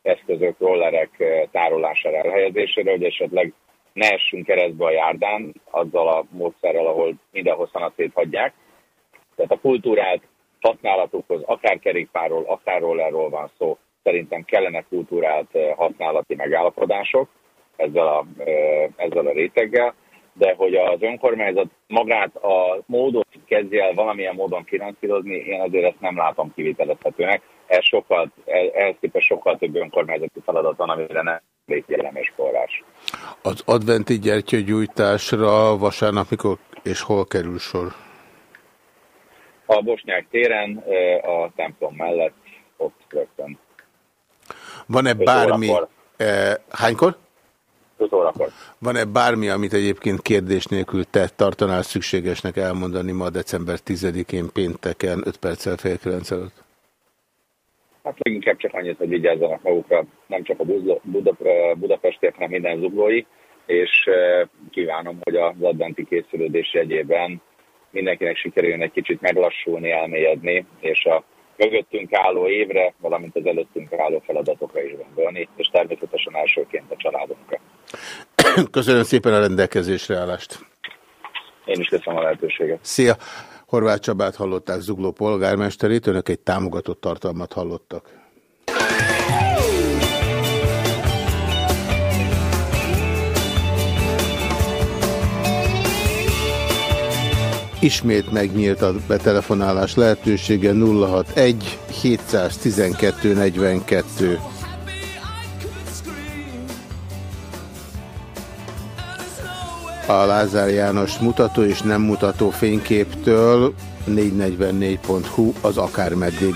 eszközök, rollerek tárolására, elhelyezésére, hogy esetleg ne essünk keresztbe a járdán azzal a módszerrel, ahol mindenhol szanaszét hagyják. Tehát a kultúrált használatokhoz akár kerékpárról, akár rollerról van szó, szerintem kellene kultúrált eh, használati megállapodások ezzel a, eh, ezzel a réteggel, de hogy az önkormányzat magát a módot kezdje el valamilyen módon finanszírozni, én azért ezt nem látom kivitelezhetőnek. Ez sokkal, ehhez képest sokkal több önkormányzati feladat van, amire nem jellemes forrás. Az adventi gyertyagyújtásra vasárnap mikor és hol kerül sor? A Bosnyák téren, eh, a templom mellett, ott rögtön. Van-e bármi... Eh, hánykor? 5 órakor. Van-e bármi, amit egyébként kérdés nélkül te tartanál szükségesnek elmondani ma december 10-én pénteken 5 perccel fél 9 előtt? Hát leginkább csak annyit, hogy vigyázzanak magukra, nem csak a Buda, Budapestiek, hanem minden zuglói, és eh, kívánom, hogy az adventi készülődés jegyében mindenkinek sikerüljön egy kicsit meglassulni, elmélyedni, és a mögöttünk álló évre, valamint az előttünk álló feladatokra is gondolni, és természetesen elsőként a családunkra. [COUGHS] Köszönöm szépen a rendelkezésre állást. Én is köszönöm a lehetőséget. Szia! Horváth Csabát hallották Zugló polgármesterét, önök egy támogatott tartalmat hallottak. Ismét megnyílt a betelefonálás lehetősége 061 712 42. A Lázár János mutató és nem mutató fényképtől 444.hu az akármeddig.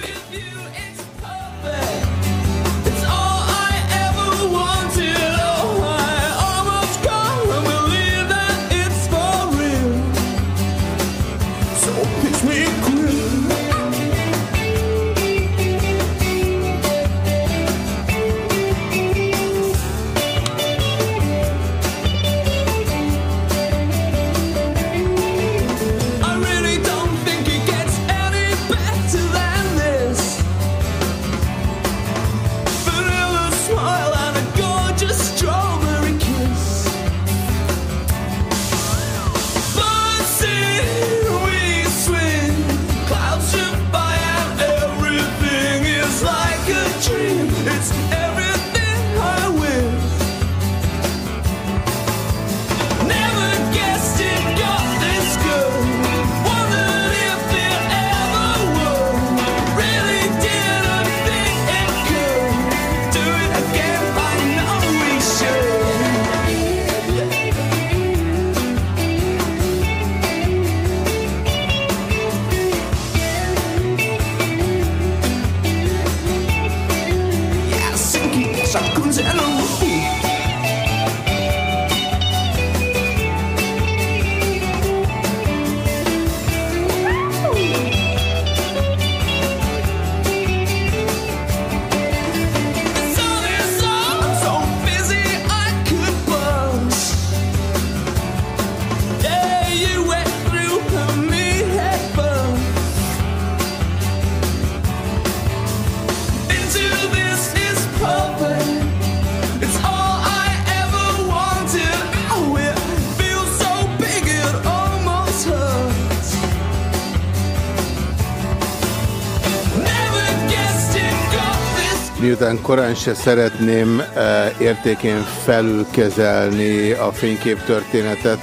Korán se szeretném e, értékén felülkezelni a fényképtörténetet,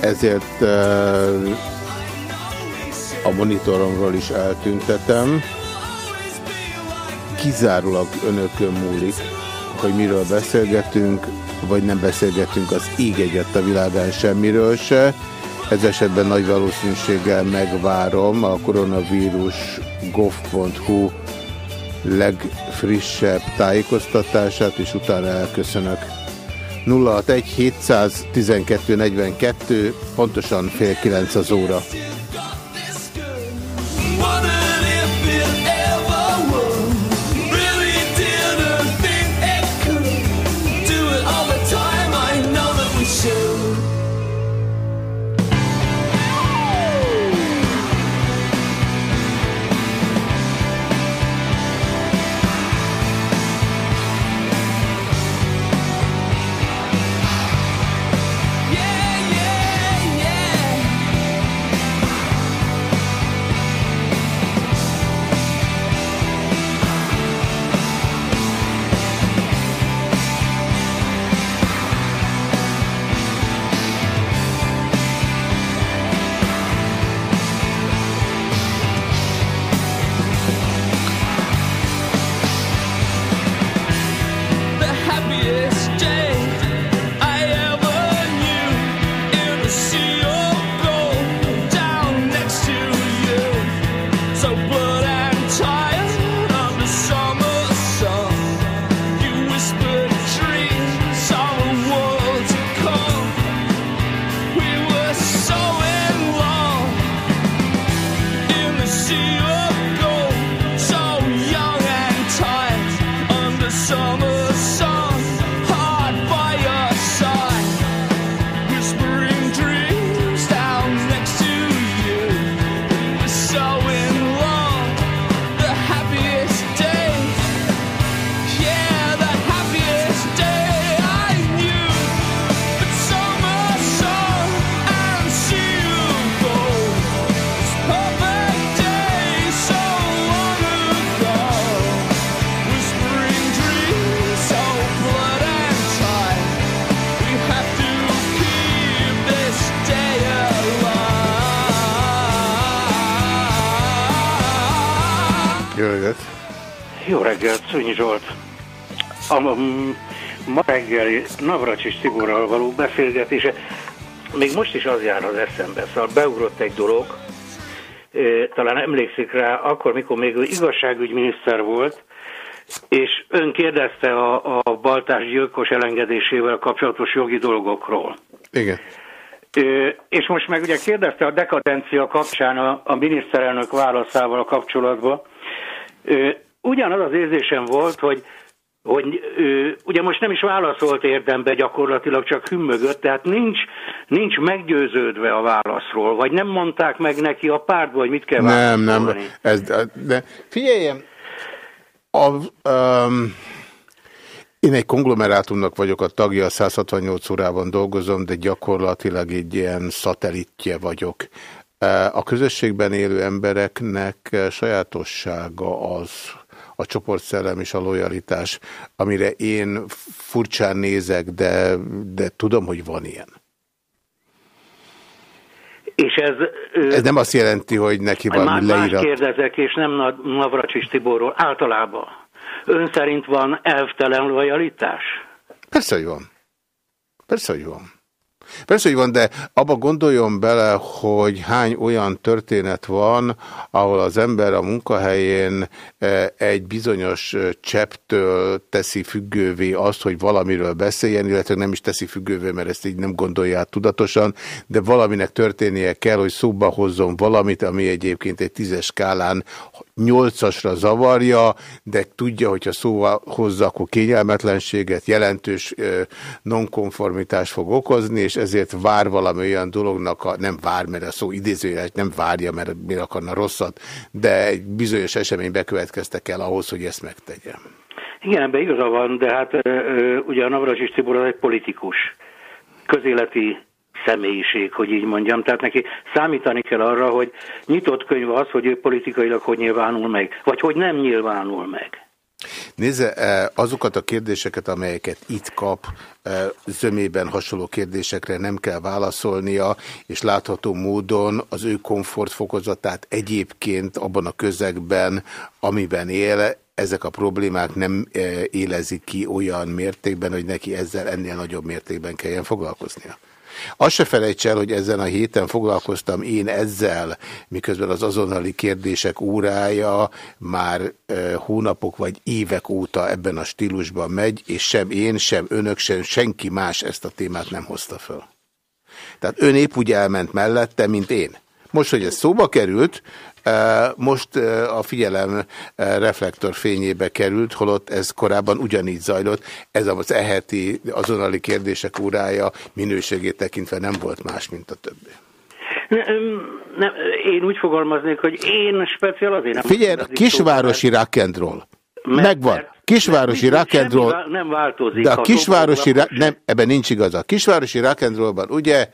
ezért e, a monitoromról is eltüntetem. Kizárólag önökön múlik, hogy miről beszélgetünk, vagy nem beszélgetünk az ég egyet a világán semmiről se. Ez esetben nagy valószínűséggel megvárom a koronavírus gov.hu legfrissebb tájékoztatását, és utána elköszönök. 061 712 42, pontosan fél kilenc az óra. Navracsis Tiborral való beszélgetése, még most is az jár az eszembe, szóval beugrott egy dolog, talán emlékszik rá, akkor, mikor még ő igazságügyminiszter volt, és ön kérdezte a, a baltás gyilkos elengedésével kapcsolatos jogi dolgokról. Igen. Ö, és most meg ugye kérdezte a dekadencia kapcsán a, a miniszterelnök válaszával kapcsolatban. Ö, ugyanaz az érzésem volt, hogy hogy ö, ugye most nem is válaszolt érdembe gyakorlatilag, csak hümmögött, tehát nincs, nincs meggyőződve a válaszról, vagy nem mondták meg neki a pártba, hogy mit kell Nem, válaszolni. nem. Ez, de figyeljem, a, um, én egy konglomerátumnak vagyok a tagja, 168 órában dolgozom, de gyakorlatilag egy ilyen szatellitje vagyok. Uh, A közösségben élő embereknek uh, sajátossága az, a csoportszellem és a lojalitás, amire én furcsán nézek, de, de tudom, hogy van ilyen. És ez... Ez nem azt jelenti, hogy neki Már valami más leírat. kérdezek, és nem Nav- Navracsis Tiborról, általában. Ön szerint van elvtelen lojalitás? Persze, hogy van. Persze, hogy van. Persze, hogy van, de abba gondoljon bele, hogy hány olyan történet van, ahol az ember a munkahelyén eh, egy bizonyos eh, csepptől teszi függővé azt, hogy valamiről beszéljen, illetve nem is teszi függővé, mert ezt így nem gondolja tudatosan, de valaminek történnie kell, hogy szóba hozzon valamit, ami egyébként egy tízes skálán nyolcasra zavarja, de tudja, hogyha szóval hozza, akkor kényelmetlenséget, jelentős nonkonformitást fog okozni, és ezért vár valami olyan dolognak, a, nem vár, mert a szó idézőjeles nem várja, mert miért akarna rosszat, de egy bizonyos esemény bekövetkeztek el ahhoz, hogy ezt megtegye. Igen, ebben igaza van, de hát ö, ö, ugye a Navracsis Tibor egy politikus, közéleti személyiség, hogy így mondjam. Tehát neki számítani kell arra, hogy nyitott könyv az, hogy ő politikailag hogy nyilvánul meg, vagy hogy nem nyilvánul meg. Nézze, eh, azokat a kérdéseket, amelyeket itt kap, eh, zömében hasonló kérdésekre nem kell válaszolnia, és látható módon az ő komfortfokozatát egyébként abban a közegben, amiben él, ezek a problémák nem eh, élezik ki olyan mértékben, hogy neki ezzel ennél nagyobb mértékben kelljen foglalkoznia. Azt se felejts el, hogy ezen a héten foglalkoztam én ezzel, miközben az azonnali kérdések órája már hónapok vagy évek óta ebben a stílusban megy, és sem én, sem önök, sem senki más ezt a témát nem hozta föl. Tehát ön épp úgy elment mellette, mint én. Most, hogy ez szóba került, most a figyelem reflektor fényébe került, holott ez korábban ugyanígy zajlott. Ez az eheti azonnali kérdések órája minőségét tekintve nem volt más, mint a többi. Nem, én úgy fogalmaznék, hogy én speciál azért nem... Figyelj, a kisvárosi rock'n'roll. Megvan. Kisvárosi rock'n'roll. Nem változik. De a kisvárosi... Nem, ebben nincs igaza. A kisvárosi rock'n'rollban ugye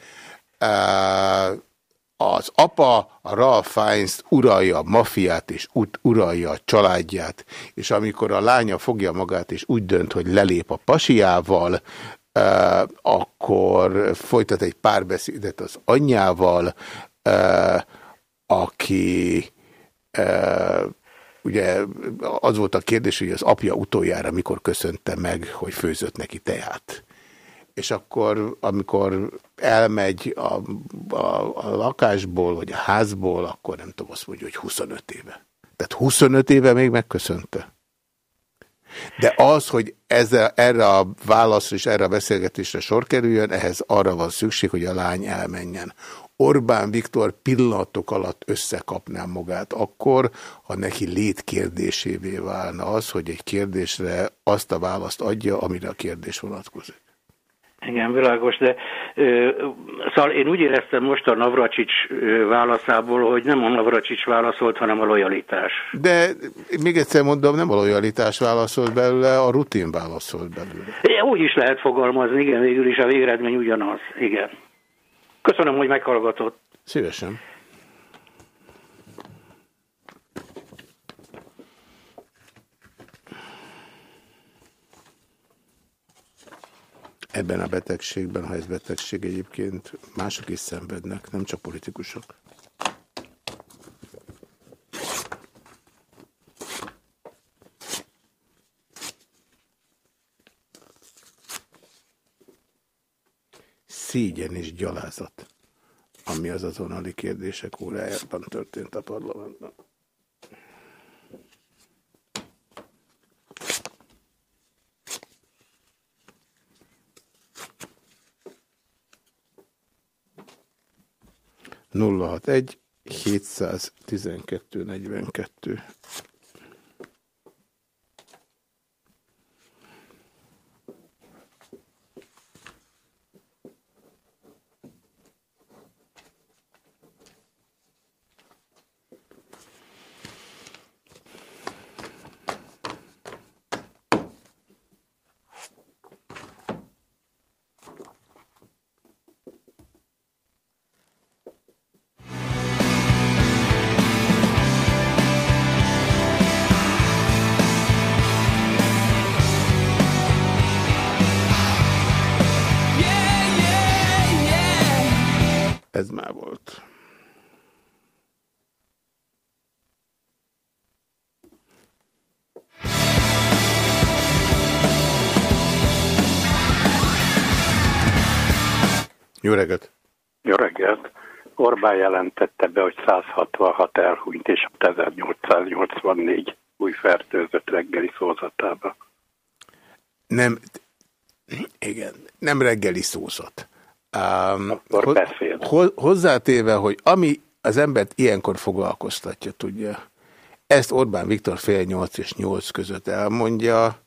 az apa, a Ralph Fiennes uralja a mafiát és uralja a családját, és amikor a lánya fogja magát és úgy dönt, hogy lelép a pasiával, uh, akkor folytat egy párbeszédet az anyjával, uh, aki uh, ugye az volt a kérdés, hogy az apja utoljára mikor köszönte meg, hogy főzött neki teát és akkor, amikor elmegy a, a, a lakásból, vagy a házból, akkor nem tudom, azt mondja, hogy 25 éve. Tehát 25 éve még megköszönte. De az, hogy ezzel, erre a válaszra és erre a beszélgetésre sor kerüljön, ehhez arra van szükség, hogy a lány elmenjen. Orbán Viktor pillanatok alatt összekapná magát akkor, ha neki létkérdésévé válna az, hogy egy kérdésre azt a választ adja, amire a kérdés vonatkozik. Igen, világos, de ö, szóval én úgy éreztem most a Navracsics válaszából, hogy nem a Navracsics válaszolt, hanem a lojalitás. De még egyszer mondom, nem a lojalitás válaszolt belőle, a rutin válaszolt belőle. É, úgy is lehet fogalmazni, igen, végül is a végeredmény ugyanaz, igen. Köszönöm, hogy meghallgatott. Szívesen. Ebben a betegségben, ha ez betegség egyébként, mások is szenvednek, nem csak politikusok. Szégyen és gyalázat, ami az azonnali kérdések órájában történt a parlamentben. 061 712 42. Jó reggelt! Jó reggelt! Orbán jelentette be, hogy 166 elhunyt, és 1884 új fertőzött reggeli szózatába. Nem, igen, nem reggeli szózat. Um, Akkor beszél. Ho hozzátéve, hogy ami az embert ilyenkor foglalkoztatja, tudja. Ezt Orbán Viktor fél nyolc és nyolc között elmondja.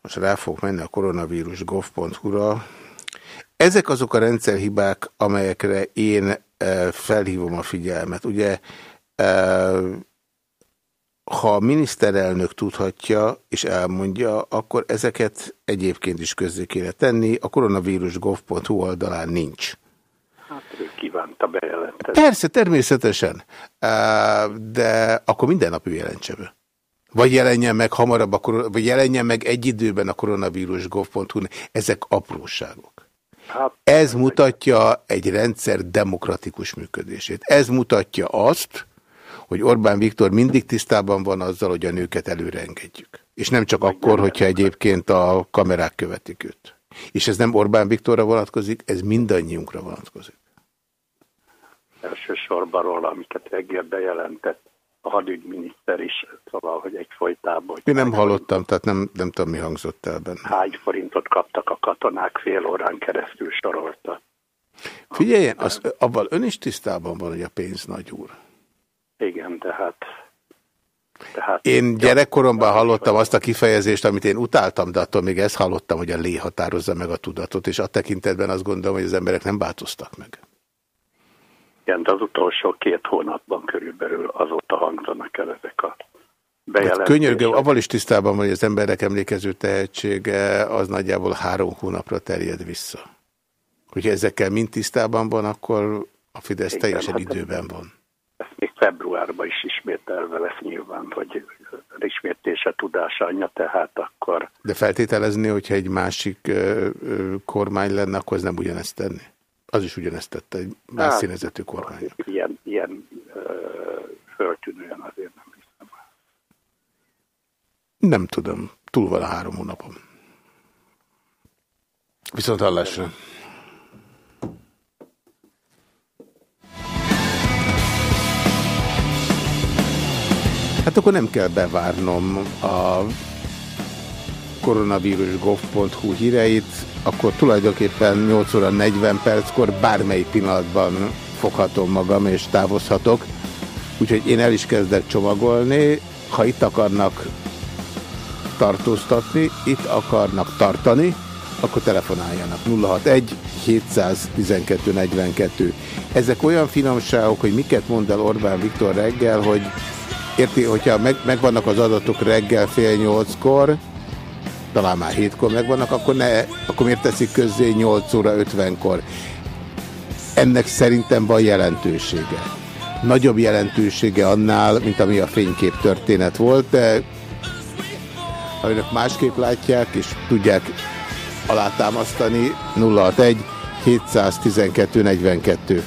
Most rá fog menni a koronavírus gov.hu-ra. Ezek azok a rendszerhibák, amelyekre én e, felhívom a figyelmet. Ugye e, ha a miniszterelnök tudhatja és elmondja, akkor ezeket egyébként is közzé kéne tenni. A koronavírus.gov.hu oldalán nincs. Hát ő kívánta bejelenteni. Persze, természetesen. De akkor minden nap ő jelentse be. Vagy jelenjen meg hamarabb, a vagy jelenjen meg egy időben a koronavírus.gov.hu. Ezek apróságok. Ez mutatja egy rendszer demokratikus működését. Ez mutatja azt, hogy Orbán Viktor mindig tisztában van azzal, hogy a nőket előre engedjük. És nem csak akkor, hogyha egyébként a kamerák követik őt. És ez nem Orbán Viktorra vonatkozik, ez mindannyiunkra vonatkozik. elsősorban róla, amiket reggel bejelentett a hadügyminiszter is, szóval, hogy egyfolytában, Én nem hallottam, tehát nem, nem tudom, mi hangzott el benne. hány forintot kaptak a katonák fél órán keresztül sorolta. Figyeljen, az, avval ön is tisztában van, hogy a pénz nagy úr. Igen, tehát... tehát Én gyerekkoromban hallottam azt a kifejezést, amit én utáltam, de attól még ezt hallottam, hogy a lé határozza meg a tudatot, és a tekintetben azt gondolom, hogy az emberek nem változtak meg. Igen, az utolsó két hónapban körülbelül azóta hangzanak el ezek a Hát bejelentések. könyörgöm, avval is tisztában van, hogy az emberek emlékező tehetsége az nagyjából három hónapra terjed vissza. Hogyha ezekkel mind tisztában van, akkor a Fidesz Igen, teljesen hát időben van. Ezt még februárban is ismételve lesz nyilván, hogy ismétése tudása anyja, tehát akkor De feltételezni, hogyha egy másik ö, ö, kormány lenne, akkor az nem ugyanezt tenni. Az is ugyanezt tette, egy más Hát, színezetű kormány. ilyen, ilyen ö, föltűnően azért nem hiszem. Nem tudom, túl van a három hónapom. Viszont hallásra. Hát akkor nem kell bevárnom a koronavírus.gov.hu híreit, akkor tulajdonképpen 8 óra 40 perckor bármely pillanatban foghatom magam és távozhatok. Úgyhogy én el is kezdek csomagolni. Ha itt akarnak tartóztatni, itt akarnak tartani, akkor telefonáljanak 061 712 42. Ezek olyan finomságok, hogy miket mond el Orbán Viktor reggel, hogy érti, hogyha meg, megvannak az adatok reggel fél nyolckor, talán már hétkor megvannak, akkor, ne, akkor miért teszik közzé 8 óra 50-kor? Ennek szerintem van jelentősége. Nagyobb jelentősége annál, mint ami a fénykép történet volt, de ha önök másképp látják, és tudják alátámasztani, 061 712 42.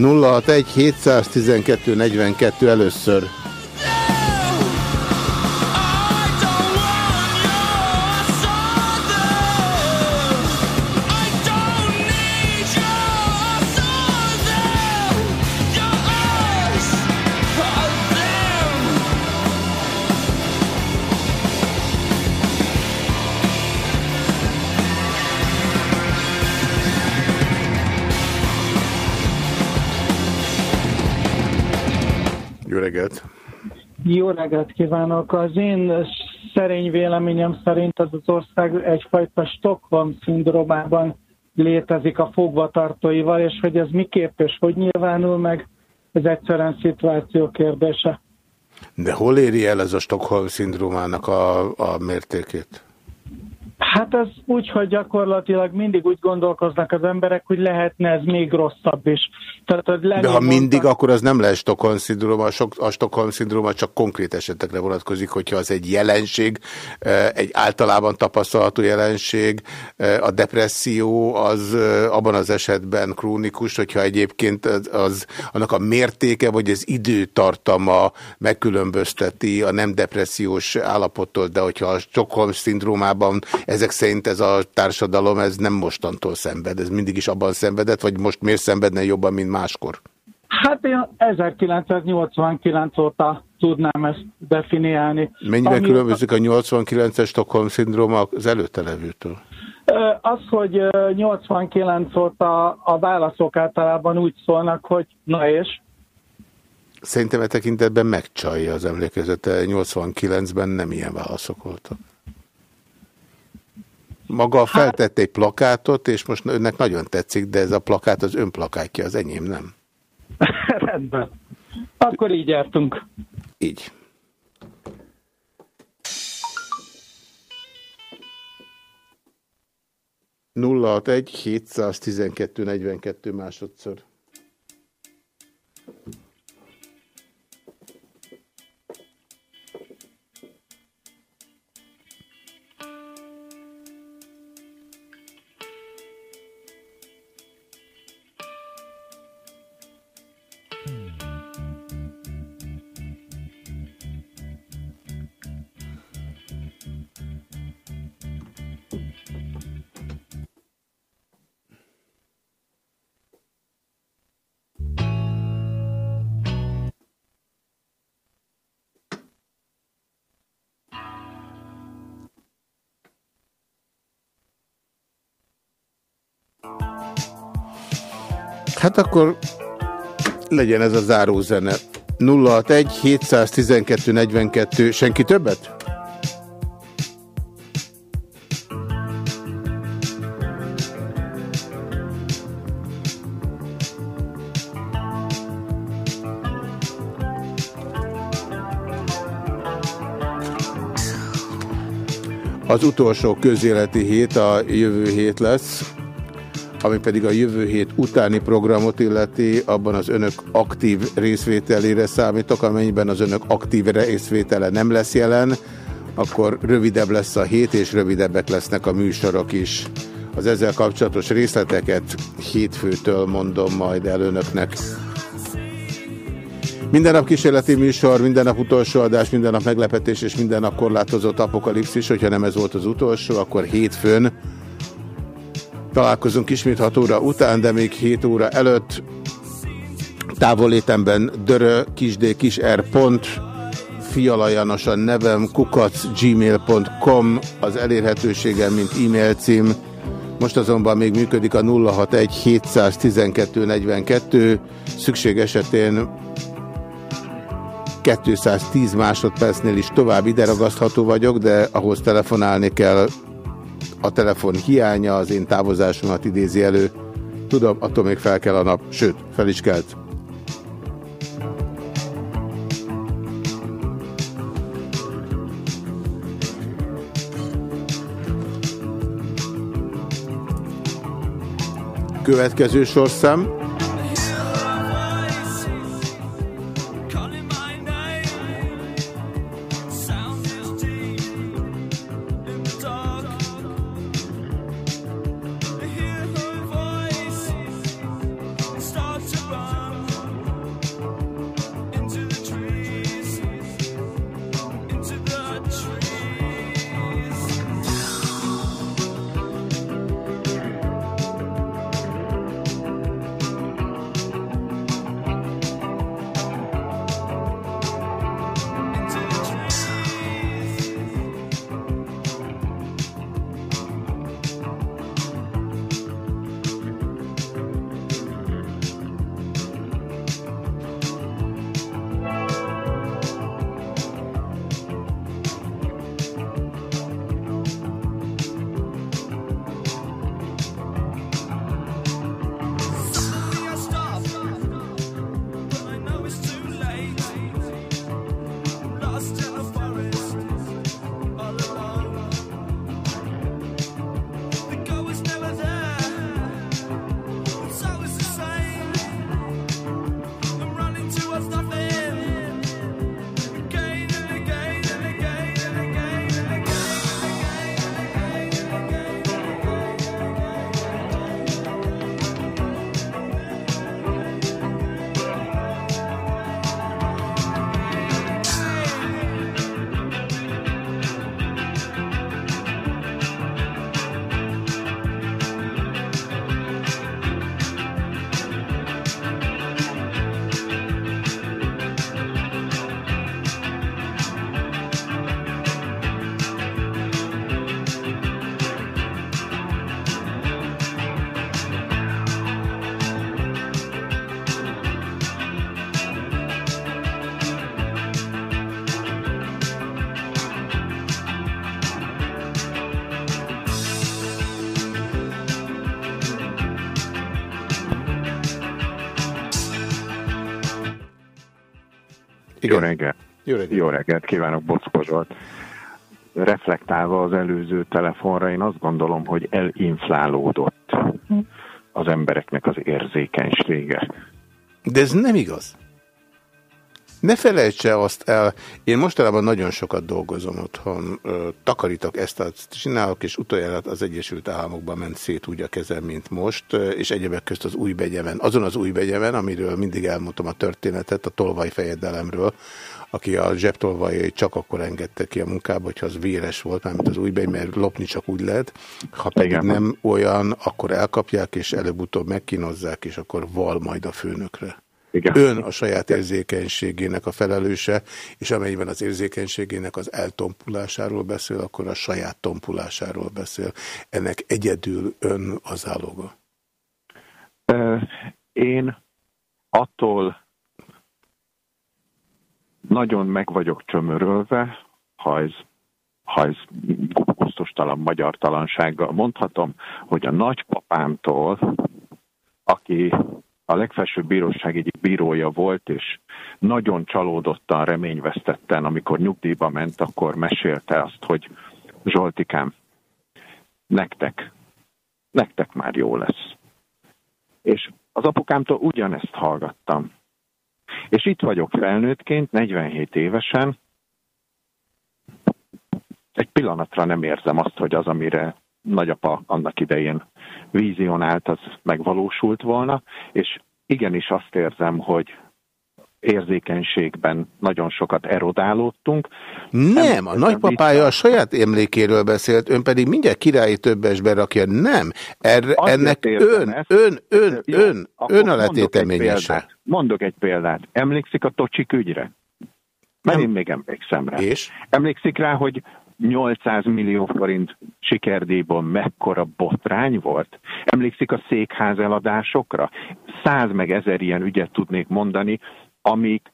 nulla hat egy 712 42 először. Reggelt! Jó reggelt kívánok! Az én szerény véleményem szerint az az ország egyfajta Stockholm szindrómában létezik a fogvatartóival, és hogy ez miképp és hogy nyilvánul meg, ez egyszerűen szituáció kérdése. De hol éri el ez a Stockholm-szindrómának a, a mértékét? Hát ez úgy, hogy gyakorlatilag mindig úgy gondolkoznak az emberek, hogy lehetne ez még rosszabb is. Tehát, hogy De ha mindig, akkor az nem lehet Stockholm-szindróma, a Sok- a Stockholm-szindróma csak konkrét esetekre vonatkozik, hogyha az egy jelenség, egy általában tapasztalható jelenség, a depresszió az abban az esetben krónikus, hogyha egyébként az, az annak a mértéke vagy az időtartama megkülönbözteti a nem depressziós állapottól, de hogyha a Stockholm-szindrómában ezek szerint ez a társadalom ez nem mostantól szenved, ez mindig is abban szenvedett, vagy most miért szenvedne jobban, mint máskor? Hát én 1989 óta tudnám ezt definiálni. Mennyiben Ami- különbözik a 89-es Stockholm szindróma az előtte levőtől? Az, hogy ö, 89 óta a válaszok általában úgy szólnak, hogy na és, Szerintem e tekintetben megcsalja az emlékezete. 89-ben nem ilyen válaszok voltak. Maga feltett egy plakátot, és most önnek nagyon tetszik, de ez a plakát az ön plakátja, az enyém nem. [LAUGHS] rendben. Akkor így jártunk. Így. nulla egy 712 42 másodszor. Hát akkor legyen ez a zárózene. 061 712 42. Senki többet? Az utolsó közéleti hét a jövő hét lesz, ami pedig a jövő hét utáni programot illeti, abban az önök aktív részvételére számítok, amennyiben az önök aktív részvétele nem lesz jelen, akkor rövidebb lesz a hét, és rövidebbek lesznek a műsorok is. Az ezzel kapcsolatos részleteket hétfőtől mondom majd el önöknek. Minden nap kísérleti műsor, minden nap utolsó adás, minden nap meglepetés és minden nap korlátozott apokalipszis. Hogyha nem ez volt az utolsó, akkor hétfőn találkozunk ismét 6 óra után, de még 7 óra előtt távolétemben dörö kisd kisr pont fialajanos a nevem kukac gmail.com az elérhetőségem, mint e-mail cím. Most azonban még működik a 061 712 42. Szükség esetén 210 másodpercnél is tovább ide ragasztható vagyok, de ahhoz telefonálni kell. A telefon hiánya az én távozásomat idézi elő. Tudom, attól még fel kell a nap, sőt, fel is kelt. Következő sorszám. Jó reggelt. Jó reggelt. Jó reggelt kívánok, Bockó Zsolt. Reflektálva az előző telefonra, én azt gondolom, hogy elinflálódott az embereknek az érzékenysége. De ez nem igaz. Ne felejtse azt el, én mostanában nagyon sokat dolgozom otthon, takarítok ezt, azt csinálok, és utoljára az Egyesült Államokban ment szét úgy a kezem, mint most, és egyebek közt az új begyeven. Azon az új begyeven, amiről mindig elmondtam a történetet, a tolvaj fejedelemről, aki a zsebtolvajai csak akkor engedte ki a munkába, hogyha az véres volt, mármint az új begy, mert lopni csak úgy lehet. Ha pedig Igen. nem olyan, akkor elkapják, és előbb-utóbb megkínozzák, és akkor val majd a főnökre. Igen. Ön a saját érzékenységének a felelőse, és amennyiben az érzékenységének az eltompulásáról beszél, akkor a saját tompulásáról beszél. Ennek egyedül ön az áloga. Én attól nagyon meg vagyok csömörölve, ha ez, ha ez gusztustalan magyar talansággal mondhatom, hogy a nagypapámtól, aki a legfelsőbb bíróság egyik bírója volt, és nagyon csalódottan, reményvesztetten, amikor nyugdíjba ment, akkor mesélte azt, hogy Zsoltikám, nektek, nektek már jó lesz. És az apukámtól ugyanezt hallgattam. És itt vagyok felnőttként, 47 évesen, egy pillanatra nem érzem azt, hogy az, amire nagyapa annak idején vízionált, az megvalósult volna, és igenis azt érzem, hogy érzékenységben nagyon sokat erodálódtunk. Nem, a nagypapája a saját emlékéről beszélt, ön pedig mindjárt királyi többesbe rakja. Nem, Erre, Azért ennek ön, ezt. ön, ön, Jó, ön, ön a mondok letéteményese. példát. Mondok egy példát. Emlékszik a Tocsik ügyre? Mert én még emlékszem rá. És? Emlékszik rá, hogy 800 millió forint sikerdíjból mekkora botrány volt? Emlékszik a székház eladásokra? Száz meg ezer ilyen ügyet tudnék mondani, amik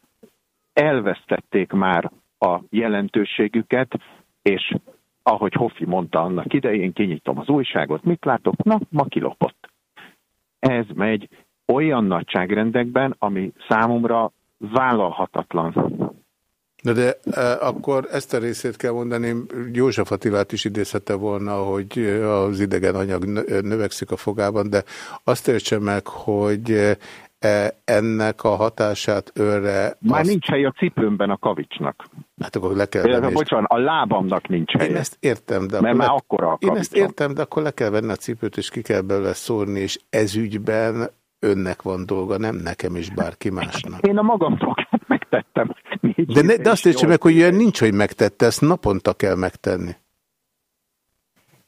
elvesztették már a jelentőségüket, és ahogy Hoffi mondta annak idején, kinyitom az újságot, mit látok? Na, ma kilopott. Ez megy olyan nagyságrendekben, ami számomra vállalhatatlan. Na de e, akkor ezt a részét kell mondani, József Attilát is idézhette volna, hogy az idegen anyag nö- növekszik a fogában, de azt értse meg, hogy e, ennek a hatását őre... Már azt, nincs hely a cipőmben a kavicsnak. Hát akkor le kell venni. és- bocsánat, a lábamnak nincs helye. Én ezt értem, de Mert akkor már le- akkora a Én ezt értem, de akkor le kell venni a cipőt, és ki kell belőle szórni, és ez ügyben önnek van dolga, nem nekem és bárki másnak. Én a magam dolgát megtettem. [LAUGHS] De, ne, de azt és értse nyolc meg, hogy olyan nincs, hogy megtette, ezt naponta kell megtenni.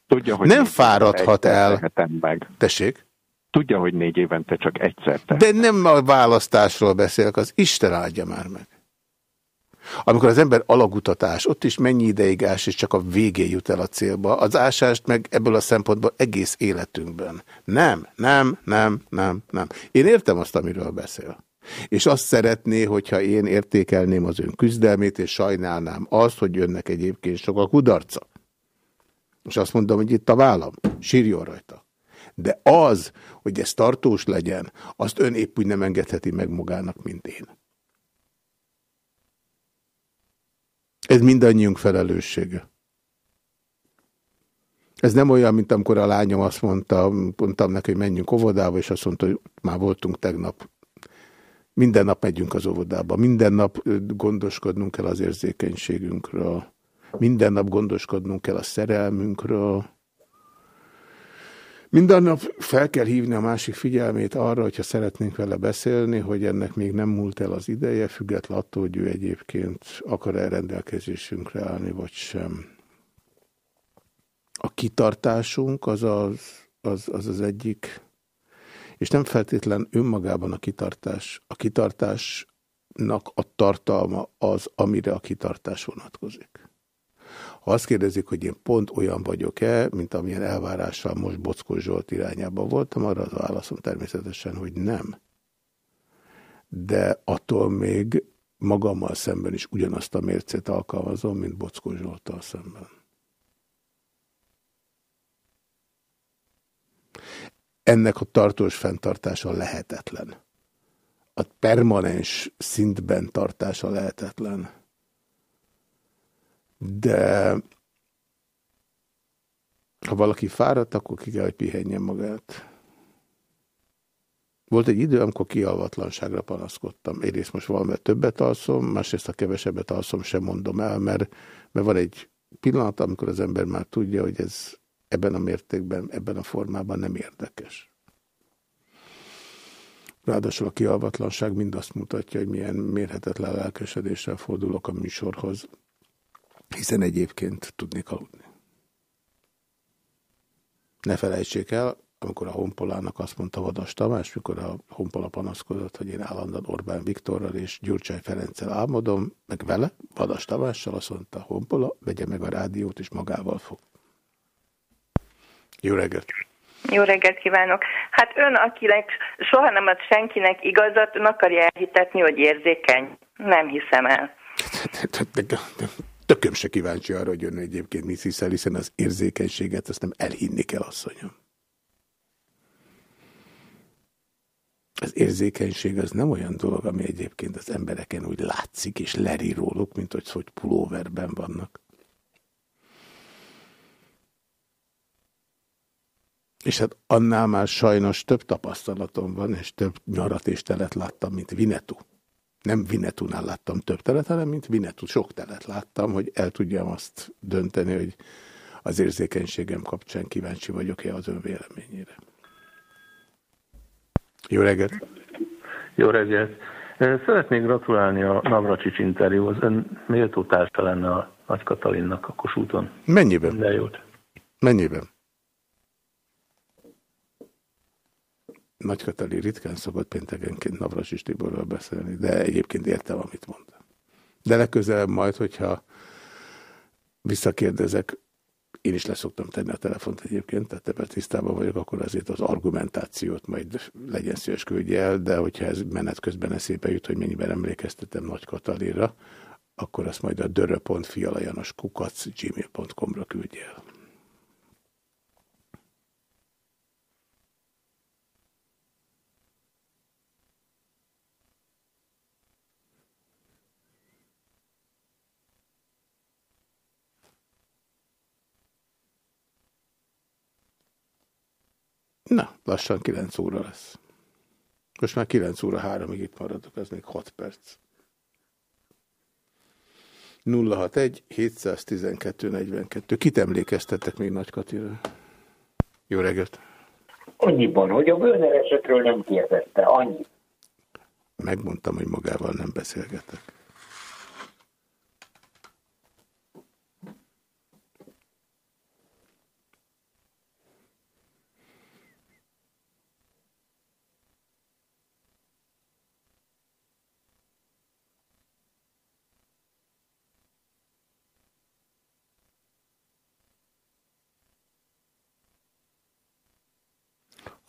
Tudja, hogy nem fáradhat el. tehetem Meg. Tessék? Tudja, hogy négy évente csak egyszer te. De nem a választásról beszélek, az Isten áldja már meg. Amikor az ember alagutatás, ott is mennyi ideig ás, és csak a végén jut el a célba. Az ásást meg ebből a szempontból egész életünkben. Nem, nem, nem, nem, nem. Én értem azt, amiről beszél. És azt szeretné, hogyha én értékelném az ön küzdelmét, és sajnálnám azt, hogy önnek egyébként sok a kudarca. És azt mondom, hogy itt a vállam, sírjon rajta. De az, hogy ez tartós legyen, azt ön épp úgy nem engedheti meg magának, mint én. Ez mindannyiunk felelőssége. Ez nem olyan, mint amikor a lányom azt mondta, mondtam neki, hogy menjünk óvodába, és azt mondta, hogy már voltunk tegnap. Minden nap megyünk az óvodába, minden nap gondoskodnunk kell az érzékenységünkről, minden nap gondoskodnunk kell a szerelmünkről, minden nap fel kell hívni a másik figyelmét arra, hogyha szeretnénk vele beszélni, hogy ennek még nem múlt el az ideje, független attól, hogy ő egyébként akar-e rendelkezésünkre állni, vagy sem. A kitartásunk az az, az, az, az egyik, és nem feltétlen önmagában a kitartás. A kitartásnak a tartalma az, amire a kitartás vonatkozik. Ha azt kérdezik, hogy én pont olyan vagyok-e, mint amilyen elvárással most Bockó Zsolt irányában voltam, arra az válaszom természetesen, hogy nem. De attól még magammal szemben is ugyanazt a mércét alkalmazom, mint Bockó Zsolttal szemben. Ennek a tartós fenntartása lehetetlen. a permanens szintben tartása lehetetlen. De ha valaki fáradt, akkor ki kell, hogy pihenjen magát. Volt egy idő, amikor kialvatlanságra panaszkodtam. Egyrészt most valamivel többet alszom, másrészt a kevesebbet alszom sem mondom el, mert, mert van egy pillanat, amikor az ember már tudja, hogy ez ebben a mértékben, ebben a formában nem érdekes. Ráadásul a kialvatlanság mind azt mutatja, hogy milyen mérhetetlen lelkesedéssel fordulok a műsorhoz, hiszen egyébként tudnék aludni. Ne felejtsék el, amikor a Honpolának azt mondta Vadas Tamás, mikor a Honpola panaszkodott, hogy én állandóan Orbán Viktorral és Gyurcsány Ferenccel álmodom, meg vele, Vadas Tamással azt mondta Honpola, vegye meg a rádiót és magával fog. Jó reggelt! Jó reggelt kívánok! Hát ön, akinek soha nem ad senkinek igazat, ön akarja elhitetni, hogy érzékeny? Nem hiszem el. Tököm se kíváncsi arra, hogy ön egyébként mit hiszel, hiszen az érzékenységet ezt nem elhinni kell, asszonyom. Az érzékenység az nem olyan dolog, ami egyébként az embereken úgy látszik, és leri róluk, mint hogy, hogy pulóverben vannak. És hát annál már sajnos több tapasztalatom van, és több nyarat és telet láttam, mint Vinetu. Nem Vinetúnál láttam több telet, hanem mint Vinetú. Sok telet láttam, hogy el tudjam azt dönteni, hogy az érzékenységem kapcsán kíváncsi vagyok-e az ön véleményére. Jó reggelt! Jó reggelt! Szeretnék gratulálni a Navracsics interjúhoz. Ön méltó társa lenne a Nagy Katalinnak a Kossuthon. Mennyiben? De jót. Mennyiben? Nagy Katalin ritkán szokott péntegenként Navracsics Tiborral beszélni, de egyébként értem, amit mond. De legközelebb majd, hogyha visszakérdezek, én is leszoktam tenni a telefont egyébként, tehát ebben tisztában vagyok, akkor azért az argumentációt majd legyen szíves el, de hogyha ez menet közben eszébe jut, hogy mennyiben emlékeztetem Nagy Katalira, akkor azt majd a dörö.fialajanos kukac gmail.com-ra küldje el. Na, lassan 9 óra lesz. Most már 9 óra 3-ig itt maradok, ez még 6 perc. 061 712 42. Kit emlékeztetek még Nagy Katira? Jó reggelt! Annyiban, hogy a Bőner esetről nem kérdezte, annyi. Megmondtam, hogy magával nem beszélgetek.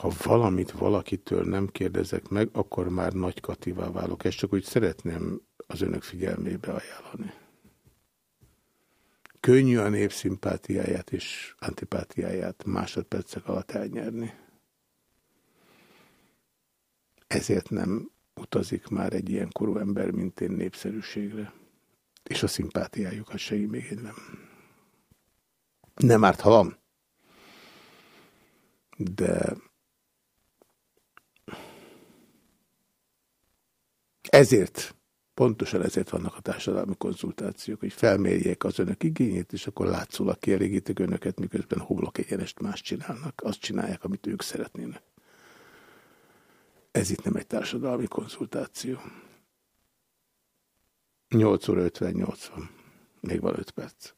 Ha valamit valakitől nem kérdezek meg, akkor már nagy Kativá válok. Ezt csak úgy szeretném az önök figyelmébe ajánlani. Könnyű a népszimpátiáját és antipátiáját másodpercek alatt elnyerni. Ezért nem utazik már egy ilyen korú ember, mint én népszerűségre. És a szimpátiájukat se még nem. Árt, ha. De Ezért, pontosan ezért vannak a társadalmi konzultációk, hogy felmérjék az önök igényét, és akkor látszólag kielégítik önöket, miközben homlok egyenest más csinálnak. Azt csinálják, amit ők szeretnének. Ez itt nem egy társadalmi konzultáció. 8 óra 58 van. Még van 5 perc.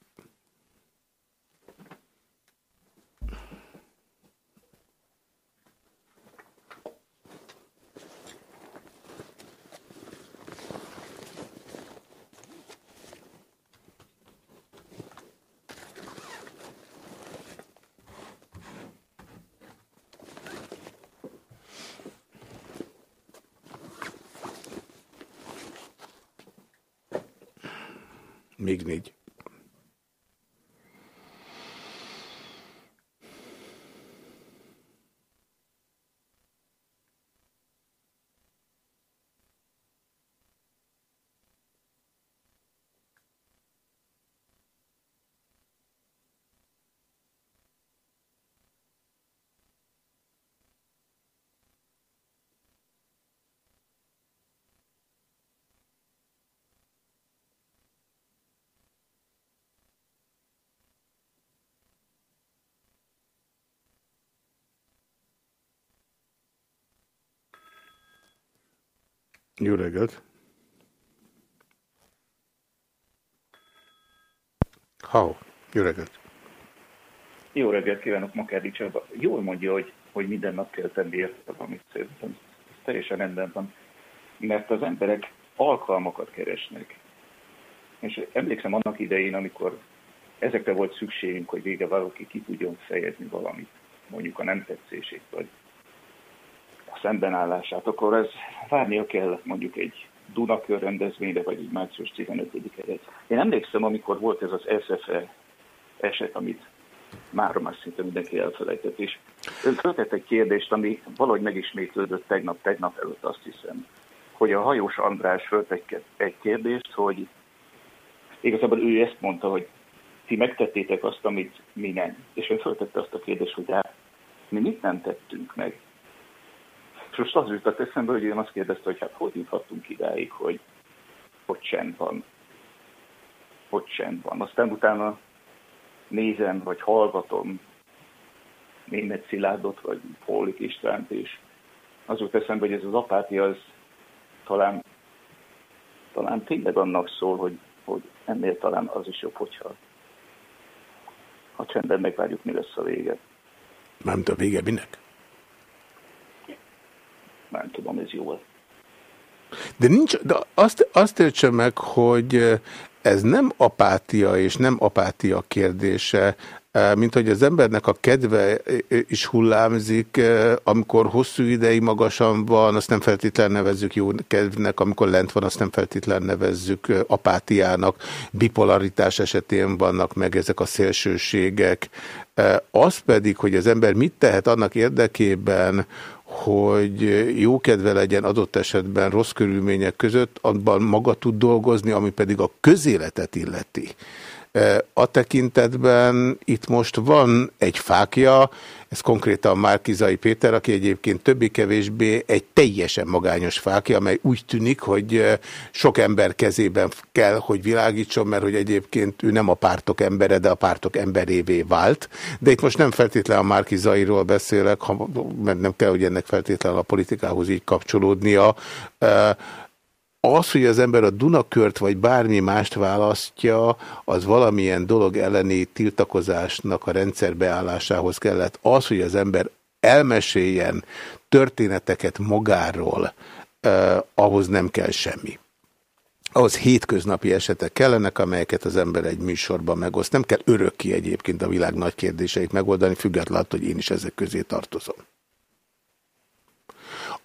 Még négy. Jó reggelt! How? Jó reggelt! Jó reggelt kívánok, Makádi Csaba. Jól mondja, hogy, hogy minden nap kell tenni érte valamit szerintem. Teljesen rendben van. Mert az emberek alkalmakat keresnek. És emlékszem annak idején, amikor ezekre volt szükségünk, hogy vége valaki ki tudjon fejezni valamit, mondjuk a nem tetszését, vagy szembenállását, akkor ez várnia kellett mondjuk egy Dunakör rendezvényre, vagy egy március 15-ére. Én emlékszem, amikor volt ez az SFE eset, amit már már szinte mindenki elfelejtett, és ön föltett egy kérdést, ami valahogy megismétlődött tegnap, tegnap előtt azt hiszem, hogy a hajós András föltett egy kérdést, hogy igazából ő ezt mondta, hogy ti megtettétek azt, amit mi nem. És ön föltette azt a kérdést, hogy hát mi mit nem tettünk meg. És most az jutott eszembe, hogy én azt kérdezte, hogy hát hogy juthattunk idáig, hogy, hogy csend van. Hogy csend van. Aztán utána nézem, vagy hallgatom német Szilárdot, vagy Pólik Istvánt, és az jut eszembe, hogy ez az apátia az talán, talán tényleg annak szól, hogy, hogy ennél talán az is jobb, hogyha ha csendben megvárjuk, mi lesz a vége. Mármint a vége minek? Nem tudom, ez jó. De, nincs, de azt, azt értse meg, hogy ez nem apátia és nem apátia kérdése, mint hogy az embernek a kedve is hullámzik, amikor hosszú ideig magasan van, azt nem feltétlen nevezzük jó kedvnek, amikor lent van, azt nem feltétlen nevezzük apátiának. Bipolaritás esetén vannak meg ezek a szélsőségek. Az pedig, hogy az ember mit tehet annak érdekében, hogy jó kedve legyen adott esetben rossz körülmények között, abban maga tud dolgozni, ami pedig a közéletet illeti. A tekintetben itt most van egy fákja, ez konkrétan Márkizai Péter, aki egyébként többé-kevésbé egy teljesen magányos fákja, amely úgy tűnik, hogy sok ember kezében kell, hogy világítson, mert hogy egyébként ő nem a pártok embere, de a pártok emberévé vált. De itt most nem feltétlenül a Márkizairól beszélek, mert nem kell, hogy ennek feltétlenül a politikához így kapcsolódnia, az, hogy az ember a Dunakört vagy bármi mást választja, az valamilyen dolog elleni tiltakozásnak a rendszerbeállásához kellett. Az, hogy az ember elmeséljen történeteket magáról, eh, ahhoz nem kell semmi. Ahhoz hétköznapi esetek kellenek, amelyeket az ember egy műsorban megoszt. Nem kell örökké egyébként a világ nagy kérdéseit megoldani, függetlenül, hogy én is ezek közé tartozom.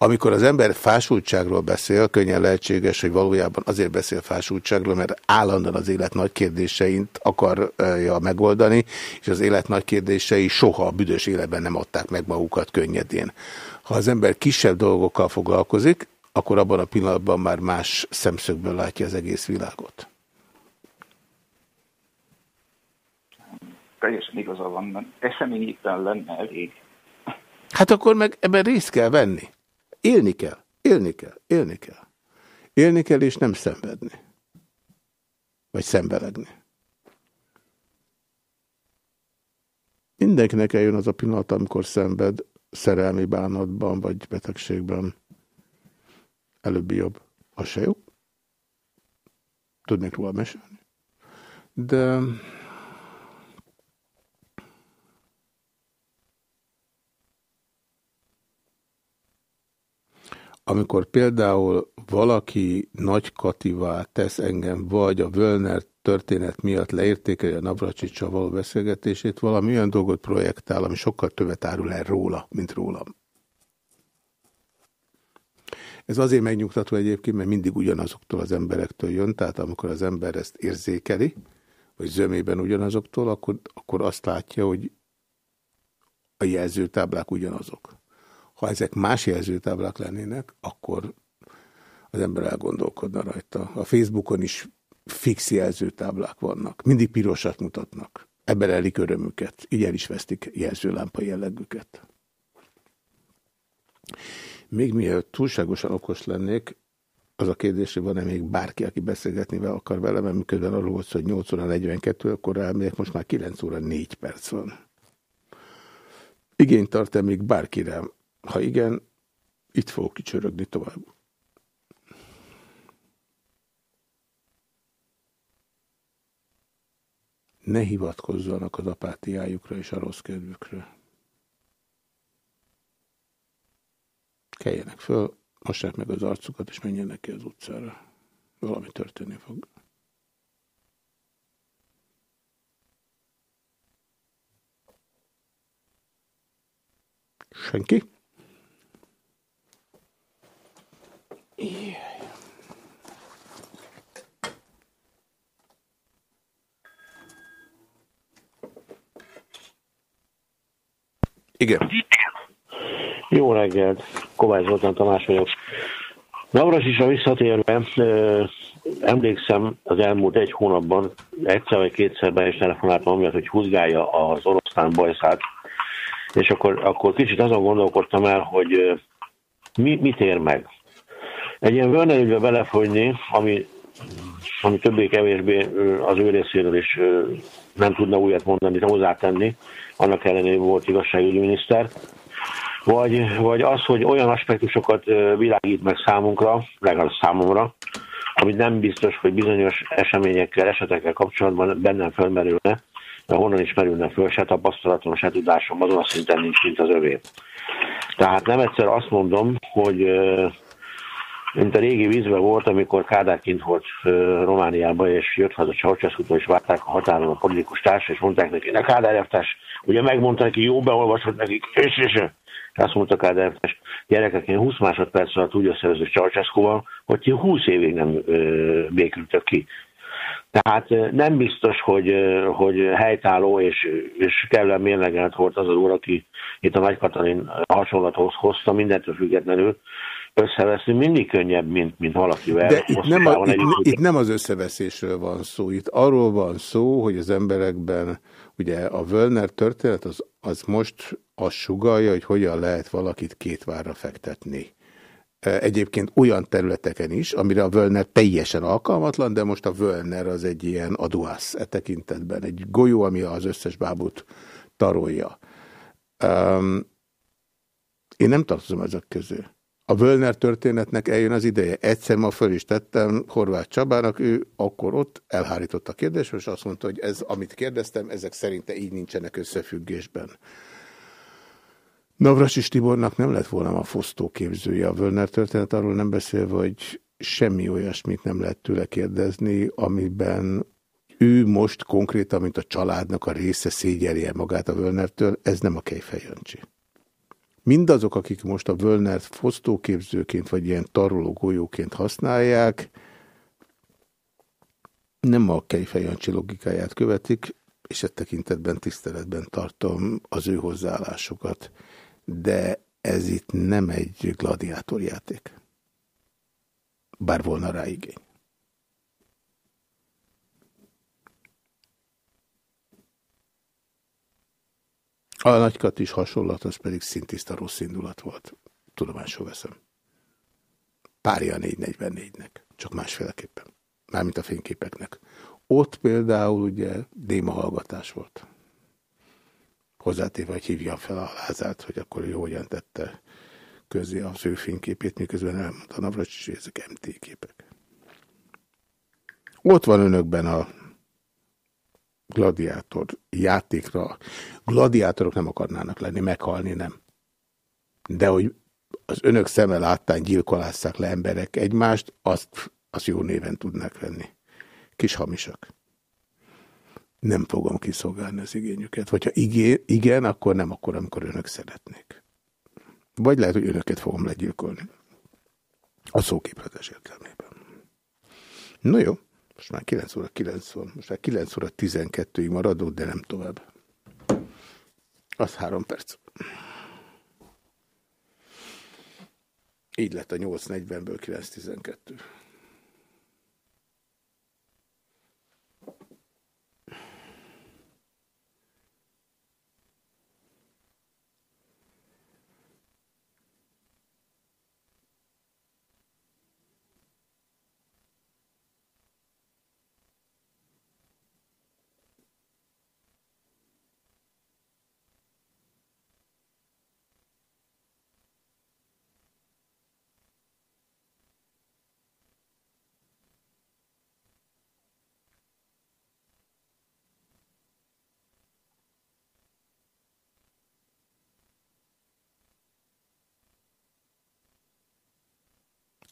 Amikor az ember fásultságról beszél, könnyen lehetséges, hogy valójában azért beszél fásultságról, mert állandóan az élet nagy kérdéseit akarja megoldani, és az élet nagy kérdései soha a büdös életben nem adták meg magukat könnyedén. Ha az ember kisebb dolgokkal foglalkozik, akkor abban a pillanatban már más szemszögből látja az egész világot. Teljesen igaza van, eseményétlen lenne elég. Hát akkor meg ebben részt kell venni. Élni kell, élni kell, élni kell. Élni kell és nem szenvedni. Vagy szenvelegni. Mindenkinek eljön az a pillanat, amikor szenved szerelmi bánatban, vagy betegségben. Előbbi jobb. Az se jó. Tudnék róla mesélni. De... amikor például valaki nagy kativá tesz engem, vagy a Völner történet miatt leértékeli a Navracsicsal való beszélgetését, valami olyan dolgot projektál, ami sokkal többet árul el róla, mint rólam. Ez azért megnyugtató egyébként, mert mindig ugyanazoktól az emberektől jön, tehát amikor az ember ezt érzékeli, vagy zömében ugyanazoktól, akkor, akkor azt látja, hogy a jelzőtáblák ugyanazok. Ha ezek más jelzőtáblák lennének, akkor az ember elgondolkodna rajta. A Facebookon is fix jelzőtáblák vannak. Mindig pirosat mutatnak. Ebben elik örömüket. Így el is vesztik jelzőlámpa jellegüket. Még mielőtt túlságosan okos lennék, az a kérdés, hogy van-e még bárki, aki beszélgetni akar velem, mert miközben arról volt, hogy 8 óra 42, akkor elmegyek, most már 9 óra 4 perc van. Igényt tart-e még bárkire? Ha igen, itt fogok kicsörögni tovább. Ne hivatkozzanak az apátiájukra és a rossz kedvükre. Keljenek föl, mossák meg az arcukat, és menjenek ki az utcára. Valami történni fog. Senki? Igen. Jó reggelt, Kovács Zoltán Tamás vagyok. Navras is a visszatérve, emlékszem az elmúlt egy hónapban egyszer vagy kétszer be is telefonáltam amiatt, hogy húzgálja az oroszlán bajszát, és akkor, akkor kicsit azon gondolkodtam el, hogy mi, mit ér meg. Egy ilyen ügybe belefogyni, ami, ami többé-kevésbé az ő részéről is nem tudna újat mondani, hozzátenni, annak ellenére volt igazságügyi miniszter, vagy, vagy az, hogy olyan aspektusokat világít meg számunkra, legalább számomra, amit nem biztos, hogy bizonyos eseményekkel, esetekkel kapcsolatban bennem felmerülne, de honnan is merülne föl, se tapasztalatom, se tudásom azon a szinten nincs, mint az övé. Tehát nem egyszer azt mondom, hogy mint a régi vízben volt, amikor Kádár kint volt Romániában, és jött haza Ceausescu-tól, és várták a határon a politikus társ, és mondták neki, ne Kádár elvtárs, ugye megmondta neki, jó beolvasott nekik, és, és, és. Azt mondta Kádár elvtárs, gyerekek, én 20 másodperc alatt úgy összevező Ceausescu-val, hogy ti 20 évig nem ö, békültök ki. Tehát nem biztos, hogy, hogy helytálló és, és kellően mérlegelt volt az az úr, aki itt a Nagy Katalin hasonlathoz hozta, mindentől függetlenül, összeveszni mindig könnyebb, mint, mint valakivel. De itt nem, a, itt, itt nem az összeveszésről van szó, itt arról van szó, hogy az emberekben, ugye a Völner történet az, az most azt sugalja, hogy hogyan lehet valakit két várra fektetni. Egyébként olyan területeken is, amire a Völner teljesen alkalmatlan, de most a Völner az egy ilyen aduász e tekintetben, egy golyó, ami az összes bábút tarolja. Um, én nem tartozom ezek közül a Völner történetnek eljön az ideje. Egyszer ma föl is tettem Horváth Csabának, ő akkor ott elhárított a kérdésről, és azt mondta, hogy ez, amit kérdeztem, ezek szerinte így nincsenek összefüggésben. Navracsis Tibornak nem lett volna a fosztóképzője a Völner történet, arról nem beszélve, hogy semmi olyasmit nem lehet tőle kérdezni, amiben ő most konkrétan, mint a családnak a része szégyelje magát a Völnertől, ez nem a Kejfejancsi. Mindazok, akik most a Völnert fosztóképzőként vagy ilyen taroló golyóként használják, nem a Kejfejancsi logikáját követik, és e tekintetben tiszteletben tartom az ő hozzáállásukat. De ez itt nem egy gladiátorjáték. Bár volna rá igény. A nagykat is hasonlat, az pedig szintiszta rossz indulat volt. Tudomásul veszem. Párja a 444-nek, csak másféleképpen. Mármint a fényképeknek. Ott például ugye déma hallgatás volt. Hozzátéve, hogy hívja fel a lázát, hogy akkor ő hogyan tette közé az ő fényképét, miközben elmondta Navracsis, hogy ezek MT képek. Ott van önökben a gladiátor játékra. Gladiátorok nem akarnának lenni, meghalni nem. De hogy az önök szeme láttán gyilkolásszák le emberek egymást, azt, azt jó néven tudnak venni. Kis hamisak. Nem fogom kiszolgálni az igényüket. Vagy igen, igen, akkor nem akkor, amikor önök szeretnék. Vagy lehet, hogy önöket fogom legyilkolni. A szóképletes értelmében. No jó. Most már 9 óra 9 van, most már 9 óra 12-ig maradó, de nem tovább. Az három perc. Így lett a 8.40-ből 9.12.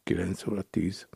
9 óra 10.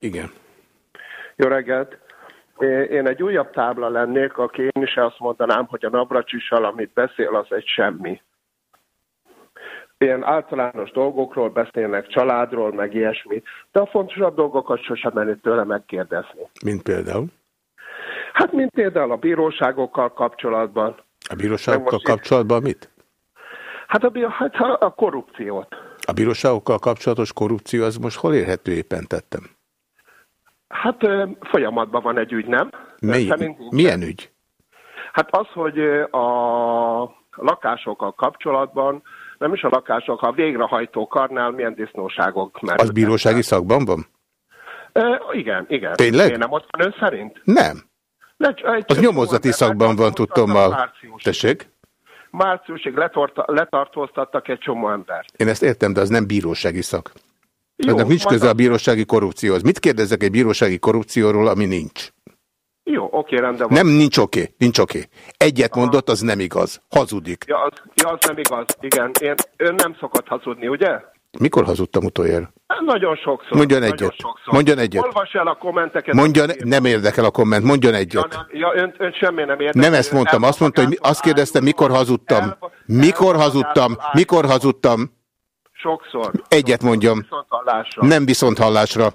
Igen. Jó reggelt! Én egy újabb tábla lennék, aki én is azt mondanám, hogy a Navracsissal, amit beszél, az egy semmi. Ilyen általános dolgokról beszélnek, családról, meg ilyesmi, de a fontosabb dolgokat sosem menni tőle megkérdezni. Mint például? Hát, mint például a bíróságokkal kapcsolatban. A bíróságokkal kapcsolatban mit? Hát a, hát a korrupciót. A bíróságokkal kapcsolatos korrupció az most hol érhető éppen tettem? Hát folyamatban van egy ügy, nem? Szerint nincs. milyen ügy? Hát az, hogy a lakásokkal kapcsolatban, nem is a lakások, a végrehajtó karnál milyen disznóságok merültek. Az bírósági szakban van? Ö, igen, igen. Tényleg? Én nem ott van ön szerint? Nem. Le, Az nyomozati szakban van, tudtommal. Tessék? Márciusig letorta, letartóztattak egy csomó embert. Én ezt értem, de az nem bírósági szak. Jó, Ennek nincs köze a bírósági korrupcióhoz. Mit kérdezek egy bírósági korrupcióról, ami nincs? Jó, oké, rendben van. Nem, nincs oké, nincs oké. Egyet mondott, az nem igaz. Hazudik. Ja az, ja, az nem igaz. Igen, én, ön nem szokott hazudni, ugye? Mikor hazudtam utoljára? Hát Nagyon sokszor. Mondjon nagyon egyet. sokszor. Mondjon egyet. Olvas el a kommenteket. Mondjon, nem érdekel a komment, mondjon Ja, egyet. nem, ja ön, ön semmi nem érdekel. Nem ezt mondtam, azt mondta, hogy azt kérdezte, mikor hazudtam. Mikor hazudtam, mikor hazudtam. Sokszor. Egyet mondjam. Viszont hallásra. Nem viszont hallásra.